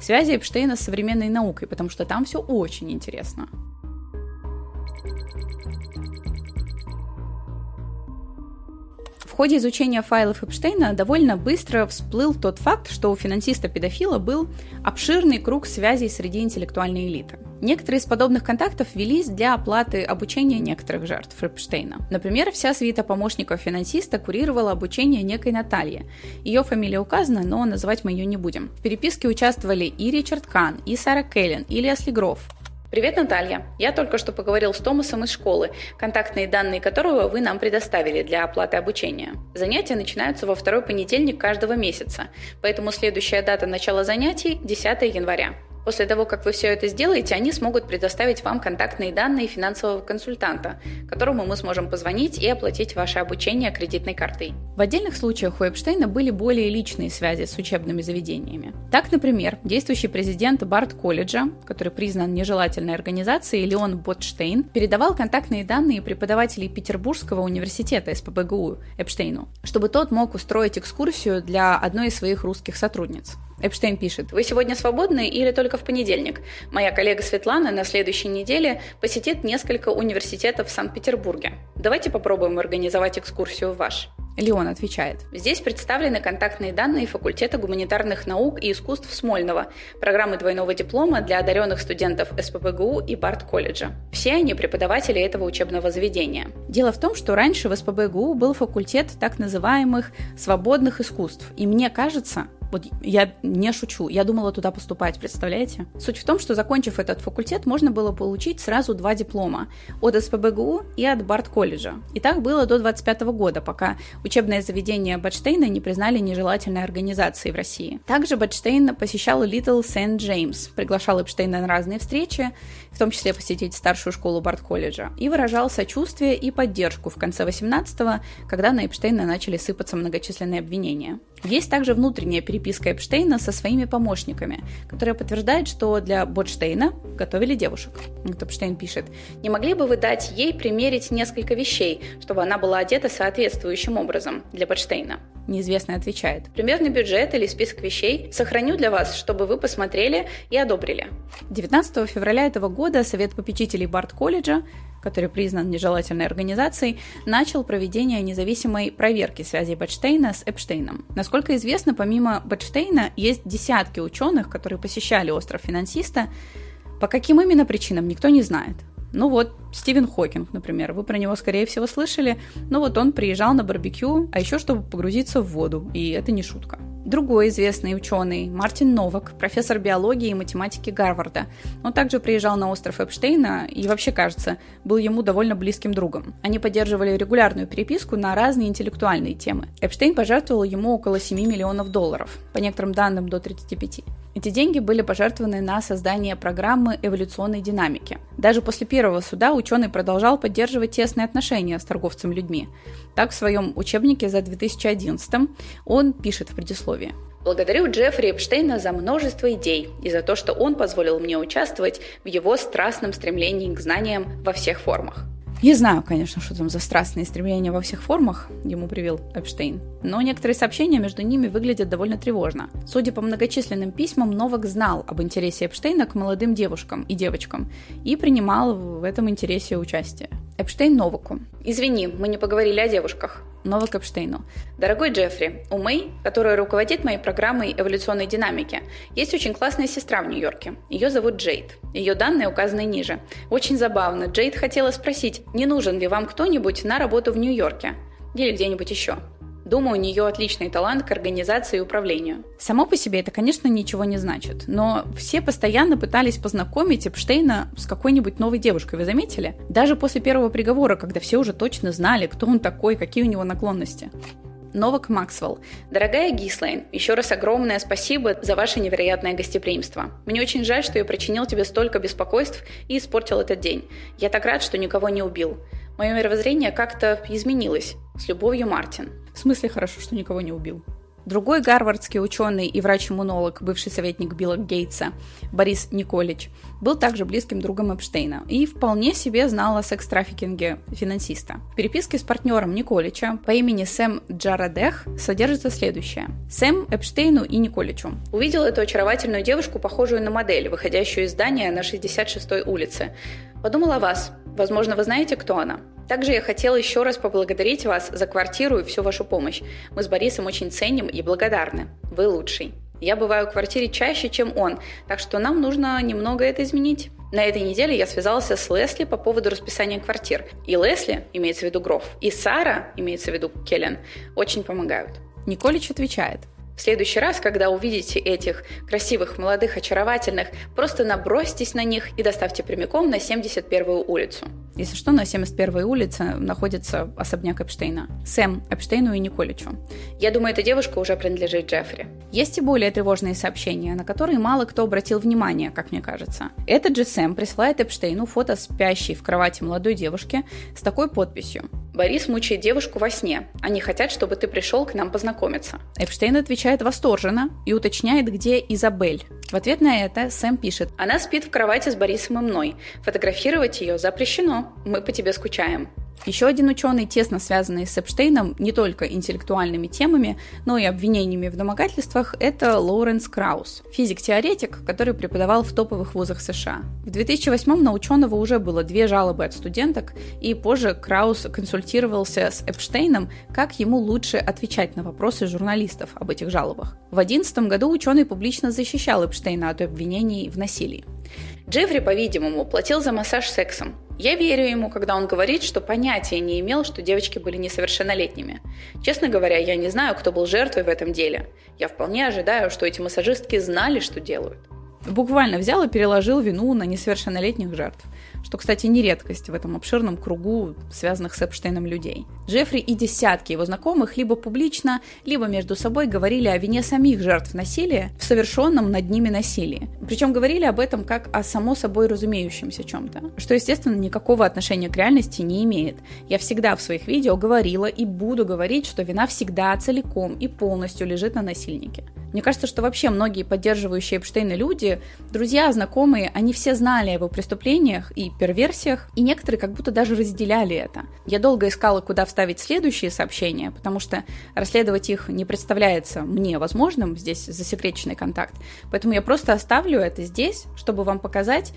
Связи Эпштейна с современной наукой, потому что там все очень интересно. Ходе изучения файлов Эпштейна довольно быстро всплыл тот факт, что у финансиста-педофила был обширный круг связей среди интеллектуальной элиты. Некоторые из подобных контактов велись для оплаты обучения некоторых жертв Эпштейна. Например, вся свита помощников финансиста курировала обучение некой Натальи. Ее фамилия указана, но называть мы ее не будем. В переписке участвовали и Ричард Кан, и Сара Келлен, и Лесли Гроф. Привет, Наталья. Я только что поговорил с Томасом из школы, контактные данные которого вы нам предоставили для оплаты обучения. Занятия начинаются во второй понедельник каждого месяца, поэтому следующая дата начала занятий – 10 января. После того, как вы все это сделаете, они смогут предоставить вам контактные данные финансового консультанта, которому мы сможем позвонить и оплатить ваше обучение кредитной картой. В отдельных случаях у Эпштейна были более личные связи с учебными заведениями. Так, например, действующий президент Барт колледжа, который признан нежелательной организацией, Леон Ботштейн, передавал контактные данные преподавателей Петербургского университета СПБГУ Эпштейну, чтобы тот мог устроить экскурсию для одной из своих русских сотрудниц. Эпштейн пишет, «Вы сегодня свободны или только в понедельник? Моя коллега Светлана на следующей неделе посетит несколько университетов в Санкт-Петербурге. Давайте попробуем организовать экскурсию в ваш». Леон отвечает. Здесь представлены контактные данные факультета гуманитарных наук и искусств Смольного, программы двойного диплома для одаренных студентов СПБГУ и Барт-колледжа. Все они преподаватели этого учебного заведения. Дело в том, что раньше в СПБГУ был факультет так называемых свободных искусств. И мне кажется, вот я не шучу, я думала туда поступать, представляете? Суть в том, что закончив этот факультет, можно было получить сразу два диплома от СПБГУ и от Барт-колледжа. И так было до 25 года, пока учебное заведение Батштейна не признали нежелательной организацией в России. Также Батштейн посещал Little St. James, приглашал Эпштейна на разные встречи, том числе посетить старшую школу Барт-колледжа, и выражал сочувствие и поддержку в конце 18-го, когда на Эпштейна начали сыпаться многочисленные обвинения. Есть также внутренняя переписка Эпштейна со своими помощниками, которая подтверждает, что для Ботштейна готовили девушек. Вот Эпштейн пишет, «Не могли бы вы дать ей примерить несколько вещей, чтобы она была одета соответствующим образом для Ботштейна?» Неизвестный отвечает, «Примерный бюджет или список вещей сохраню для вас, чтобы вы посмотрели и одобрили». 19 февраля этого года Совет попечителей Барт-колледжа который признан нежелательной организацией, начал проведение независимой проверки связей Бэтштейна с Эпштейном. Насколько известно, помимо Бэтштейна есть десятки ученых, которые посещали остров финансиста. По каким именно причинам, никто не знает. Ну вот, Стивен Хокинг, например, вы про него, скорее всего, слышали. Ну вот он приезжал на барбекю, а еще чтобы погрузиться в воду, и это не шутка. Другой известный ученый, Мартин Новак, профессор биологии и математики Гарварда. Он также приезжал на остров Эпштейна и вообще, кажется, был ему довольно близким другом. Они поддерживали регулярную переписку на разные интеллектуальные темы. Эпштейн пожертвовал ему около 7 миллионов долларов, по некоторым данным до 35. Эти деньги были пожертвованы на создание программы эволюционной динамики. Даже после первого суда ученый продолжал поддерживать тесные отношения с торговцем людьми. Так, в своем учебнике за 2011 он пишет в предисловии. Благодарю Джеффри Эпштейна за множество идей и за то, что он позволил мне участвовать в его страстном стремлении к знаниям во всех формах. Не знаю, конечно, что там за страстные стремления во всех формах ему привел Эпштейн, но некоторые сообщения между ними выглядят довольно тревожно. Судя по многочисленным письмам, Новак знал об интересе Эпштейна к молодым девушкам и девочкам и принимал в этом интересе участие. Эпштейн Новаку. Извини, мы не поговорили о девушках. Новак Эпштейну. Дорогой Джеффри, у Мэй, которая руководит моей программой эволюционной динамики, есть очень классная сестра в Нью-Йорке. Ее зовут Джейд. Ее данные указаны ниже. Очень забавно. Джейд хотела спросить, не нужен ли вам кто-нибудь на работу в Нью-Йорке? Или где-нибудь еще. Думаю, у нее отличный талант к организации и управлению. Само по себе это, конечно, ничего не значит, но все постоянно пытались познакомить Эпштейна с какой-нибудь новой девушкой, вы заметили? Даже после первого приговора, когда все уже точно знали, кто он такой, какие у него наклонности. Новак Максвелл. Дорогая Гислейн, еще раз огромное спасибо за ваше невероятное гостеприимство. Мне очень жаль, что я причинил тебе столько беспокойств и испортил этот день. Я так рад, что никого не убил. Мое мировоззрение как-то изменилось. С любовью, Мартин. В смысле хорошо, что никого не убил? Другой гарвардский ученый и врач-иммунолог, бывший советник Билла Гейтса, Борис Николич, был также близким другом Эпштейна и вполне себе знал о секс-трафикинге финансиста. В переписке с партнером Николича по имени Сэм Джарадех содержится следующее. Сэм Эпштейну и Николичу. Увидел эту очаровательную девушку, похожую на модель, выходящую из здания на 66-й улице. Подумал о вас. Возможно, вы знаете, кто она. Также я хотела еще раз поблагодарить вас за квартиру и всю вашу помощь. Мы с Борисом очень ценим и благодарны. Вы лучший. Я бываю в квартире чаще, чем он, так что нам нужно немного это изменить. На этой неделе я связался с Лесли по поводу расписания квартир. И Лесли, имеется в виду Гроф, и Сара, имеется в виду Келлен, очень помогают. Николич отвечает. В следующий раз, когда увидите этих красивых, молодых, очаровательных, просто набросьтесь на них и доставьте прямиком на 71-ю улицу. Если что, на 71-й улице находится особняк Эпштейна. Сэм Эпштейну и Николичу. Я думаю, эта девушка уже принадлежит Джеффри. Есть и более тревожные сообщения, на которые мало кто обратил внимание, как мне кажется. Этот же Сэм присылает Эпштейну фото спящей в кровати молодой девушки с такой подписью. Борис мучает девушку во сне. Они хотят, чтобы ты пришел к нам познакомиться. Эпштейн отвечает восторженно и уточняет, где Изабель. В ответ на это Сэм пишет. Она спит в кровати с Борисом и мной. Фотографировать ее запрещено. Мы по тебе скучаем. Еще один ученый, тесно связанный с Эпштейном не только интеллектуальными темами, но и обвинениями в домогательствах, это Лоуренс Краус, физик-теоретик, который преподавал в топовых вузах США. В 2008 на ученого уже было две жалобы от студенток, и позже Краус консультировался с Эпштейном, как ему лучше отвечать на вопросы журналистов об этих жалобах. В 2011 году ученый публично защищал Эпштейна от обвинений в насилии. Джеффри, по-видимому, платил за массаж сексом. Я верю ему, когда он говорит, что понятия не имел, что девочки были несовершеннолетними. Честно говоря, я не знаю, кто был жертвой в этом деле. Я вполне ожидаю, что эти массажистки знали, что делают. Буквально взял и переложил вину на несовершеннолетних жертв что, кстати, не редкость в этом обширном кругу связанных с Эпштейном людей. Джеффри и десятки его знакомых либо публично, либо между собой говорили о вине самих жертв насилия в совершенном над ними насилии. Причем говорили об этом как о само собой разумеющемся чем-то, что, естественно, никакого отношения к реальности не имеет. Я всегда в своих видео говорила и буду говорить, что вина всегда целиком и полностью лежит на насильнике. Мне кажется, что вообще многие поддерживающие Эпштейна люди, друзья, знакомые, они все знали о его преступлениях и перверсиях, и некоторые как будто даже разделяли это. Я долго искала, куда вставить следующие сообщения, потому что расследовать их не представляется мне возможным, здесь засекреченный контакт. Поэтому я просто оставлю это здесь, чтобы вам показать,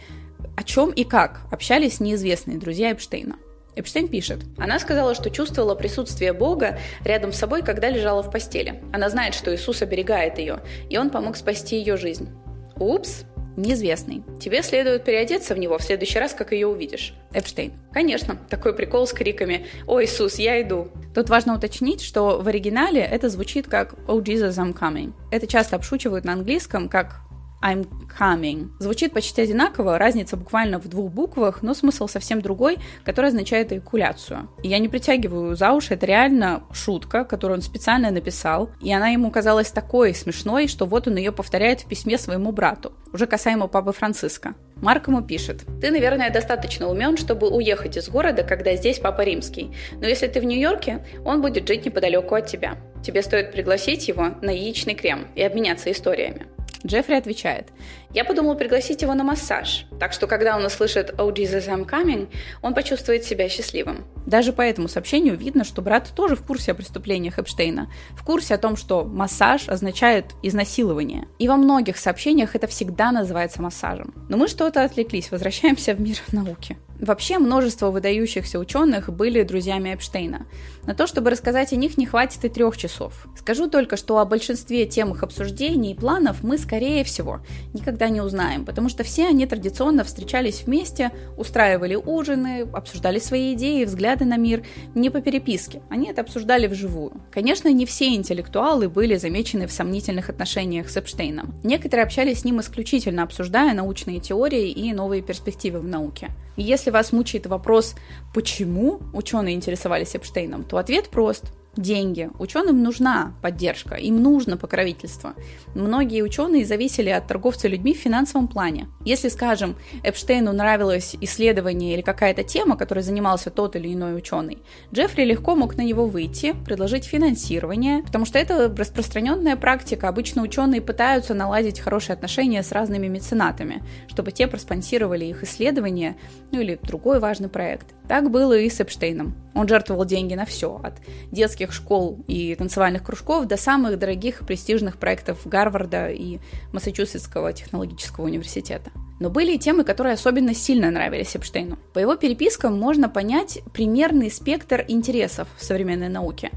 о чем и как общались неизвестные друзья Эпштейна. Эпштейн пишет. Она сказала, что чувствовала присутствие Бога рядом с собой, когда лежала в постели. Она знает, что Иисус оберегает ее, и он помог спасти ее жизнь. Упс, неизвестный. Тебе следует переодеться в него в следующий раз, как ее увидишь. Эпштейн. Конечно, такой прикол с криками «О, Иисус, я иду!». Тут важно уточнить, что в оригинале это звучит как «Oh, Jesus, I'm coming». Это часто обшучивают на английском как I'm coming. Звучит почти одинаково, разница буквально в двух буквах, но смысл совсем другой, который означает эякуляцию. И я не притягиваю за уши, это реально шутка, которую он специально написал, и она ему казалась такой смешной, что вот он ее повторяет в письме своему брату, уже касаемо папы Франциска. Марк ему пишет. «Ты, наверное, достаточно умен, чтобы уехать из города, когда здесь папа римский. Но если ты в Нью-Йорке, он будет жить неподалеку от тебя. Тебе стоит пригласить его на яичный крем и обменяться историями. Джеффри отвечает, «Я подумал пригласить его на массаж, так что когда он услышит «Oh, Jesus, I'm coming», он почувствует себя счастливым». Даже по этому сообщению видно, что брат тоже в курсе о преступлениях Эпштейна, в курсе о том, что массаж означает изнасилование. И во многих сообщениях это всегда называется массажем. Но мы что-то отвлеклись, возвращаемся в мир науки. Вообще множество выдающихся ученых были друзьями Эпштейна. На то, чтобы рассказать о них, не хватит и трех часов. Скажу только, что о большинстве тем их обсуждений и планов мы, скорее всего, никогда не узнаем, потому что все они традиционно встречались вместе, устраивали ужины, обсуждали свои идеи, взгляды на мир не по переписке, они это обсуждали вживую. Конечно, не все интеллектуалы были замечены в сомнительных отношениях с Эпштейном. Некоторые общались с ним исключительно обсуждая научные теории и новые перспективы в науке. И если вас мучает вопрос, почему ученые интересовались Эпштейном, то ответ прост – деньги. Ученым нужна поддержка, им нужно покровительство. Многие ученые зависели от торговца людьми в финансовом плане. Если, скажем, Эпштейну нравилось исследование или какая-то тема, которой занимался тот или иной ученый, Джеффри легко мог на него выйти, предложить финансирование, потому что это распространенная практика. Обычно ученые пытаются наладить хорошие отношения с разными меценатами, чтобы те проспонсировали их исследования, ну или другой важный проект. Так было и с Эпштейном. Он жертвовал деньги на все, от детских школ и танцевальных кружков до самых дорогих и престижных проектов Гарварда и Массачусетского технологического университета. Но были и темы, которые особенно сильно нравились Эпштейну. По его перепискам можно понять примерный спектр интересов в современной науке.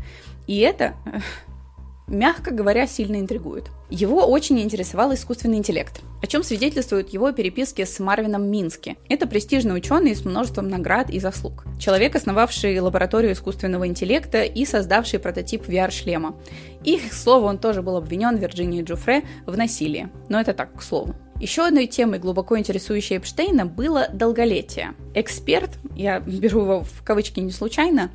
И это мягко говоря, сильно интригует. Его очень интересовал искусственный интеллект, о чем свидетельствуют его переписки с Марвином Мински. Это престижный ученый с множеством наград и заслуг. Человек, основавший лабораторию искусственного интеллекта и создавший прототип VR-шлема. И, к слову, он тоже был обвинен Вирджинией Джуфре в насилии. Но это так, к слову. Еще одной темой, глубоко интересующей Эпштейна, было долголетие. Эксперт, я беру его в кавычки не случайно,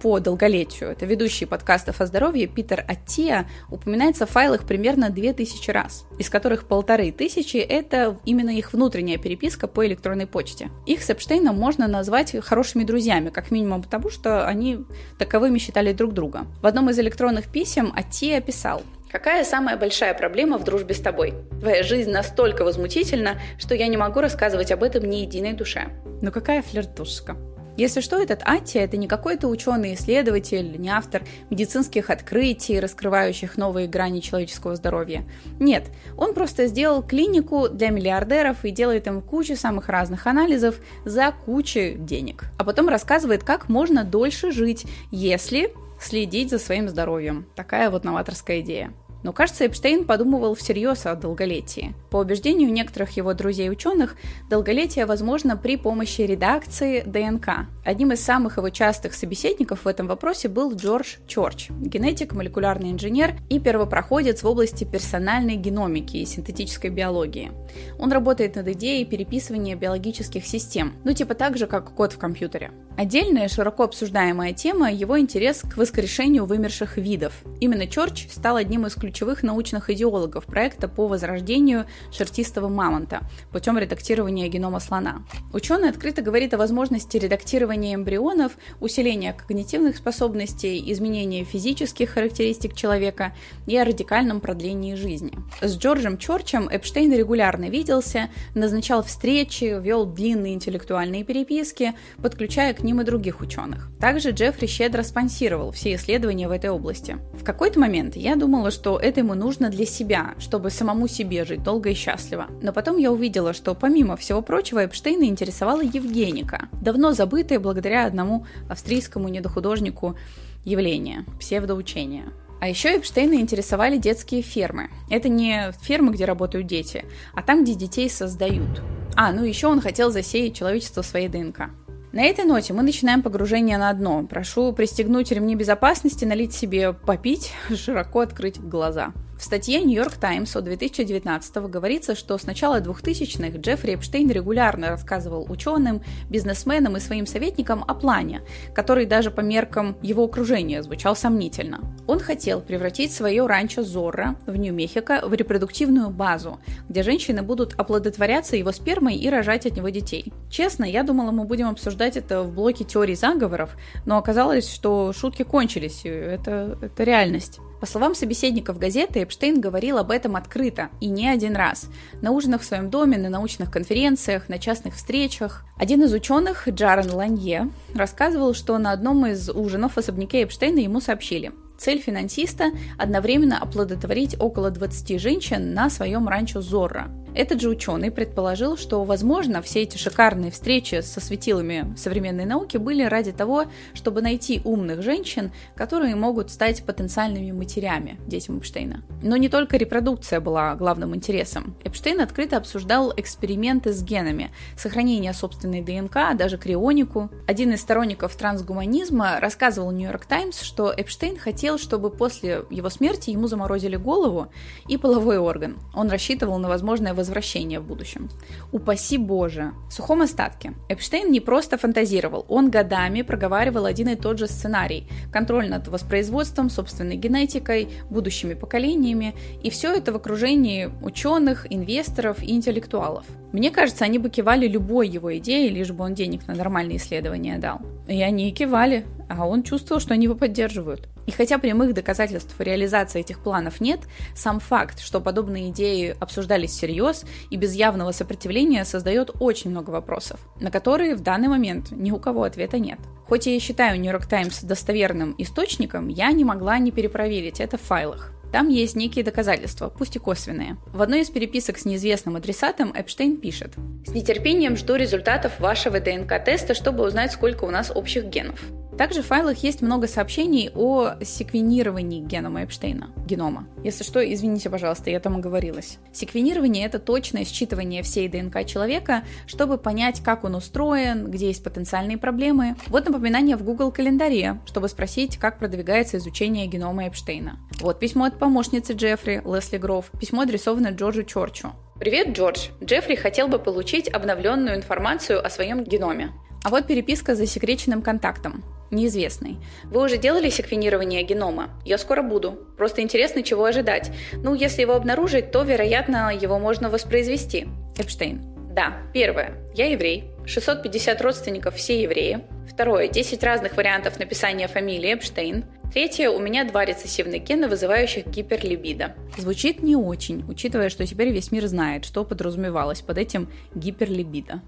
по долголетию, это ведущий подкастов о здоровье Питер Аттия, упоминается в файлах примерно 2000 раз, из которых полторы тысячи – это именно их внутренняя переписка по электронной почте. Их с Эпштейном можно назвать хорошими друзьями, как минимум потому, что они таковыми считали друг друга. В одном из электронных писем Аттия писал Какая самая большая проблема в дружбе с тобой? Твоя жизнь настолько возмутительна, что я не могу рассказывать об этом ни единой душе. Ну какая флиртушка. Если что, этот Аттия – это не какой-то ученый-исследователь, не автор медицинских открытий, раскрывающих новые грани человеческого здоровья. Нет, он просто сделал клинику для миллиардеров и делает им кучу самых разных анализов за кучу денег. А потом рассказывает, как можно дольше жить, если следить за своим здоровьем. Такая вот новаторская идея. Но, кажется, Эпштейн подумывал всерьез о долголетии. По убеждению некоторых его друзей-ученых, долголетие возможно при помощи редакции ДНК. Одним из самых его частых собеседников в этом вопросе был Джордж Чорч, генетик, молекулярный инженер и первопроходец в области персональной геномики и синтетической биологии. Он работает над идеей переписывания биологических систем, ну типа так же, как код в компьютере. Отдельная широко обсуждаемая тема – его интерес к воскрешению вымерших видов. Именно Чорч стал одним из ключевых научных идеологов проекта по возрождению шерстистого мамонта путем редактирования генома слона. Ученый открыто говорит о возможности редактирования эмбрионов, усиления когнитивных способностей, изменения физических характеристик человека и о радикальном продлении жизни. С Джорджем Чорчем Эпштейн регулярно виделся, назначал встречи, вел длинные интеллектуальные переписки, подключая к ним и других ученых. Также Джеффри щедро спонсировал все исследования в этой области. В какой-то момент я думала, что это ему нужно для себя, чтобы самому себе жить долго и счастливо. Но потом я увидела, что помимо всего прочего Эпштейна интересовала Евгеника, давно забытая благодаря одному австрийскому недохудожнику явление – псевдоучение. А еще Эпштейна интересовали детские фермы. Это не фермы, где работают дети, а там, где детей создают. А, ну еще он хотел засеять человечество своей ДНК. На этой ноте мы начинаем погружение на дно. Прошу пристегнуть ремни безопасности, налить себе попить, широко открыть глаза. В статье New York Times от 2019 говорится, что с начала 2000-х Джеффри Эпштейн регулярно рассказывал ученым, бизнесменам и своим советникам о плане, который даже по меркам его окружения звучал сомнительно. Он хотел превратить свое ранчо Зорро в Нью-Мехико в репродуктивную базу, где женщины будут оплодотворяться его спермой и рожать от него детей. Честно, я думала, мы будем обсуждать это в блоке теорий заговоров, но оказалось, что шутки кончились, это, это реальность. По словам собеседников газеты, Эпштейн говорил об этом открыто и не один раз. На ужинах в своем доме, на научных конференциях, на частных встречах. Один из ученых, Джарен Ланье, рассказывал, что на одном из ужинов в особняке Эпштейна ему сообщили – Цель финансиста – одновременно оплодотворить около 20 женщин на своем ранчо Зорро. Этот же ученый предположил, что, возможно, все эти шикарные встречи со светилами современной науки были ради того, чтобы найти умных женщин, которые могут стать потенциальными матерями детям Эпштейна. Но не только репродукция была главным интересом. Эпштейн открыто обсуждал эксперименты с генами, сохранение собственной ДНК, а даже крионику. Один из сторонников трансгуманизма рассказывал Нью-Йорк Таймс, что Эпштейн хотел, чтобы после его смерти ему заморозили голову и половой орган. Он рассчитывал на возможное возвращения в будущем. Упаси Боже. В сухом остатке. Эпштейн не просто фантазировал, он годами проговаривал один и тот же сценарий. Контроль над воспроизводством, собственной генетикой, будущими поколениями. И все это в окружении ученых, инвесторов и интеллектуалов. Мне кажется, они бы кивали любой его идее, лишь бы он денег на нормальные исследования дал. И они кивали, а он чувствовал, что они его поддерживают. И хотя прямых доказательств реализации этих планов нет, сам факт, что подобные идеи обсуждались всерьез и без явного сопротивления создает очень много вопросов, на которые в данный момент ни у кого ответа нет. Хоть я считаю New York Times достоверным источником, я не могла не перепроверить это в файлах. Там есть некие доказательства, пусть и косвенные. В одной из переписок с неизвестным адресатом Эпштейн пишет «С нетерпением жду результатов вашего ДНК-теста, чтобы узнать, сколько у нас общих генов. Также в файлах есть много сообщений о секвенировании генома Эпштейна, генома. Если что, извините, пожалуйста, я там оговорилась. Секвенирование — это точное считывание всей ДНК человека, чтобы понять, как он устроен, где есть потенциальные проблемы. Вот напоминание в Google календаре, чтобы спросить, как продвигается изучение генома Эпштейна. Вот письмо от помощницы Джеффри, Лесли Гров. Письмо адресовано Джорджу Чорчу. Привет, Джордж. Джеффри хотел бы получить обновленную информацию о своем геноме. А вот переписка с засекреченным контактом неизвестный. Вы уже делали секвенирование генома? Я скоро буду. Просто интересно, чего ожидать. Ну, если его обнаружить, то, вероятно, его можно воспроизвести. Эпштейн. Да. Первое. Я еврей. 650 родственников все евреи. Второе. 10 разных вариантов написания фамилии Эпштейн. Третье. У меня два рецессивных гена, вызывающих гиперлибидо. Звучит не очень, учитывая, что теперь весь мир знает, что подразумевалось под этим гиперлибидо.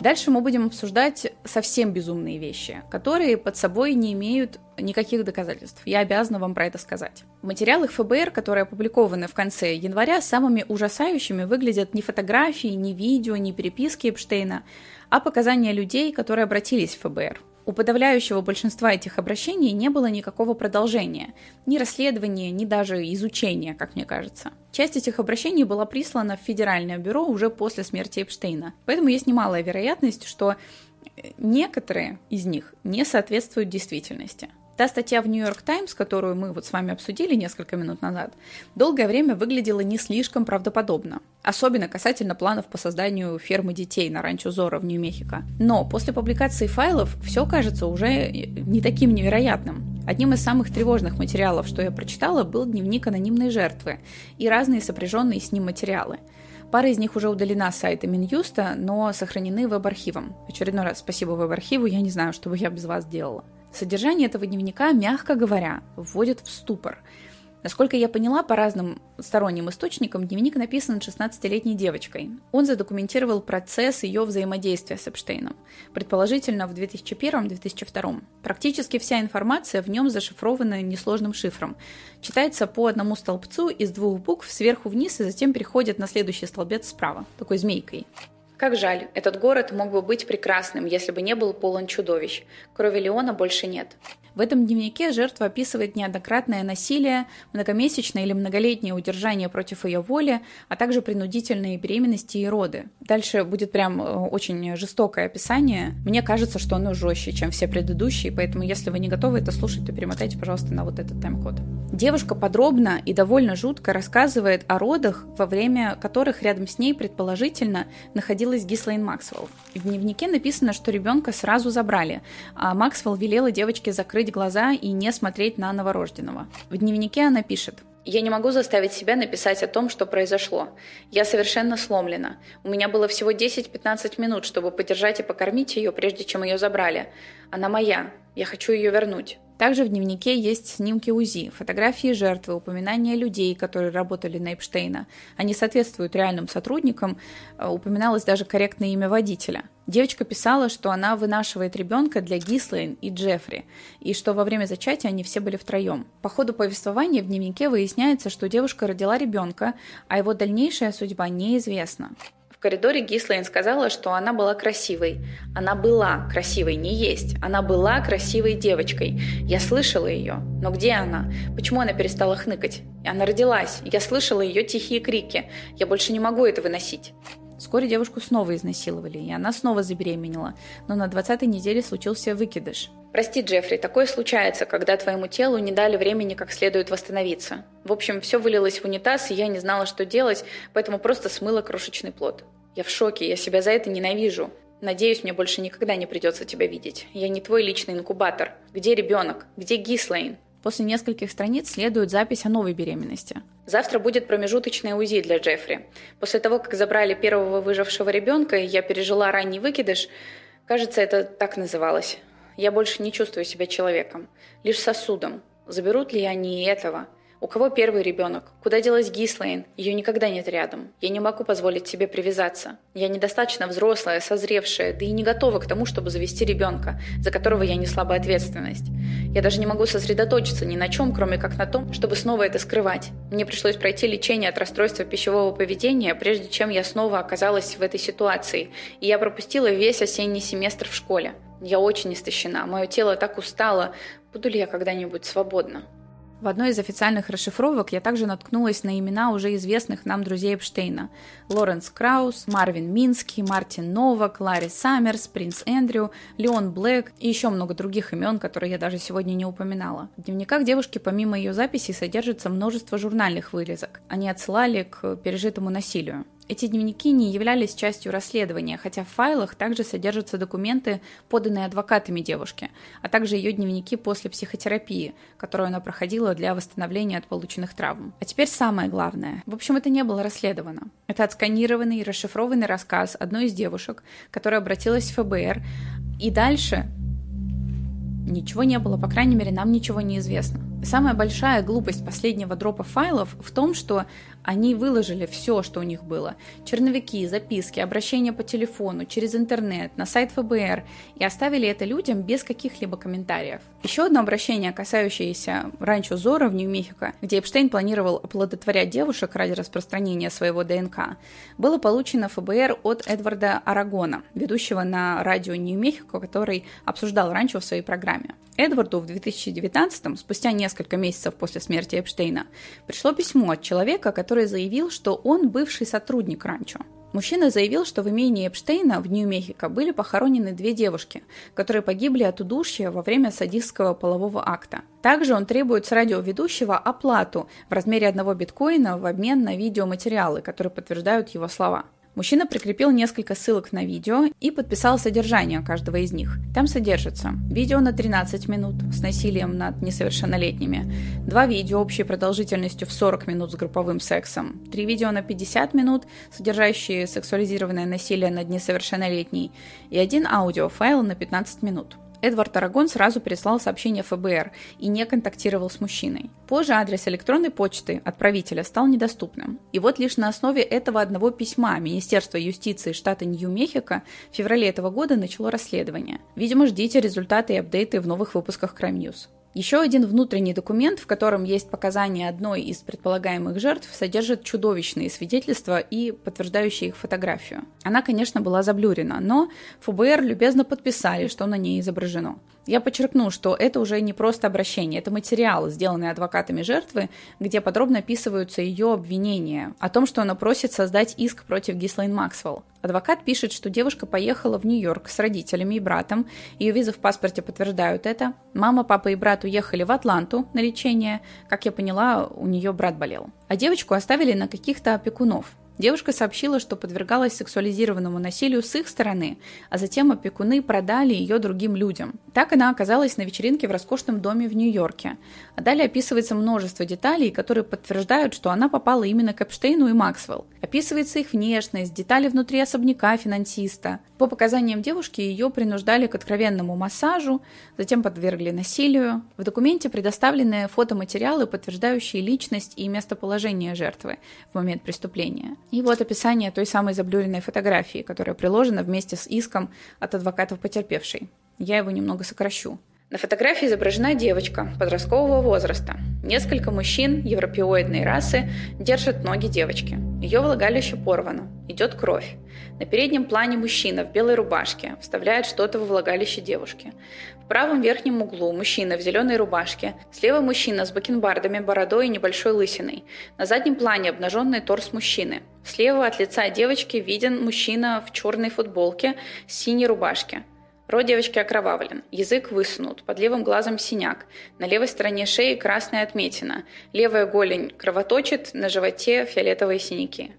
Дальше мы будем обсуждать совсем безумные вещи, которые под собой не имеют никаких доказательств. Я обязана вам про это сказать. В материалах ФБР, которые опубликованы в конце января, самыми ужасающими выглядят не фотографии, не видео, не переписки Эпштейна, а показания людей, которые обратились в ФБР. У подавляющего большинства этих обращений не было никакого продолжения, ни расследования, ни даже изучения, как мне кажется. Часть этих обращений была прислана в Федеральное бюро уже после смерти Эпштейна, поэтому есть немалая вероятность, что некоторые из них не соответствуют действительности. Та статья в Нью-Йорк Таймс, которую мы вот с вами обсудили несколько минут назад, долгое время выглядела не слишком правдоподобно. Особенно касательно планов по созданию фермы детей на ранчо Зора в Нью-Мехико. Но после публикации файлов все кажется уже не таким невероятным. Одним из самых тревожных материалов, что я прочитала, был дневник анонимной жертвы и разные сопряженные с ним материалы. Пара из них уже удалена с сайта Минюста, но сохранены веб-архивом. Очередной раз спасибо веб-архиву, я не знаю, что бы я без вас делала. Содержание этого дневника, мягко говоря, вводит в ступор. Насколько я поняла, по разным сторонним источникам дневник написан 16-летней девочкой. Он задокументировал процесс ее взаимодействия с Эпштейном, предположительно в 2001-2002. Практически вся информация в нем зашифрована несложным шифром. Читается по одному столбцу из двух букв сверху вниз и затем переходит на следующий столбец справа, такой змейкой. Как жаль, этот город мог бы быть прекрасным, если бы не был полон чудовищ. Крови Леона больше нет. В этом дневнике жертва описывает неоднократное насилие, многомесячное или многолетнее удержание против ее воли, а также принудительные беременности и роды. Дальше будет прям э, очень жестокое описание. Мне кажется, что оно жестче, чем все предыдущие, поэтому если вы не готовы это слушать, то перемотайте, пожалуйста, на вот этот тайм-код. Девушка подробно и довольно жутко рассказывает о родах, во время которых рядом с ней предположительно находилась Гислейн Максвелл. В дневнике написано, что ребенка сразу забрали, а Максвелл велела девочке закрыть глаза и не смотреть на новорожденного. В дневнике она пишет. Я не могу заставить себя написать о том, что произошло. Я совершенно сломлена. У меня было всего 10-15 минут, чтобы подержать и покормить ее, прежде чем ее забрали. Она моя. Я хочу ее вернуть. Также в дневнике есть снимки УЗИ, фотографии жертвы, упоминания людей, которые работали на Эпштейна. Они соответствуют реальным сотрудникам. Э, упоминалось даже корректное имя водителя. Девочка писала, что она вынашивает ребенка для Гислейн и Джеффри, и что во время зачатия они все были втроем. По ходу повествования в дневнике выясняется, что девушка родила ребенка, а его дальнейшая судьба неизвестна. В коридоре Гислейн сказала, что она была красивой. Она была красивой, не есть. Она была красивой девочкой. Я слышала ее. Но где она? Почему она перестала хныкать? Она родилась. Я слышала ее тихие крики. Я больше не могу это выносить. Вскоре девушку снова изнасиловали, и она снова забеременела, но на 20-й неделе случился выкидыш. Прости, Джеффри, такое случается, когда твоему телу не дали времени как следует восстановиться. В общем, все вылилось в унитаз, и я не знала, что делать, поэтому просто смыла крошечный плод. Я в шоке, я себя за это ненавижу. Надеюсь, мне больше никогда не придется тебя видеть. Я не твой личный инкубатор. Где ребенок? Где Гислейн? После нескольких страниц следует запись о новой беременности. Завтра будет промежуточное УЗИ для Джеффри. После того, как забрали первого выжившего ребенка, я пережила ранний выкидыш, кажется, это так называлось. Я больше не чувствую себя человеком, лишь сосудом. Заберут ли они этого? У кого первый ребенок? Куда делась Гислейн? Ее никогда нет рядом. Я не могу позволить себе привязаться. Я недостаточно взрослая, созревшая, да и не готова к тому, чтобы завести ребенка, за которого я несла бы ответственность. Я даже не могу сосредоточиться ни на чем, кроме как на том, чтобы снова это скрывать. Мне пришлось пройти лечение от расстройства пищевого поведения, прежде чем я снова оказалась в этой ситуации. И я пропустила весь осенний семестр в школе. Я очень истощена, мое тело так устало. Буду ли я когда-нибудь свободна? В одной из официальных расшифровок я также наткнулась на имена уже известных нам друзей Эпштейна. Лоренс Краус, Марвин Минский, Мартин Новак, Ларри Саммерс, Принц Эндрю, Леон Блэк и еще много других имен, которые я даже сегодня не упоминала. В дневниках девушки помимо ее записей содержится множество журнальных вырезок. Они отсылали к пережитому насилию. Эти дневники не являлись частью расследования, хотя в файлах также содержатся документы, поданные адвокатами девушки, а также ее дневники после психотерапии, которую она проходила для восстановления от полученных травм. А теперь самое главное. В общем, это не было расследовано. Это отсканированный и расшифрованный рассказ одной из девушек, которая обратилась в ФБР, и дальше ничего не было, по крайней мере, нам ничего не известно. Самая большая глупость последнего дропа файлов в том, что они выложили все, что у них было. Черновики, записки, обращения по телефону, через интернет, на сайт ФБР, и оставили это людям без каких-либо комментариев. Еще одно обращение, касающееся ранчо Зора в Нью-Мехико, где Эпштейн планировал оплодотворять девушек ради распространения своего ДНК, было получено ФБР от Эдварда Арагона, ведущего на радио Нью-Мехико, который обсуждал ранчо в своей программе. Эдварду в 2019, спустя несколько месяцев после смерти Эпштейна, пришло письмо от человека, который заявил, что он бывший сотрудник ранчо. Мужчина заявил, что в имении Эпштейна в Нью-Мехико были похоронены две девушки, которые погибли от удушья во время садистского полового акта. Также он требует с радиоведущего оплату в размере одного биткоина в обмен на видеоматериалы, которые подтверждают его слова. Мужчина прикрепил несколько ссылок на видео и подписал содержание каждого из них. Там содержится видео на 13 минут с насилием над несовершеннолетними, два видео общей продолжительностью в 40 минут с групповым сексом, три видео на 50 минут, содержащие сексуализированное насилие над несовершеннолетней, и один аудиофайл на 15 минут. Эдвард Арагон сразу переслал сообщение ФБР и не контактировал с мужчиной. Позже адрес электронной почты отправителя стал недоступным. И вот лишь на основе этого одного письма Министерство юстиции штата Нью-Мехико в феврале этого года начало расследование. Видимо, ждите результаты и апдейты в новых выпусках Crime News. Еще один внутренний документ, в котором есть показания одной из предполагаемых жертв, содержит чудовищные свидетельства и подтверждающие их фотографию. Она, конечно, была заблюрена, но ФБР любезно подписали, что на ней изображено. Я подчеркну, что это уже не просто обращение, это материал, сделанный адвокатами жертвы, где подробно описываются ее обвинения о том, что она просит создать иск против Гислейн Максвелл. Адвокат пишет, что девушка поехала в Нью-Йорк с родителями и братом, ее визы в паспорте подтверждают это. Мама, папа и брат уехали в Атланту на лечение, как я поняла, у нее брат болел. А девочку оставили на каких-то опекунов. Девушка сообщила, что подвергалась сексуализированному насилию с их стороны, а затем опекуны продали ее другим людям. Так она оказалась на вечеринке в роскошном доме в Нью-Йорке. А далее описывается множество деталей, которые подтверждают, что она попала именно к Эпштейну и Максвелл. Описывается их внешность, детали внутри особняка финансиста. По показаниям девушки, ее принуждали к откровенному массажу, затем подвергли насилию. В документе предоставлены фотоматериалы, подтверждающие личность и местоположение жертвы в момент преступления. И вот описание той самой заблюренной фотографии, которая приложена вместе с иском от адвокатов потерпевшей. Я его немного сокращу. На фотографии изображена девочка подросткового возраста. Несколько мужчин европеоидной расы держат ноги девочки. Ее влагалище порвано. Идет кровь. На переднем плане мужчина в белой рубашке вставляет что-то во влагалище девушки. В правом верхнем углу мужчина в зеленой рубашке. Слева мужчина с бакенбардами, бородой и небольшой лысиной. На заднем плане обнаженный торс мужчины. Слева от лица девочки виден мужчина в черной футболке с синей рубашке. Рот девочки окровавлен, язык высунут, под левым глазом синяк, на левой стороне шеи красная отметина, левая голень кровоточит, на животе фиолетовые синяки.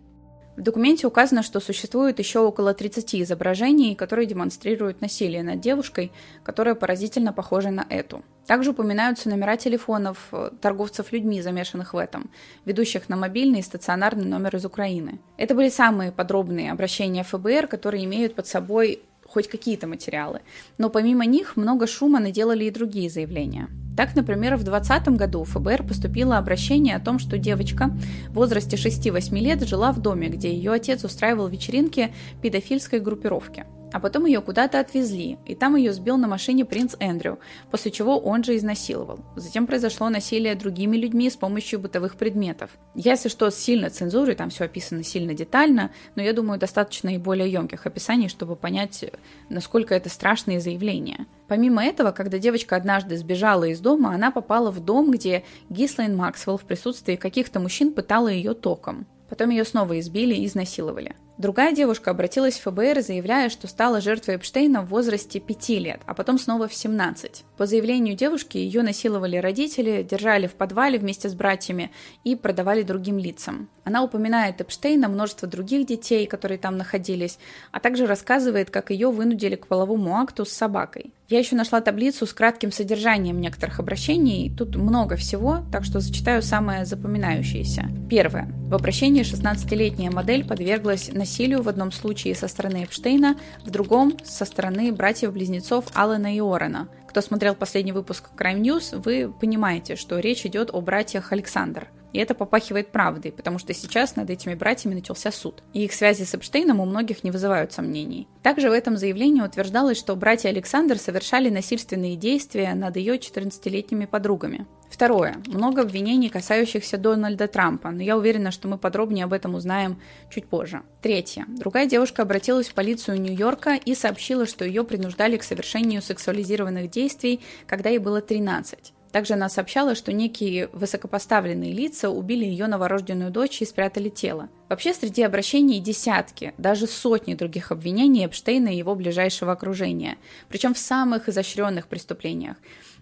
В документе указано, что существует еще около 30 изображений, которые демонстрируют насилие над девушкой, которая поразительно похожа на эту. Также упоминаются номера телефонов э, торговцев людьми, замешанных в этом, ведущих на мобильный и стационарный номер из Украины. Это были самые подробные обращения ФБР, которые имеют под собой хоть какие-то материалы. Но помимо них много шума наделали и другие заявления. Так, например, в 2020 году ФБР поступило обращение о том, что девочка в возрасте 6-8 лет жила в доме, где ее отец устраивал вечеринки педофильской группировки. А потом ее куда-то отвезли, и там ее сбил на машине принц Эндрю, после чего он же изнасиловал. Затем произошло насилие другими людьми с помощью бытовых предметов. Я, если что, сильно цензурю, там все описано сильно детально, но я думаю, достаточно и более емких описаний, чтобы понять, насколько это страшные заявления. Помимо этого, когда девочка однажды сбежала из дома, она попала в дом, где Гислайн Максвелл в присутствии каких-то мужчин пытала ее током. Потом ее снова избили и изнасиловали. Другая девушка обратилась в ФБР, заявляя, что стала жертвой Эпштейна в возрасте 5 лет, а потом снова в 17. По заявлению девушки, ее насиловали родители, держали в подвале вместе с братьями и продавали другим лицам. Она упоминает Эпштейна, множество других детей, которые там находились, а также рассказывает, как ее вынудили к половому акту с собакой. Я еще нашла таблицу с кратким содержанием некоторых обращений. Тут много всего, так что зачитаю самое запоминающееся. Первое. В обращении 16-летняя модель подверглась насилию в одном случае со стороны Эпштейна, в другом со стороны братьев-близнецов Аллена и Орена. Кто смотрел последний выпуск Crime News, вы понимаете, что речь идет о братьях Александр. И это попахивает правдой, потому что сейчас над этими братьями начался суд. И их связи с Эпштейном у многих не вызывают сомнений. Также в этом заявлении утверждалось, что братья Александр совершали насильственные действия над ее 14-летними подругами. Второе. Много обвинений, касающихся Дональда Трампа, но я уверена, что мы подробнее об этом узнаем чуть позже. Третье. Другая девушка обратилась в полицию Нью-Йорка и сообщила, что ее принуждали к совершению сексуализированных действий, когда ей было 13. Также она сообщала, что некие высокопоставленные лица убили ее новорожденную дочь и спрятали тело. Вообще среди обращений десятки, даже сотни других обвинений Эпштейна и его ближайшего окружения, причем в самых изощренных преступлениях.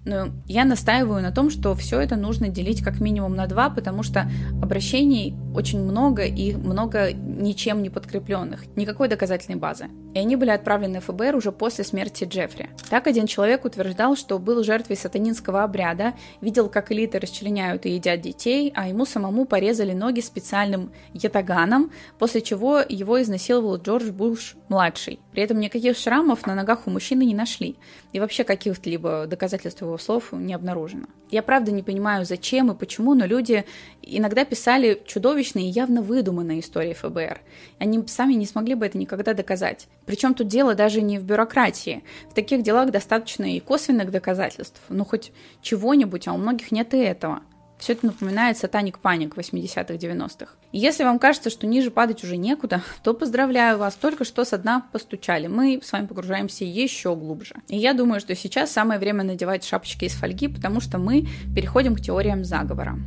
Но я настаиваю на том, что все это нужно делить как минимум на два, потому что обращений очень много и много ничем не подкрепленных, никакой доказательной базы. И они были отправлены в ФБР уже после смерти Джеффри. Так один человек утверждал, что был жертвой сатанинского обряда, видел, как элиты расчленяют и едят детей, а ему самому порезали ноги специальным ятаганом, после чего его изнасиловал Джордж Буш-младший. При этом никаких шрамов на ногах у мужчины не нашли, и вообще каких-либо доказательств его слов не обнаружено. Я правда не понимаю, зачем и почему, но люди иногда писали чудовищные и явно выдуманные истории ФБР. Они сами не смогли бы это никогда доказать. Причем тут дело даже не в бюрократии. В таких делах достаточно и косвенных доказательств, ну хоть чего-нибудь, а у многих нет и этого. Все это напоминает сатаник паник 80-х, 90-х. И если вам кажется, что ниже падать уже некуда, то поздравляю вас, только что со дна постучали. Мы с вами погружаемся еще глубже. И я думаю, что сейчас самое время надевать шапочки из фольги, потому что мы переходим к теориям заговора.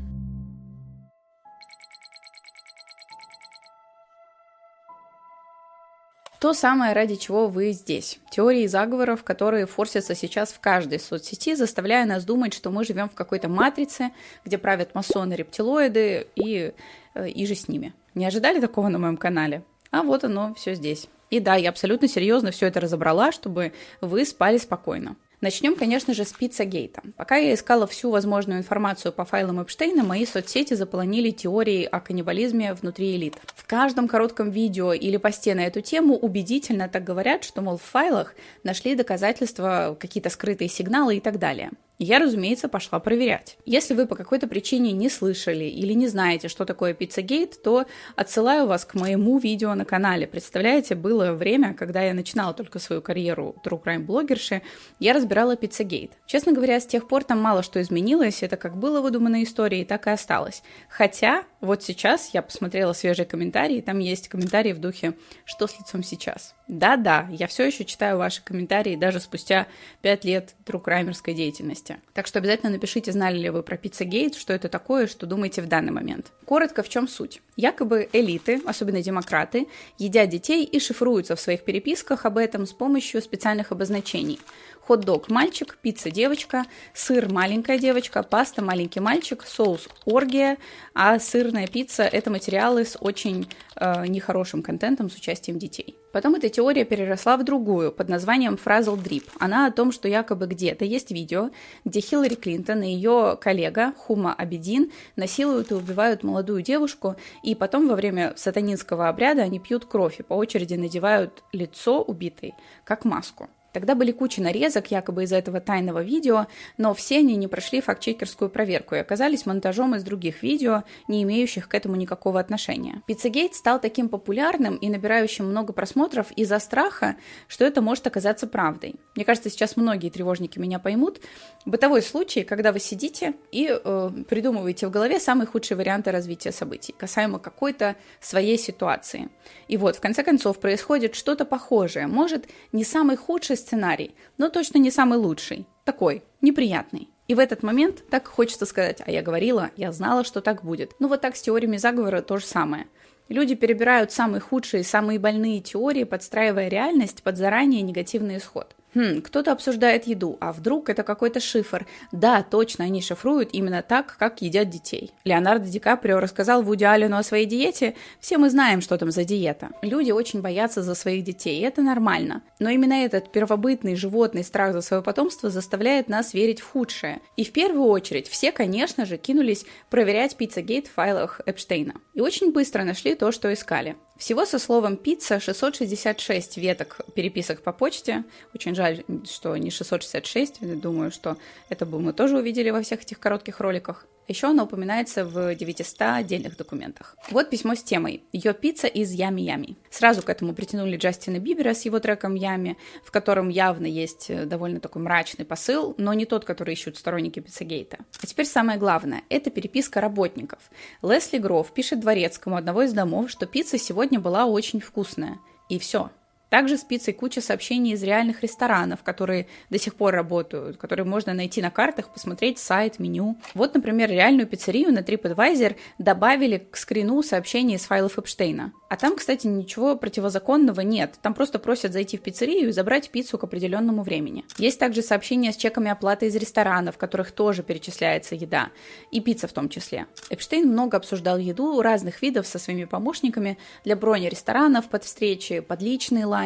То самое, ради чего вы здесь. Теории заговоров, которые форсятся сейчас в каждой соцсети, заставляя нас думать, что мы живем в какой-то матрице, где правят масоны, рептилоиды и, э, и же с ними. Не ожидали такого на моем канале? А вот оно все здесь. И да, я абсолютно серьезно все это разобрала, чтобы вы спали спокойно. Начнем, конечно же, с Пиццагейта. Пока я искала всю возможную информацию по файлам Эпштейна, мои соцсети заполонили теорией о каннибализме внутри элит. В каждом коротком видео или посте на эту тему убедительно так говорят, что, мол, в файлах нашли доказательства, какие-то скрытые сигналы и так далее. Я, разумеется, пошла проверять. Если вы по какой-то причине не слышали или не знаете, что такое Пиццагейт, то отсылаю вас к моему видео на канале. Представляете, было время, когда я начинала только свою карьеру True Crime блогерши, я разбирала Пиццагейт. Честно говоря, с тех пор там мало что изменилось, это как было выдуманной историей, так и осталось. Хотя, вот сейчас я посмотрела свежие комментарии, там есть комментарии в духе «Что с лицом сейчас?». Да-да, я все еще читаю ваши комментарии даже спустя 5 лет трукраймерской деятельности. Так что обязательно напишите, знали ли вы про Пиццагейт, что это такое, что думаете в данный момент. Коротко, в чем суть? Якобы элиты, особенно демократы, едят детей и шифруются в своих переписках об этом с помощью специальных обозначений – хот-дог мальчик, пицца девочка, сыр маленькая девочка, паста маленький мальчик, соус оргия, а сырная пицца это материалы с очень э, нехорошим контентом с участием детей. Потом эта теория переросла в другую под названием Фразл Дрип. Она о том, что якобы где-то есть видео, где Хиллари Клинтон и ее коллега Хума Абедин насилуют и убивают молодую девушку, и потом во время сатанинского обряда они пьют кровь и по очереди надевают лицо убитой как маску. Тогда были куча нарезок якобы из этого тайного видео, но все они не прошли фактчекерскую проверку и оказались монтажом из других видео, не имеющих к этому никакого отношения. Pizzagate стал таким популярным и набирающим много просмотров из-за страха, что это может оказаться правдой. Мне кажется, сейчас многие тревожники меня поймут. Бытовой случай, когда вы сидите и э, придумываете в голове самые худшие варианты развития событий, касаемо какой-то своей ситуации. И вот, в конце концов, происходит что-то похожее. Может, не самый худший сценарий, но точно не самый лучший. Такой, неприятный. И в этот момент так хочется сказать, а я говорила, я знала, что так будет. Ну вот так с теориями заговора то же самое. Люди перебирают самые худшие, самые больные теории, подстраивая реальность под заранее негативный исход. Хм, кто-то обсуждает еду, а вдруг это какой-то шифр? Да, точно, они шифруют именно так, как едят детей. Леонардо Ди Каприо рассказал Вуди Аллену о своей диете. Все мы знаем, что там за диета. Люди очень боятся за своих детей, и это нормально. Но именно этот первобытный животный страх за свое потомство заставляет нас верить в худшее. И в первую очередь все, конечно же, кинулись проверять пиццагейт в файлах Эпштейна. И очень быстро нашли то, что искали. Всего со словом «пицца» 666 веток переписок по почте. Очень жаль, что не 666. Думаю, что это бы мы тоже увидели во всех этих коротких роликах. Еще она упоминается в 900 отдельных документах. Вот письмо с темой «Ее пицца из Yummy-Yummy». Сразу к этому притянули Джастина Бибера с его треком «Yummy», в котором явно есть э, довольно такой мрачный посыл, но не тот, который ищут сторонники пиццагейта. А теперь самое главное – это переписка работников. Лесли Гров пишет дворецкому одного из домов, что пицца сегодня была очень вкусная. И все, также и куча сообщений из реальных ресторанов, которые до сих пор работают, которые можно найти на картах, посмотреть сайт, меню. Вот, например, реальную пиццерию на TripAdvisor добавили к скрину сообщения из файлов Эпштейна. А там, кстати, ничего противозаконного нет. Там просто просят зайти в пиццерию и забрать пиццу к определенному времени. Есть также сообщения с чеками оплаты из ресторанов, в которых тоже перечисляется еда. И пицца в том числе. Эпштейн много обсуждал еду разных видов со своими помощниками для брони ресторанов под встречи, под личные ланчи.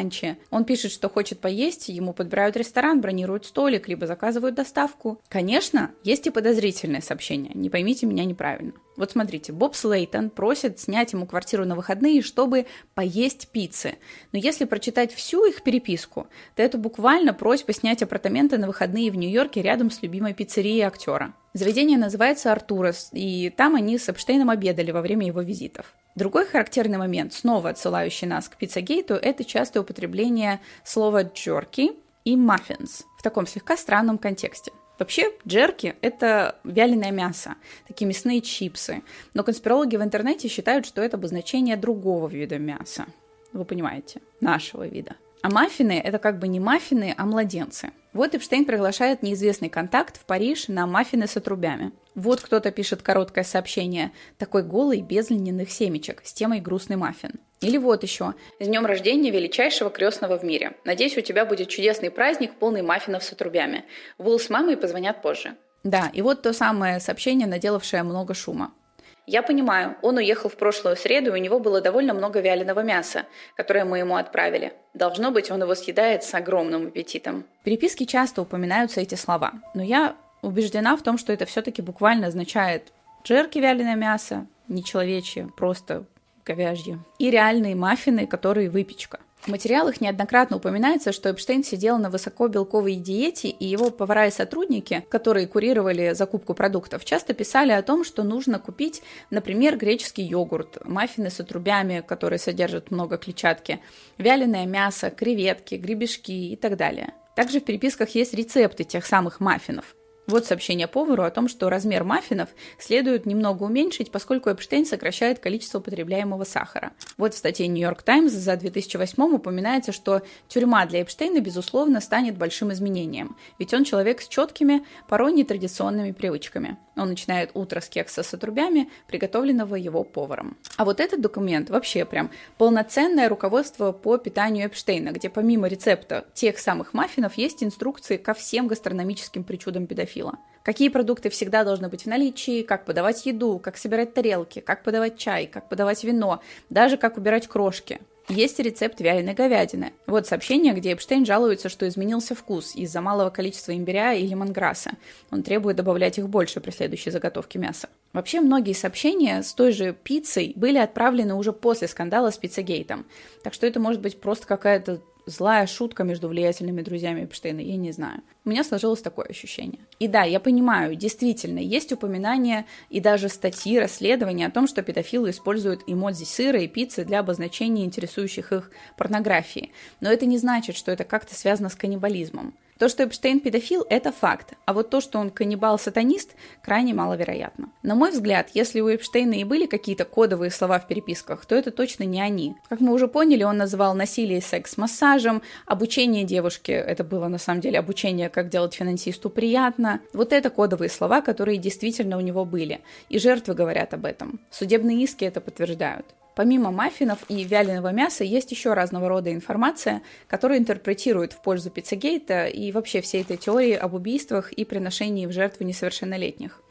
Он пишет, что хочет поесть, ему подбирают ресторан, бронируют столик, либо заказывают доставку. Конечно, есть и подозрительные сообщения, не поймите меня неправильно. Вот смотрите, Боб Слейтон просит снять ему квартиру на выходные, чтобы поесть пиццы. Но если прочитать всю их переписку, то это буквально просьба снять апартаменты на выходные в Нью-Йорке рядом с любимой пиццерией актера. Заведение называется «Артурас», и там они с Эпштейном обедали во время его визитов. Другой характерный момент, снова отсылающий нас к пиццагейту, это частое употребление слова «джорки» и «маффинс» в таком слегка странном контексте. Вообще, джерки – это вяленое мясо, такие мясные чипсы. Но конспирологи в интернете считают, что это обозначение другого вида мяса. Вы понимаете, нашего вида. А маффины – это как бы не маффины, а младенцы. Вот Эпштейн приглашает неизвестный контакт в Париж на маффины с отрубями. Вот кто-то пишет короткое сообщение. Такой голый, без льняных семечек, с темой грустный маффин. Или вот еще. С днем рождения величайшего крестного в мире. Надеюсь, у тебя будет чудесный праздник, полный маффинов с отрубями. Вул с мамой позвонят позже. Да, и вот то самое сообщение, наделавшее много шума. Я понимаю, он уехал в прошлую среду, и у него было довольно много вяленого мяса, которое мы ему отправили. Должно быть, он его съедает с огромным аппетитом. В переписке часто упоминаются эти слова, но я убеждена в том, что это все-таки буквально означает джерки вяленое мясо, не человечье, просто говяжье, и реальные маффины, которые выпечка. В материалах неоднократно упоминается, что Эпштейн сидел на высокобелковой диете, и его повара и сотрудники, которые курировали закупку продуктов, часто писали о том, что нужно купить, например, греческий йогурт, маффины с отрубями, которые содержат много клетчатки, вяленое мясо, креветки, гребешки и так далее. Также в переписках есть рецепты тех самых маффинов. Вот сообщение повару о том, что размер маффинов следует немного уменьшить, поскольку Эпштейн сокращает количество потребляемого сахара. Вот в статье New York Times за 2008 упоминается, что тюрьма для Эпштейна, безусловно, станет большим изменением, ведь он человек с четкими, порой нетрадиционными привычками. Он начинает утро с кекса с отрубями, приготовленного его поваром. А вот этот документ вообще прям полноценное руководство по питанию Эпштейна, где помимо рецепта тех самых маффинов есть инструкции ко всем гастрономическим причудам педофила. Какие продукты всегда должны быть в наличии, как подавать еду, как собирать тарелки, как подавать чай, как подавать вино, даже как убирать крошки. Есть рецепт вяленой говядины. Вот сообщение, где Эпштейн жалуется, что изменился вкус из-за малого количества имбиря и лимонграсса. Он требует добавлять их больше при следующей заготовке мяса. Вообще, многие сообщения с той же пиццей были отправлены уже после скандала с пиццегейтом. Так что это может быть просто какая-то злая шутка между влиятельными друзьями Эпштейна, я не знаю. У меня сложилось такое ощущение. И да, я понимаю, действительно, есть упоминания и даже статьи, расследования о том, что педофилы используют эмодзи сыра и пиццы для обозначения интересующих их порнографии. Но это не значит, что это как-то связано с каннибализмом. То, что Эпштейн педофил, это факт, а вот то, что он каннибал-сатанист, крайне маловероятно. На мой взгляд, если у Эпштейна и были какие-то кодовые слова в переписках, то это точно не они. Как мы уже поняли, он называл насилие секс массажем, обучение девушки, это было на самом деле обучение, как делать финансисту приятно. Вот это кодовые слова, которые действительно у него были. И жертвы говорят об этом. Судебные иски это подтверждают. Помимо маффинов и вяленого мяса есть еще разного рода информация, которая интерпретирует в пользу Пиццагейта и вообще всей этой теории об убийствах и приношении в жертву несовершеннолетних.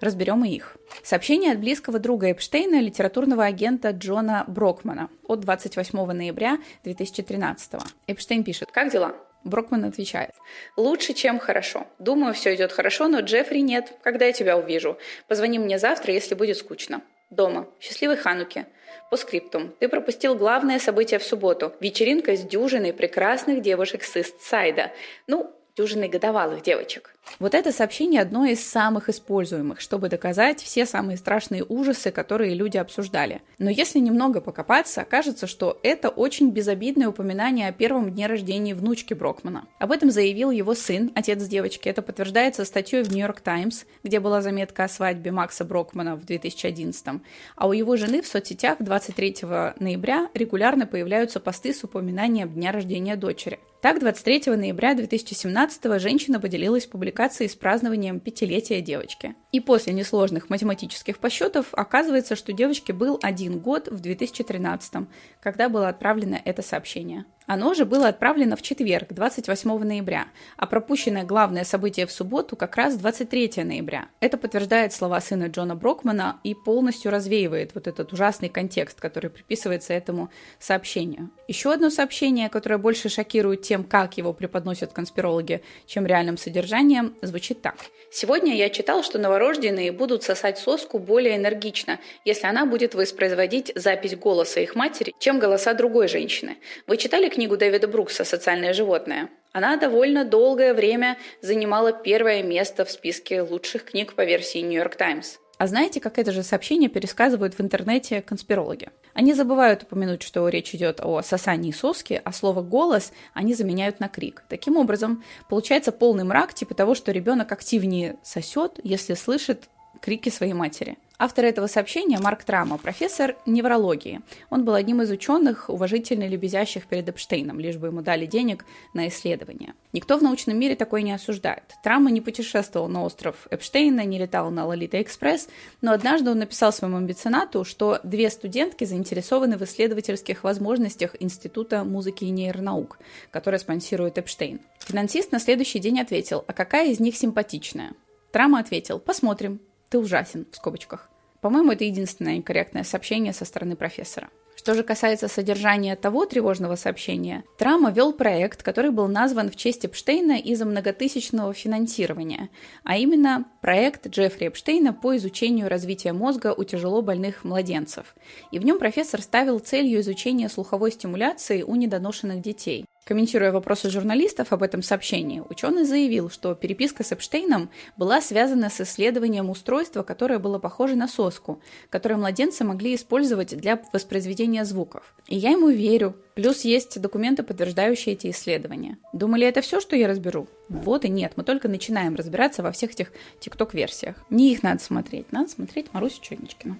Разберем и их. Сообщение от близкого друга Эпштейна, литературного агента Джона Брокмана от 28 ноября 2013. Эпштейн пишет «Как дела?» Брокман отвечает. «Лучше, чем хорошо. Думаю, все идет хорошо, но Джеффри нет. Когда я тебя увижу? Позвони мне завтра, если будет скучно. Дома. Счастливой Хануки. По скриптум. Ты пропустил главное событие в субботу. Вечеринка с дюжиной прекрасных девушек с Истсайда. Ну, дюжиной годовалых девочек. Вот это сообщение одно из самых используемых, чтобы доказать все самые страшные ужасы, которые люди обсуждали. Но если немного покопаться, окажется, что это очень безобидное упоминание о первом дне рождения внучки Брокмана. Об этом заявил его сын, отец девочки. Это подтверждается статьей в Нью-Йорк Таймс, где была заметка о свадьбе Макса Брокмана в 2011 А у его жены в соцсетях 23 ноября регулярно появляются посты с упоминанием дня рождения дочери. Так, 23 ноября 2017 женщина поделилась публикацией публикации с празднованием пятилетия девочки. И после несложных математических подсчетов оказывается, что девочке был один год в 2013, когда было отправлено это сообщение. Оно же было отправлено в четверг, 28 ноября, а пропущенное главное событие в субботу как раз 23 ноября. Это подтверждает слова сына Джона Брокмана и полностью развеивает вот этот ужасный контекст, который приписывается этому сообщению. Еще одно сообщение, которое больше шокирует тем, как его преподносят конспирологи, чем реальным содержанием, звучит так. Сегодня я читал, что новорожденные будут сосать соску более энергично, если она будет воспроизводить запись голоса их матери, чем голоса другой женщины. Вы читали книгу Дэвида Брукса «Социальное животное». Она довольно долгое время занимала первое место в списке лучших книг по версии York Times. А знаете, как это же сообщение пересказывают в интернете конспирологи? Они забывают упомянуть, что речь идет о сосании соски, а слово «голос» они заменяют на крик. Таким образом, получается полный мрак типа того, что ребенок активнее сосет, если слышит крики своей матери. Автор этого сообщения Марк Трама, профессор неврологии. Он был одним из ученых, уважительно лебезящих перед Эпштейном, лишь бы ему дали денег на исследование. Никто в научном мире такое не осуждает. Трама не путешествовал на остров Эпштейна, не летал на Лолита Экспресс, но однажды он написал своему амбиционату, что две студентки заинтересованы в исследовательских возможностях Института музыки и нейронаук, который спонсирует Эпштейн. Финансист на следующий день ответил, а какая из них симпатичная? Трама ответил, посмотрим, ты ужасен, в скобочках. По-моему, это единственное корректное сообщение со стороны профессора. Что же касается содержания того тревожного сообщения, Трама вел проект, который был назван в честь Эпштейна из-за многотысячного финансирования, а именно проект Джеффри Эпштейна по изучению развития мозга у тяжело больных младенцев. И в нем профессор ставил целью изучения слуховой стимуляции у недоношенных детей. Комментируя вопросы журналистов об этом сообщении, ученый заявил, что переписка с Эпштейном была связана с исследованием устройства, которое было похоже на соску, которое младенцы могли использовать для воспроизведения звуков. И я ему верю. Плюс есть документы, подтверждающие эти исследования. Думали, это все, что я разберу? Вот и нет, мы только начинаем разбираться во всех этих тикток-версиях. Не их надо смотреть, надо смотреть Марусю Черничкину.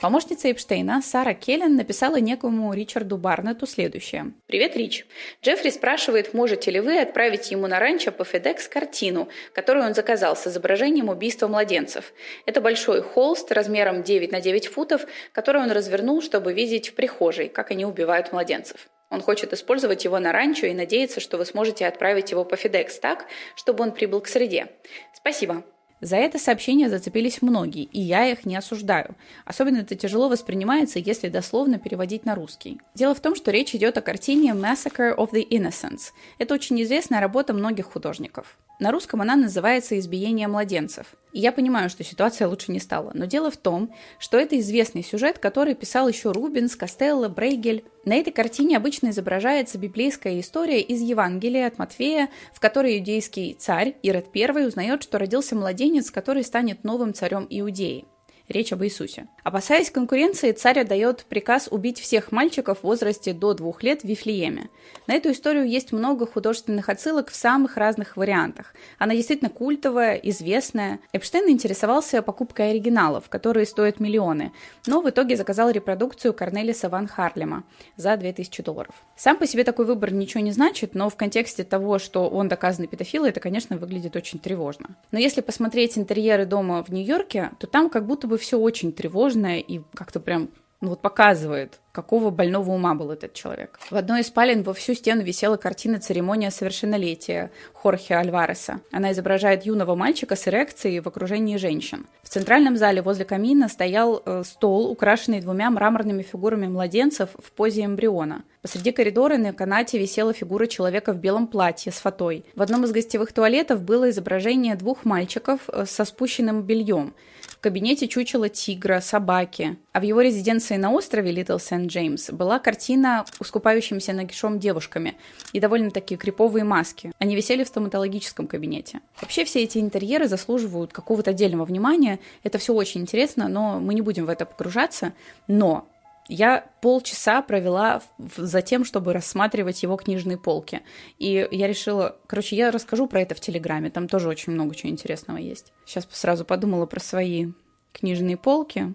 Помощница Эпштейна Сара Келлен написала некому Ричарду Барнету следующее. «Привет, Рич. Джеффри спрашивает, можете ли вы отправить ему на ранчо по FedEx картину, которую он заказал с изображением убийства младенцев. Это большой холст размером 9 на 9 футов, который он развернул, чтобы видеть в прихожей, как они убивают младенцев. Он хочет использовать его на ранчо и надеется, что вы сможете отправить его по FedEx так, чтобы он прибыл к среде. Спасибо. За это сообщение зацепились многие, и я их не осуждаю. Особенно это тяжело воспринимается, если дословно переводить на русский. Дело в том, что речь идет о картине Massacre of the Innocents. Это очень известная работа многих художников. На русском она называется «Избиение младенцев». И я понимаю, что ситуация лучше не стала. Но дело в том, что это известный сюжет, который писал еще Рубинс, Костелло, Брейгель. На этой картине обычно изображается библейская история из Евангелия от Матфея, в которой иудейский царь Ирод I узнает, что родился младенец, который станет новым царем Иудеи. Речь об Иисусе. Опасаясь конкуренции, царь отдает приказ убить всех мальчиков в возрасте до двух лет в Вифлееме. На эту историю есть много художественных отсылок в самых разных вариантах. Она действительно культовая, известная. Эпштейн интересовался покупкой оригиналов, которые стоят миллионы, но в итоге заказал репродукцию Корнелиса Ван Харлема за 2000 долларов. Сам по себе такой выбор ничего не значит, но в контексте того, что он доказанный педофил, это, конечно, выглядит очень тревожно. Но если посмотреть интерьеры дома в Нью-Йорке, то там как будто бы все очень тревожное и как-то прям ну, вот показывает, какого больного ума был этот человек. В одной из спален во всю стену висела картина «Церемония совершеннолетия» Хорхе Альвареса. Она изображает юного мальчика с эрекцией в окружении женщин. В центральном зале возле камина стоял э, стол, украшенный двумя мраморными фигурами младенцев в позе эмбриона. Посреди коридора на канате висела фигура человека в белом платье с фатой. В одном из гостевых туалетов было изображение двух мальчиков э, со спущенным бельем. В кабинете чучело тигра, собаки. А в его резиденции на острове Литл Сент-Джеймс была картина с купающимися нагишом девушками и довольно такие криповые маски. Они висели в стоматологическом кабинете. Вообще все эти интерьеры заслуживают какого-то отдельного внимания. Это все очень интересно, но мы не будем в это погружаться. Но я полчаса провела за тем, чтобы рассматривать его книжные полки. И я решила, короче, я расскажу про это в Телеграме, там тоже очень много чего интересного есть. Сейчас сразу подумала про свои книжные полки.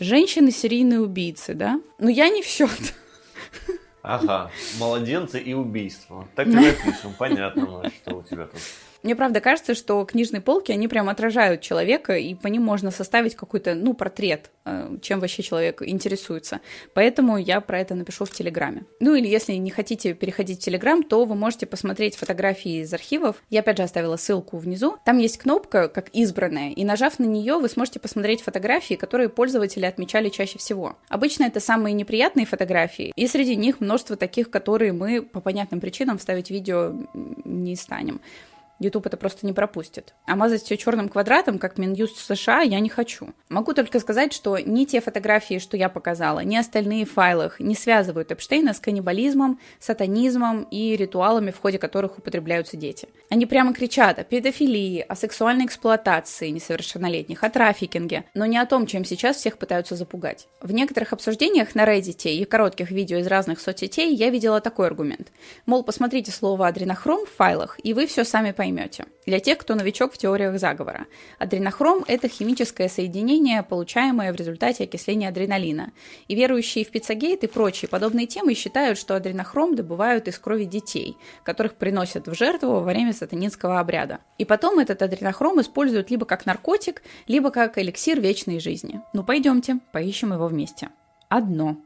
Женщины серийные убийцы, да? Но я не в счет. Ага, младенцы и убийства. Так и напишем, понятно, что у тебя тут. Мне правда кажется, что книжные полки, они прям отражают человека, и по ним можно составить какой-то, ну, портрет, э, чем вообще человек интересуется. Поэтому я про это напишу в Телеграме. Ну, или если не хотите переходить в Телеграм, то вы можете посмотреть фотографии из архивов. Я опять же оставила ссылку внизу. Там есть кнопка, как избранная, и нажав на нее, вы сможете посмотреть фотографии, которые пользователи отмечали чаще всего. Обычно это самые неприятные фотографии, и среди них множество таких, которые мы по понятным причинам вставить видео не станем. YouTube это просто не пропустит. А мазать все черным квадратом, как Минюст США, я не хочу. Могу только сказать, что ни те фотографии, что я показала, ни остальные файлы не связывают Эпштейна с каннибализмом, сатанизмом и ритуалами, в ходе которых употребляются дети. Они прямо кричат о педофилии, о сексуальной эксплуатации несовершеннолетних, о трафикинге, но не о том, чем сейчас всех пытаются запугать. В некоторых обсуждениях на Reddit и коротких видео из разных соцсетей я видела такой аргумент. Мол, посмотрите слово адренохром в файлах, и вы все сами поймете поймете. Для тех, кто новичок в теориях заговора. Адренохром – это химическое соединение, получаемое в результате окисления адреналина. И верующие в пиццагейт и прочие подобные темы считают, что адренохром добывают из крови детей, которых приносят в жертву во время сатанинского обряда. И потом этот адренохром используют либо как наркотик, либо как эликсир вечной жизни. Ну пойдемте, поищем его вместе. Одно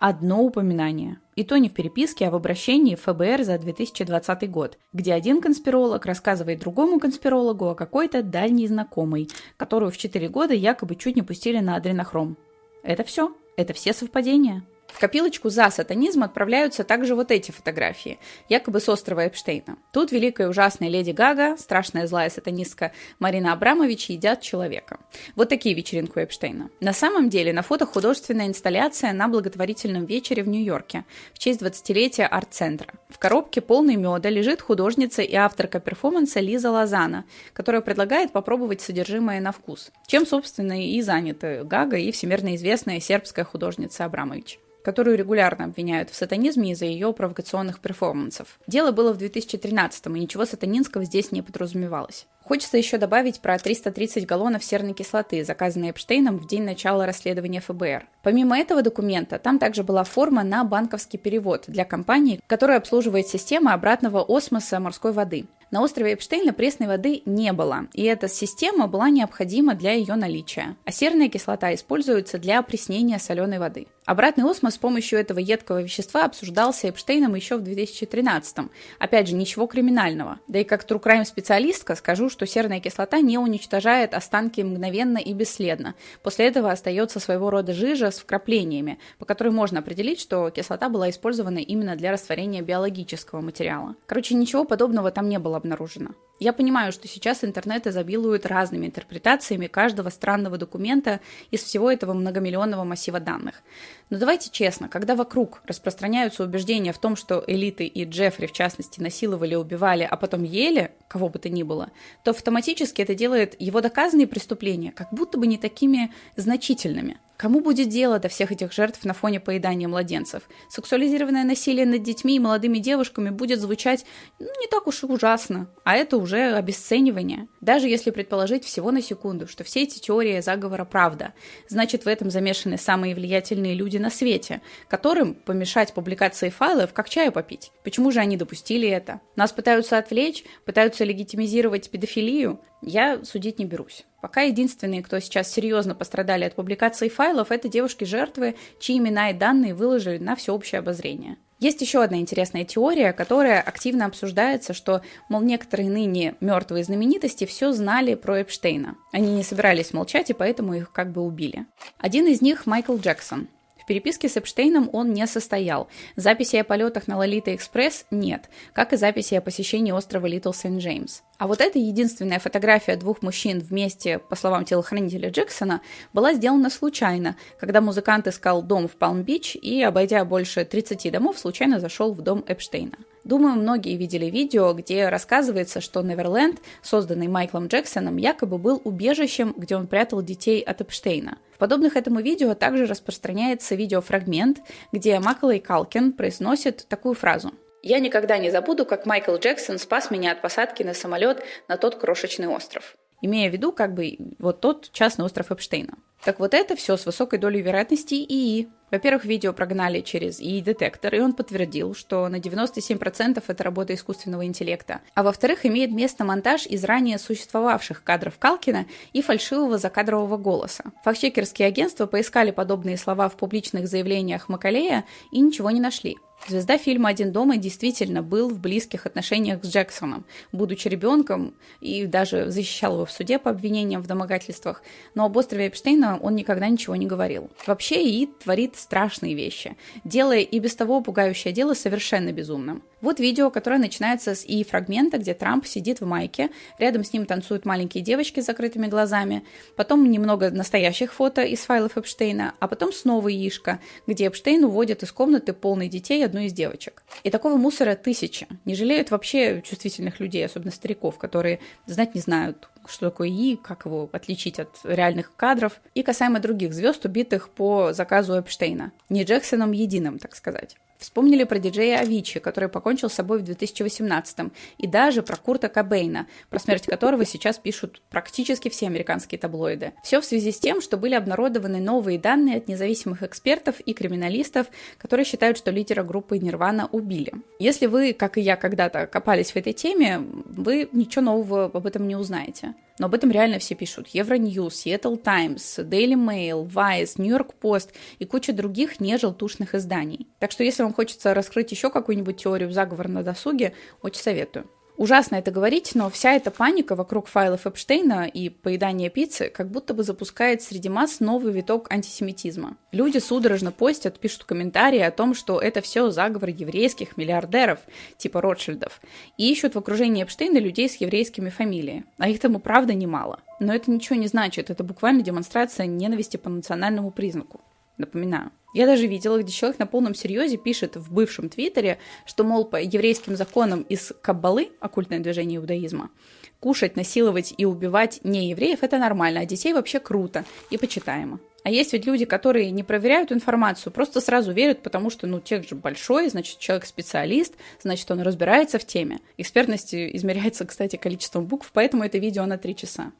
одно упоминание. И то не в переписке, а в обращении в ФБР за 2020 год, где один конспиролог рассказывает другому конспирологу о какой-то дальней знакомой, которую в 4 года якобы чуть не пустили на адренохром. Это все. Это все совпадения. В копилочку за сатанизм отправляются также вот эти фотографии, якобы с острова Эпштейна. Тут великая ужасная леди Гага, страшная злая сатанистка Марина Абрамович едят человека. Вот такие вечеринки Эпштейна. На самом деле на фото художественная инсталляция на благотворительном вечере в Нью-Йорке в честь 20-летия арт-центра. В коробке полной меда лежит художница и авторка перформанса Лиза Лазана, которая предлагает попробовать содержимое на вкус. Чем, собственно, и заняты Гага и всемирно известная сербская художница Абрамович которую регулярно обвиняют в сатанизме из-за ее провокационных перформансов. Дело было в 2013-м, и ничего сатанинского здесь не подразумевалось. Хочется еще добавить про 330 галлонов серной кислоты, заказанные Эпштейном в день начала расследования ФБР. Помимо этого документа, там также была форма на банковский перевод для компании, которая обслуживает систему обратного осмоса морской воды. На острове Эпштейна пресной воды не было, и эта система была необходима для ее наличия. А серная кислота используется для опреснения соленой воды. Обратный осмос с помощью этого едкого вещества обсуждался Эпштейном еще в 2013 -м. Опять же, ничего криминального. Да и как crime специалистка скажу, что серная кислота не уничтожает останки мгновенно и бесследно. После этого остается своего рода жижа с вкраплениями, по которой можно определить, что кислота была использована именно для растворения биологического материала. Короче, ничего подобного там не было обнаружено. Я понимаю, что сейчас интернет изобилует разными интерпретациями каждого странного документа из всего этого многомиллионного массива данных. Но давайте честно, когда вокруг распространяются убеждения в том, что элиты и Джеффри, в частности, насиловали, убивали, а потом ели кого бы то ни было, то автоматически это делает его доказанные преступления как будто бы не такими значительными. Кому будет дело до всех этих жертв на фоне поедания младенцев? Сексуализированное насилие над детьми и молодыми девушками будет звучать ну, не так уж и ужасно, а это уже обесценивание. Даже если предположить всего на секунду, что все эти теории заговора правда, значит в этом замешаны самые влиятельные люди на свете, которым помешать публикации файлов как чаю попить. Почему же они допустили это? Нас пытаются отвлечь, пытаются легитимизировать педофилию, я судить не берусь. Пока единственные, кто сейчас серьезно пострадали от публикации файлов, это девушки-жертвы, чьи имена и данные выложили на всеобщее обозрение. Есть еще одна интересная теория, которая активно обсуждается, что, мол, некоторые ныне мертвые знаменитости все знали про Эпштейна. Они не собирались молчать, и поэтому их как бы убили. Один из них Майкл Джексон переписке с Эпштейном он не состоял. Записи о полетах на Лолита Экспресс нет, как и записи о посещении острова Литл Сент-Джеймс. А вот эта единственная фотография двух мужчин вместе, по словам телохранителя Джексона, была сделана случайно, когда музыкант искал дом в Палм-Бич и, обойдя больше 30 домов, случайно зашел в дом Эпштейна. Думаю, многие видели видео, где рассказывается, что Неверленд, созданный Майклом Джексоном, якобы был убежищем, где он прятал детей от Эпштейна. Подобных этому видео также распространяется видеофрагмент, где Макалей Калкин произносит такую фразу. «Я никогда не забуду, как Майкл Джексон спас меня от посадки на самолет на тот крошечный остров» имея в виду как бы вот тот частный остров Эпштейна. Так вот это все с высокой долей вероятности ИИ. Во-первых, видео прогнали через ИИ-детектор, и он подтвердил, что на 97% это работа искусственного интеллекта. А во-вторых, имеет место монтаж из ранее существовавших кадров Калкина и фальшивого закадрового голоса. Фактчекерские агентства поискали подобные слова в публичных заявлениях Макалея и ничего не нашли. Звезда фильма «Один дома» действительно был в близких отношениях с Джексоном, будучи ребенком, и даже защищал его в суде по обвинениям в домогательствах, но об острове Эпштейна он никогда ничего не говорил. Вообще, ИИ творит страшные вещи, делая и без того пугающее дело совершенно безумным. Вот видео, которое начинается с и-фрагмента, где Трамп сидит в майке, рядом с ним танцуют маленькие девочки с закрытыми глазами, потом немного настоящих фото из файлов Эпштейна, а потом снова яишко, где Эпштейн уводит из комнаты полной детей одну из девочек. И такого мусора тысяча. Не жалеют вообще чувствительных людей, особенно стариков, которые знать не знают, что такое И, как его отличить от реальных кадров, и касаемо других звезд, убитых по заказу Эпштейна. Не Джексоном единым, так сказать. Вспомнили про диджея Авичи, который покончил с собой в 2018-м, и даже про Курта Кобейна, про смерть которого сейчас пишут практически все американские таблоиды. Все в связи с тем, что были обнародованы новые данные от независимых экспертов и криминалистов, которые считают, что лидера группы Нирвана убили. Если вы, как и я когда-то, копались в этой теме, вы ничего нового об этом не узнаете. Но об этом реально все пишут. Евроньюз, Seattle Times, Daily Mail, Vice, New York Post и куча других нежелтушных изданий. Так что если вам хочется раскрыть еще какую-нибудь теорию заговора на досуге, очень советую. Ужасно это говорить, но вся эта паника вокруг файлов Эпштейна и поедания пиццы как будто бы запускает среди масс новый виток антисемитизма. Люди судорожно постят, пишут комментарии о том, что это все заговор еврейских миллиардеров, типа Ротшильдов, и ищут в окружении Эпштейна людей с еврейскими фамилиями. А их тому правда немало. Но это ничего не значит, это буквально демонстрация ненависти по национальному признаку. Напоминаю. Я даже видела, где человек на полном серьезе пишет в бывшем Твиттере, что, мол, по еврейским законам из Каббалы, оккультное движение иудаизма, кушать, насиловать и убивать не евреев – это нормально, а детей вообще круто и почитаемо. А есть ведь люди, которые не проверяют информацию, просто сразу верят, потому что, ну, текст же большой, значит, человек специалист, значит, он разбирается в теме. Экспертность измеряется, кстати, количеством букв, поэтому это видео на три часа.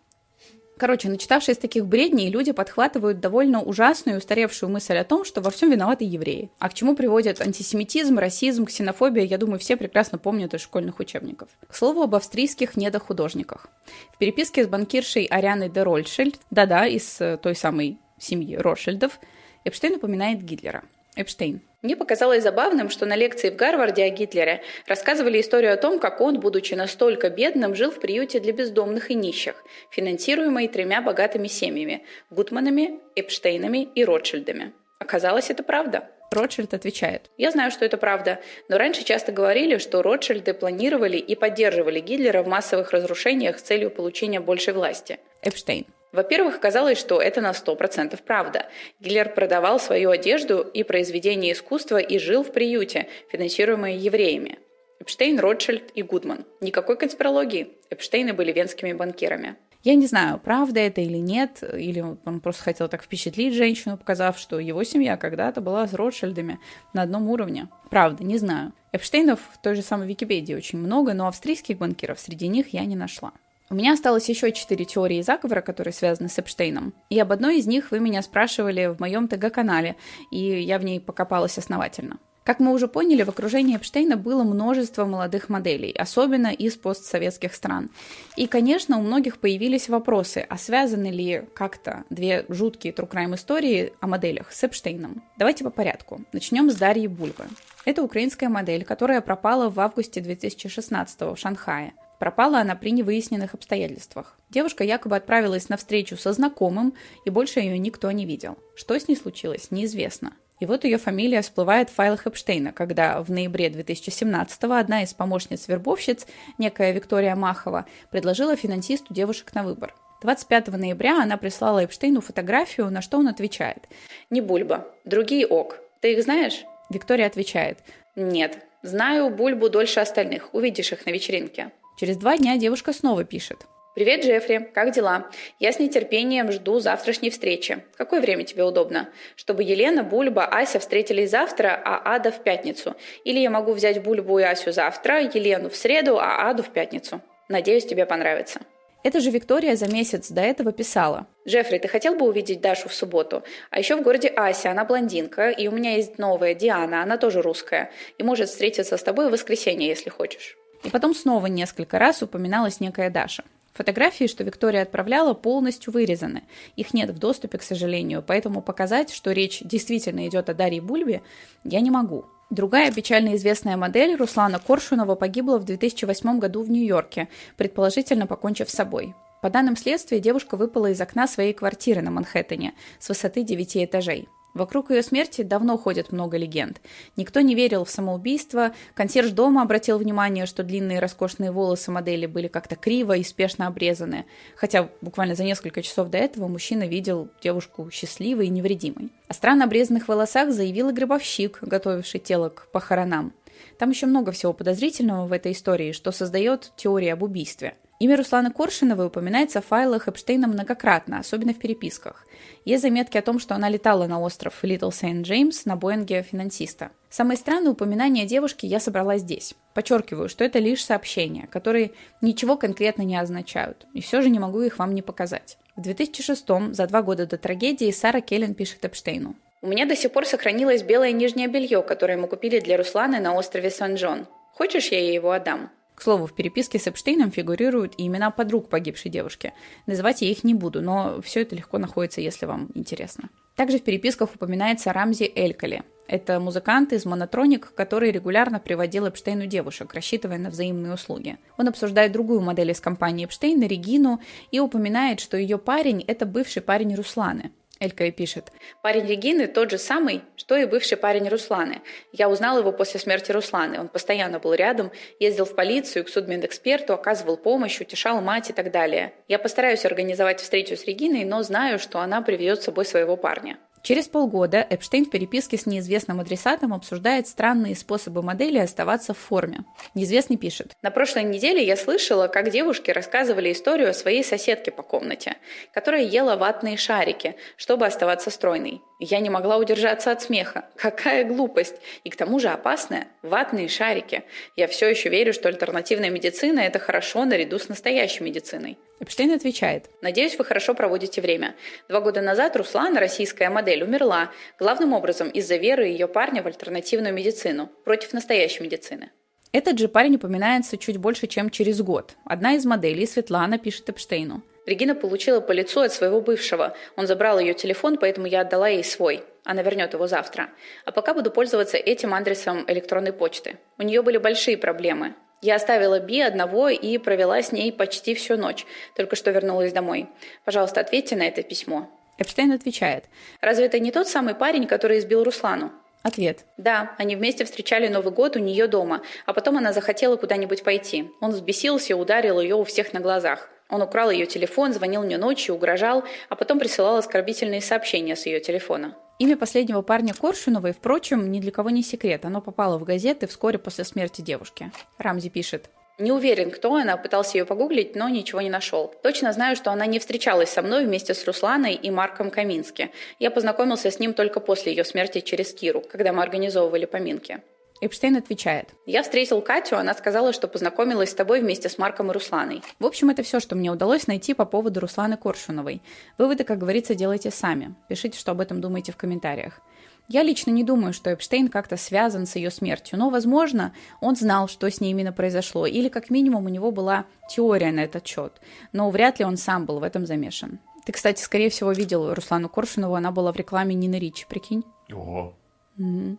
Короче, начитавшись таких бредней, люди подхватывают довольно ужасную и устаревшую мысль о том, что во всем виноваты евреи. А к чему приводят антисемитизм, расизм, ксенофобия, я думаю, все прекрасно помнят из школьных учебников. К слову об австрийских недохудожниках. В переписке с банкиршей Арианой де Рольшельд, да-да, из э, той самой семьи Ротшильдов, Эпштейн упоминает Гитлера. Эпштейн. Мне показалось забавным, что на лекции в Гарварде о Гитлере рассказывали историю о том, как он, будучи настолько бедным, жил в приюте для бездомных и нищих, финансируемой тремя богатыми семьями – Гутманами, Эпштейнами и Ротшильдами. Оказалось, это правда. Ротшильд отвечает. Я знаю, что это правда, но раньше часто говорили, что Ротшильды планировали и поддерживали Гитлера в массовых разрушениях с целью получения большей власти. Эпштейн. Во-первых, оказалось, что это на 100% правда. Гитлер продавал свою одежду и произведения искусства и жил в приюте, финансируемые евреями. Эпштейн, Ротшильд и Гудман. Никакой конспирологии. Эпштейны были венскими банкирами. Я не знаю, правда это или нет, или он просто хотел так впечатлить женщину, показав, что его семья когда-то была с Ротшильдами на одном уровне. Правда, не знаю. Эпштейнов в той же самой Википедии очень много, но австрийских банкиров среди них я не нашла. У меня осталось еще четыре теории заговора, которые связаны с Эпштейном. И об одной из них вы меня спрашивали в моем ТГ-канале, и я в ней покопалась основательно. Как мы уже поняли, в окружении Эпштейна было множество молодых моделей, особенно из постсоветских стран. И, конечно, у многих появились вопросы, а связаны ли как-то две жуткие true crime истории о моделях с Эпштейном? Давайте по порядку. Начнем с Дарьи Бульбы. Это украинская модель, которая пропала в августе 2016 в Шанхае. Пропала она при невыясненных обстоятельствах. Девушка якобы отправилась на встречу со знакомым, и больше ее никто не видел. Что с ней случилось, неизвестно. И вот ее фамилия всплывает в файлах Эпштейна, когда в ноябре 2017-го одна из помощниц-вербовщиц, некая Виктория Махова, предложила финансисту девушек на выбор. 25 ноября она прислала Эпштейну фотографию, на что он отвечает. «Не Бульба. Другие ок. Ты их знаешь?» Виктория отвечает. «Нет. Знаю Бульбу дольше остальных. Увидишь их на вечеринке». Через два дня девушка снова пишет. Привет, Джеффри, как дела? Я с нетерпением жду завтрашней встречи. Какое время тебе удобно? Чтобы Елена, Бульба, Ася встретились завтра, а Ада в пятницу. Или я могу взять Бульбу и Асю завтра, Елену в среду, а Аду в пятницу. Надеюсь, тебе понравится. Это же Виктория за месяц до этого писала. Джеффри, ты хотел бы увидеть Дашу в субботу? А еще в городе Ася, она блондинка, и у меня есть новая Диана, она тоже русская, и может встретиться с тобой в воскресенье, если хочешь. И потом снова несколько раз упоминалась некая Даша. Фотографии, что Виктория отправляла, полностью вырезаны. Их нет в доступе, к сожалению, поэтому показать, что речь действительно идет о Дарье Бульбе, я не могу. Другая печально известная модель Руслана Коршунова погибла в 2008 году в Нью-Йорке, предположительно покончив с собой. По данным следствия, девушка выпала из окна своей квартиры на Манхэттене с высоты 9 этажей. Вокруг ее смерти давно ходит много легенд. Никто не верил в самоубийство, консьерж дома обратил внимание, что длинные роскошные волосы модели были как-то криво и спешно обрезаны, хотя буквально за несколько часов до этого мужчина видел девушку счастливой и невредимой. О странно обрезанных волосах заявил и гробовщик, готовивший тело к похоронам. Там еще много всего подозрительного в этой истории, что создает теория об убийстве – Имя Русланы Коршиновой упоминается в файлах Эпштейна многократно, особенно в переписках. Есть заметки о том, что она летала на остров Литл Сент-Джеймс на Боинге финансиста. Самые странные упоминания девушки я собрала здесь. Подчеркиваю, что это лишь сообщения, которые ничего конкретно не означают, и все же не могу их вам не показать. В 2006 за два года до трагедии, Сара Келлен пишет Эпштейну. «У меня до сих пор сохранилось белое нижнее белье, которое мы купили для Русланы на острове Сан-Джон. Хочешь, я ей его отдам?» К слову, в переписке с Эпштейном фигурируют и имена подруг погибшей девушки. Называть я их не буду, но все это легко находится, если вам интересно. Также в переписках упоминается Рамзи Элькали. Это музыкант из Монотроник, который регулярно приводил Эпштейну девушек, рассчитывая на взаимные услуги. Он обсуждает другую модель из компании Эпштейна, Регину, и упоминает, что ее парень – это бывший парень Русланы. Элька пишет. Парень Регины тот же самый, что и бывший парень Русланы. Я узнал его после смерти Русланы. Он постоянно был рядом, ездил в полицию, к судмедэксперту, оказывал помощь, утешал мать и так далее. Я постараюсь организовать встречу с Региной, но знаю, что она приведет с собой своего парня. Через полгода Эпштейн в переписке с неизвестным адресатом обсуждает странные способы модели оставаться в форме. Неизвестный пишет. На прошлой неделе я слышала, как девушки рассказывали историю о своей соседке по комнате, которая ела ватные шарики, чтобы оставаться стройной. Я не могла удержаться от смеха. Какая глупость! И к тому же опасная. Ватные шарики. Я все еще верю, что альтернативная медицина – это хорошо наряду с настоящей медициной. Эпштейн отвечает. Надеюсь, вы хорошо проводите время. Два года назад Руслана, российская модель, умерла, главным образом из-за веры ее парня в альтернативную медицину, против настоящей медицины. Этот же парень упоминается чуть больше, чем через год. Одна из моделей, Светлана, пишет Эпштейну. Регина получила по лицу от своего бывшего. Он забрал ее телефон, поэтому я отдала ей свой. Она вернет его завтра. А пока буду пользоваться этим адресом электронной почты. У нее были большие проблемы. Я оставила Би одного и провела с ней почти всю ночь. Только что вернулась домой. Пожалуйста, ответьте на это письмо. Эпштейн отвечает. Разве это не тот самый парень, который избил Руслану? Ответ. Да, они вместе встречали Новый год у нее дома, а потом она захотела куда-нибудь пойти. Он взбесился и ударил ее у всех на глазах. Он украл ее телефон, звонил мне ночью, угрожал, а потом присылал оскорбительные сообщения с ее телефона. Имя последнего парня Коршуновой, впрочем, ни для кого не секрет. Оно попало в газеты вскоре после смерти девушки. Рамзи пишет. Не уверен, кто она, пытался ее погуглить, но ничего не нашел. Точно знаю, что она не встречалась со мной вместе с Русланой и Марком Камински. Я познакомился с ним только после ее смерти через Киру, когда мы организовывали поминки. Эпштейн отвечает. Я встретил Катю, она сказала, что познакомилась с тобой вместе с Марком и Русланой. В общем, это все, что мне удалось найти по поводу Русланы Коршуновой. Выводы, как говорится, делайте сами. Пишите, что об этом думаете в комментариях. Я лично не думаю, что Эпштейн как-то связан с ее смертью, но, возможно, он знал, что с ней именно произошло, или как минимум у него была теория на этот счет, но вряд ли он сам был в этом замешан. Ты, кстати, скорее всего, видел Руслану Коршунову, она была в рекламе Нины Ричи, прикинь? Ого. Угу.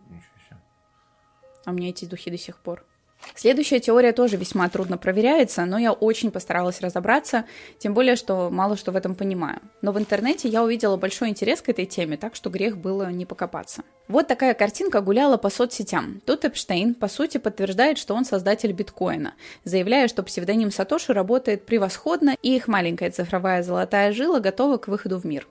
А у меня эти духи до сих пор. Следующая теория тоже весьма трудно проверяется, но я очень постаралась разобраться, тем более, что мало что в этом понимаю. Но в интернете я увидела большой интерес к этой теме, так что грех было не покопаться. Вот такая картинка гуляла по соцсетям. Тут Эпштейн, по сути, подтверждает, что он создатель биткоина, заявляя, что псевдоним Сатоши работает превосходно, и их маленькая цифровая золотая жила готова к выходу в мир.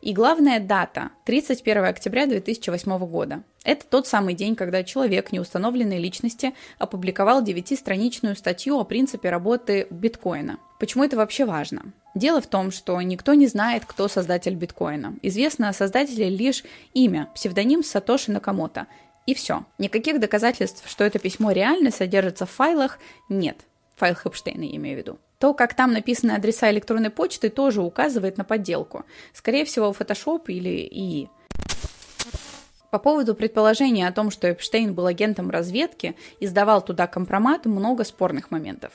И главная дата – 31 октября 2008 года. Это тот самый день, когда человек неустановленной личности опубликовал девятистраничную статью о принципе работы биткоина. Почему это вообще важно? Дело в том, что никто не знает, кто создатель биткоина. Известно о создателе лишь имя, псевдоним Сатоши Накамото. И все. Никаких доказательств, что это письмо реально содержится в файлах, нет. Файл Эпштейна, я имею в виду. То, как там написаны адреса электронной почты, тоже указывает на подделку. Скорее всего, Photoshop или ИИ. По поводу предположения о том, что Эпштейн был агентом разведки и сдавал туда компромат, много спорных моментов.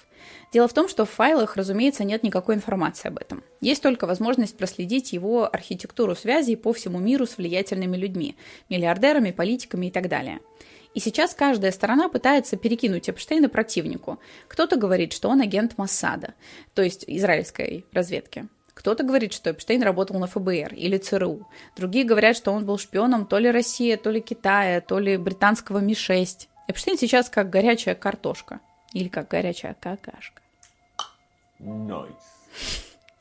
Дело в том, что в файлах, разумеется, нет никакой информации об этом. Есть только возможность проследить его архитектуру связей по всему миру с влиятельными людьми, миллиардерами, политиками и так далее. И сейчас каждая сторона пытается перекинуть Эпштейна противнику. Кто-то говорит, что он агент Массада, то есть израильской разведки. Кто-то говорит, что Эпштейн работал на ФБР или ЦРУ. Другие говорят, что он был шпионом то ли России, то ли Китая, то ли британского Ми-6. Эпштейн сейчас как горячая картошка. Или как горячая какашка. Nice.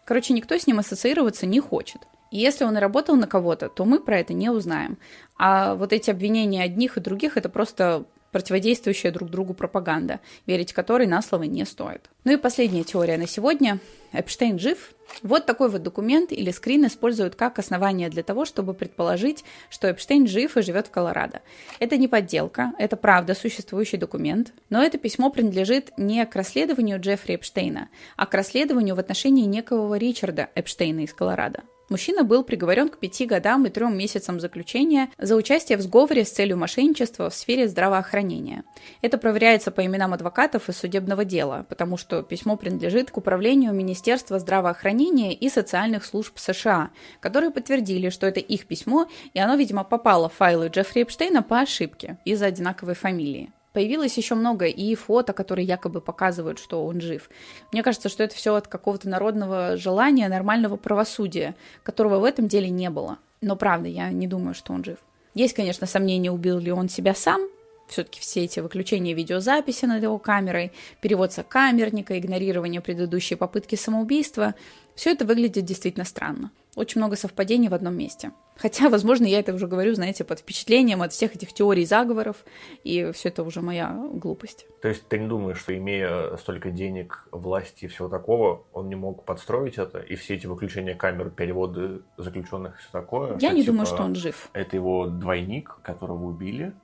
Короче, никто с ним ассоциироваться не хочет. И если он и работал на кого-то, то мы про это не узнаем. А вот эти обвинения одних и других – это просто противодействующая друг другу пропаганда, верить которой на слово не стоит. Ну и последняя теория на сегодня. Эпштейн жив. Вот такой вот документ или скрин используют как основание для того, чтобы предположить, что Эпштейн жив и живет в Колорадо. Это не подделка, это правда существующий документ, но это письмо принадлежит не к расследованию Джеффри Эпштейна, а к расследованию в отношении некого Ричарда Эпштейна из Колорадо. Мужчина был приговорен к пяти годам и трем месяцам заключения за участие в сговоре с целью мошенничества в сфере здравоохранения. Это проверяется по именам адвокатов из судебного дела, потому что письмо принадлежит к управлению Министерства здравоохранения и социальных служб США, которые подтвердили, что это их письмо, и оно, видимо, попало в файлы Джеффри Эпштейна по ошибке из-за одинаковой фамилии. Появилось еще много и фото, которые якобы показывают, что он жив. Мне кажется, что это все от какого-то народного желания, нормального правосудия, которого в этом деле не было. Но правда, я не думаю, что он жив. Есть, конечно, сомнения, убил ли он себя сам, все-таки все эти выключения видеозаписи над его камерой, перевод сокамерника, игнорирование предыдущей попытки самоубийства, все это выглядит действительно странно. Очень много совпадений в одном месте. Хотя, возможно, я это уже говорю, знаете, под впечатлением от всех этих теорий заговоров, и все это уже моя глупость. То есть ты не думаешь, что имея столько денег, власти и всего такого, он не мог подстроить это, и все эти выключения камер, переводы заключенных и все такое? Я что, не типа, думаю, что он жив. Это его двойник, которого убили,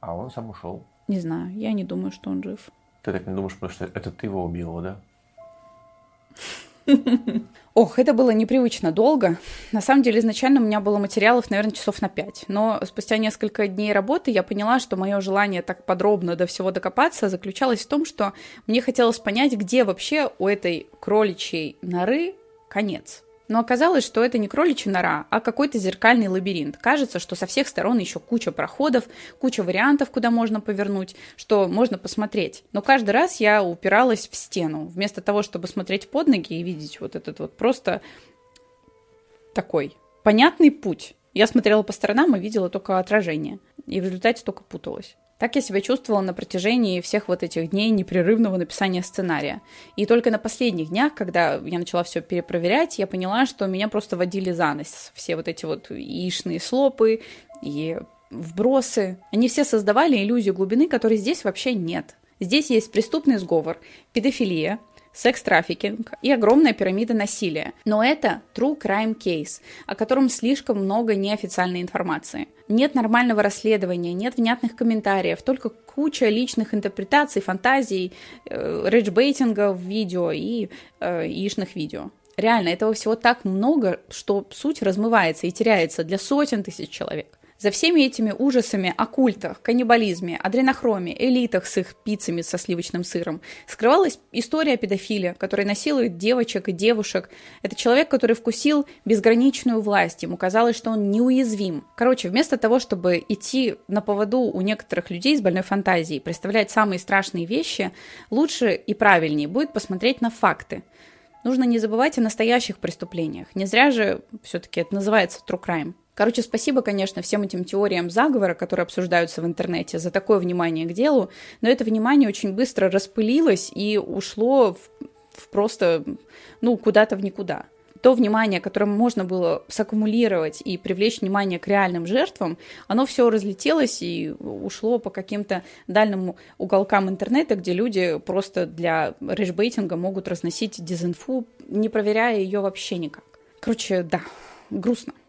а он сам ушел. Не знаю, я не думаю, что он жив. Ты так не думаешь, потому что это ты его убила, да? Ох, это было непривычно долго. На самом деле, изначально у меня было материалов, наверное, часов на пять. Но спустя несколько дней работы я поняла, что мое желание так подробно до всего докопаться заключалось в том, что мне хотелось понять, где вообще у этой кроличьей норы конец. Но оказалось, что это не кроличья нора, а какой-то зеркальный лабиринт. Кажется, что со всех сторон еще куча проходов, куча вариантов, куда можно повернуть, что можно посмотреть. Но каждый раз я упиралась в стену. Вместо того, чтобы смотреть под ноги и видеть вот этот вот просто такой понятный путь. Я смотрела по сторонам и видела только отражение. И в результате только путалась. Так я себя чувствовала на протяжении всех вот этих дней непрерывного написания сценария. И только на последних днях, когда я начала все перепроверять, я поняла, что меня просто водили за нос. Все вот эти вот яичные слопы и вбросы. Они все создавали иллюзию глубины, которой здесь вообще нет. Здесь есть преступный сговор, педофилия, секс-трафикинг и огромная пирамида насилия. Но это true crime case, о котором слишком много неофициальной информации. Нет нормального расследования, нет внятных комментариев, только куча личных интерпретаций, фантазий, э, риджбейтинга в видео и э, яичных видео. Реально, этого всего так много, что суть размывается и теряется для сотен тысяч человек. За всеми этими ужасами о культах, каннибализме, адренохроме, элитах с их пиццами со сливочным сыром скрывалась история педофилия, который насилует девочек и девушек. Это человек, который вкусил безграничную власть. Ему казалось, что он неуязвим. Короче, вместо того, чтобы идти на поводу у некоторых людей с больной фантазией, представлять самые страшные вещи, лучше и правильнее будет посмотреть на факты. Нужно не забывать о настоящих преступлениях. Не зря же все-таки это называется true crime. Короче, спасибо, конечно, всем этим теориям заговора, которые обсуждаются в интернете, за такое внимание к делу, но это внимание очень быстро распылилось и ушло в, в просто, ну, куда-то в никуда. То внимание, которое можно было саккумулировать и привлечь внимание к реальным жертвам, оно все разлетелось и ушло по каким-то дальним уголкам интернета, где люди просто для рэшбейтинга могут разносить дезинфу, не проверяя ее вообще никак. Короче, да, грустно.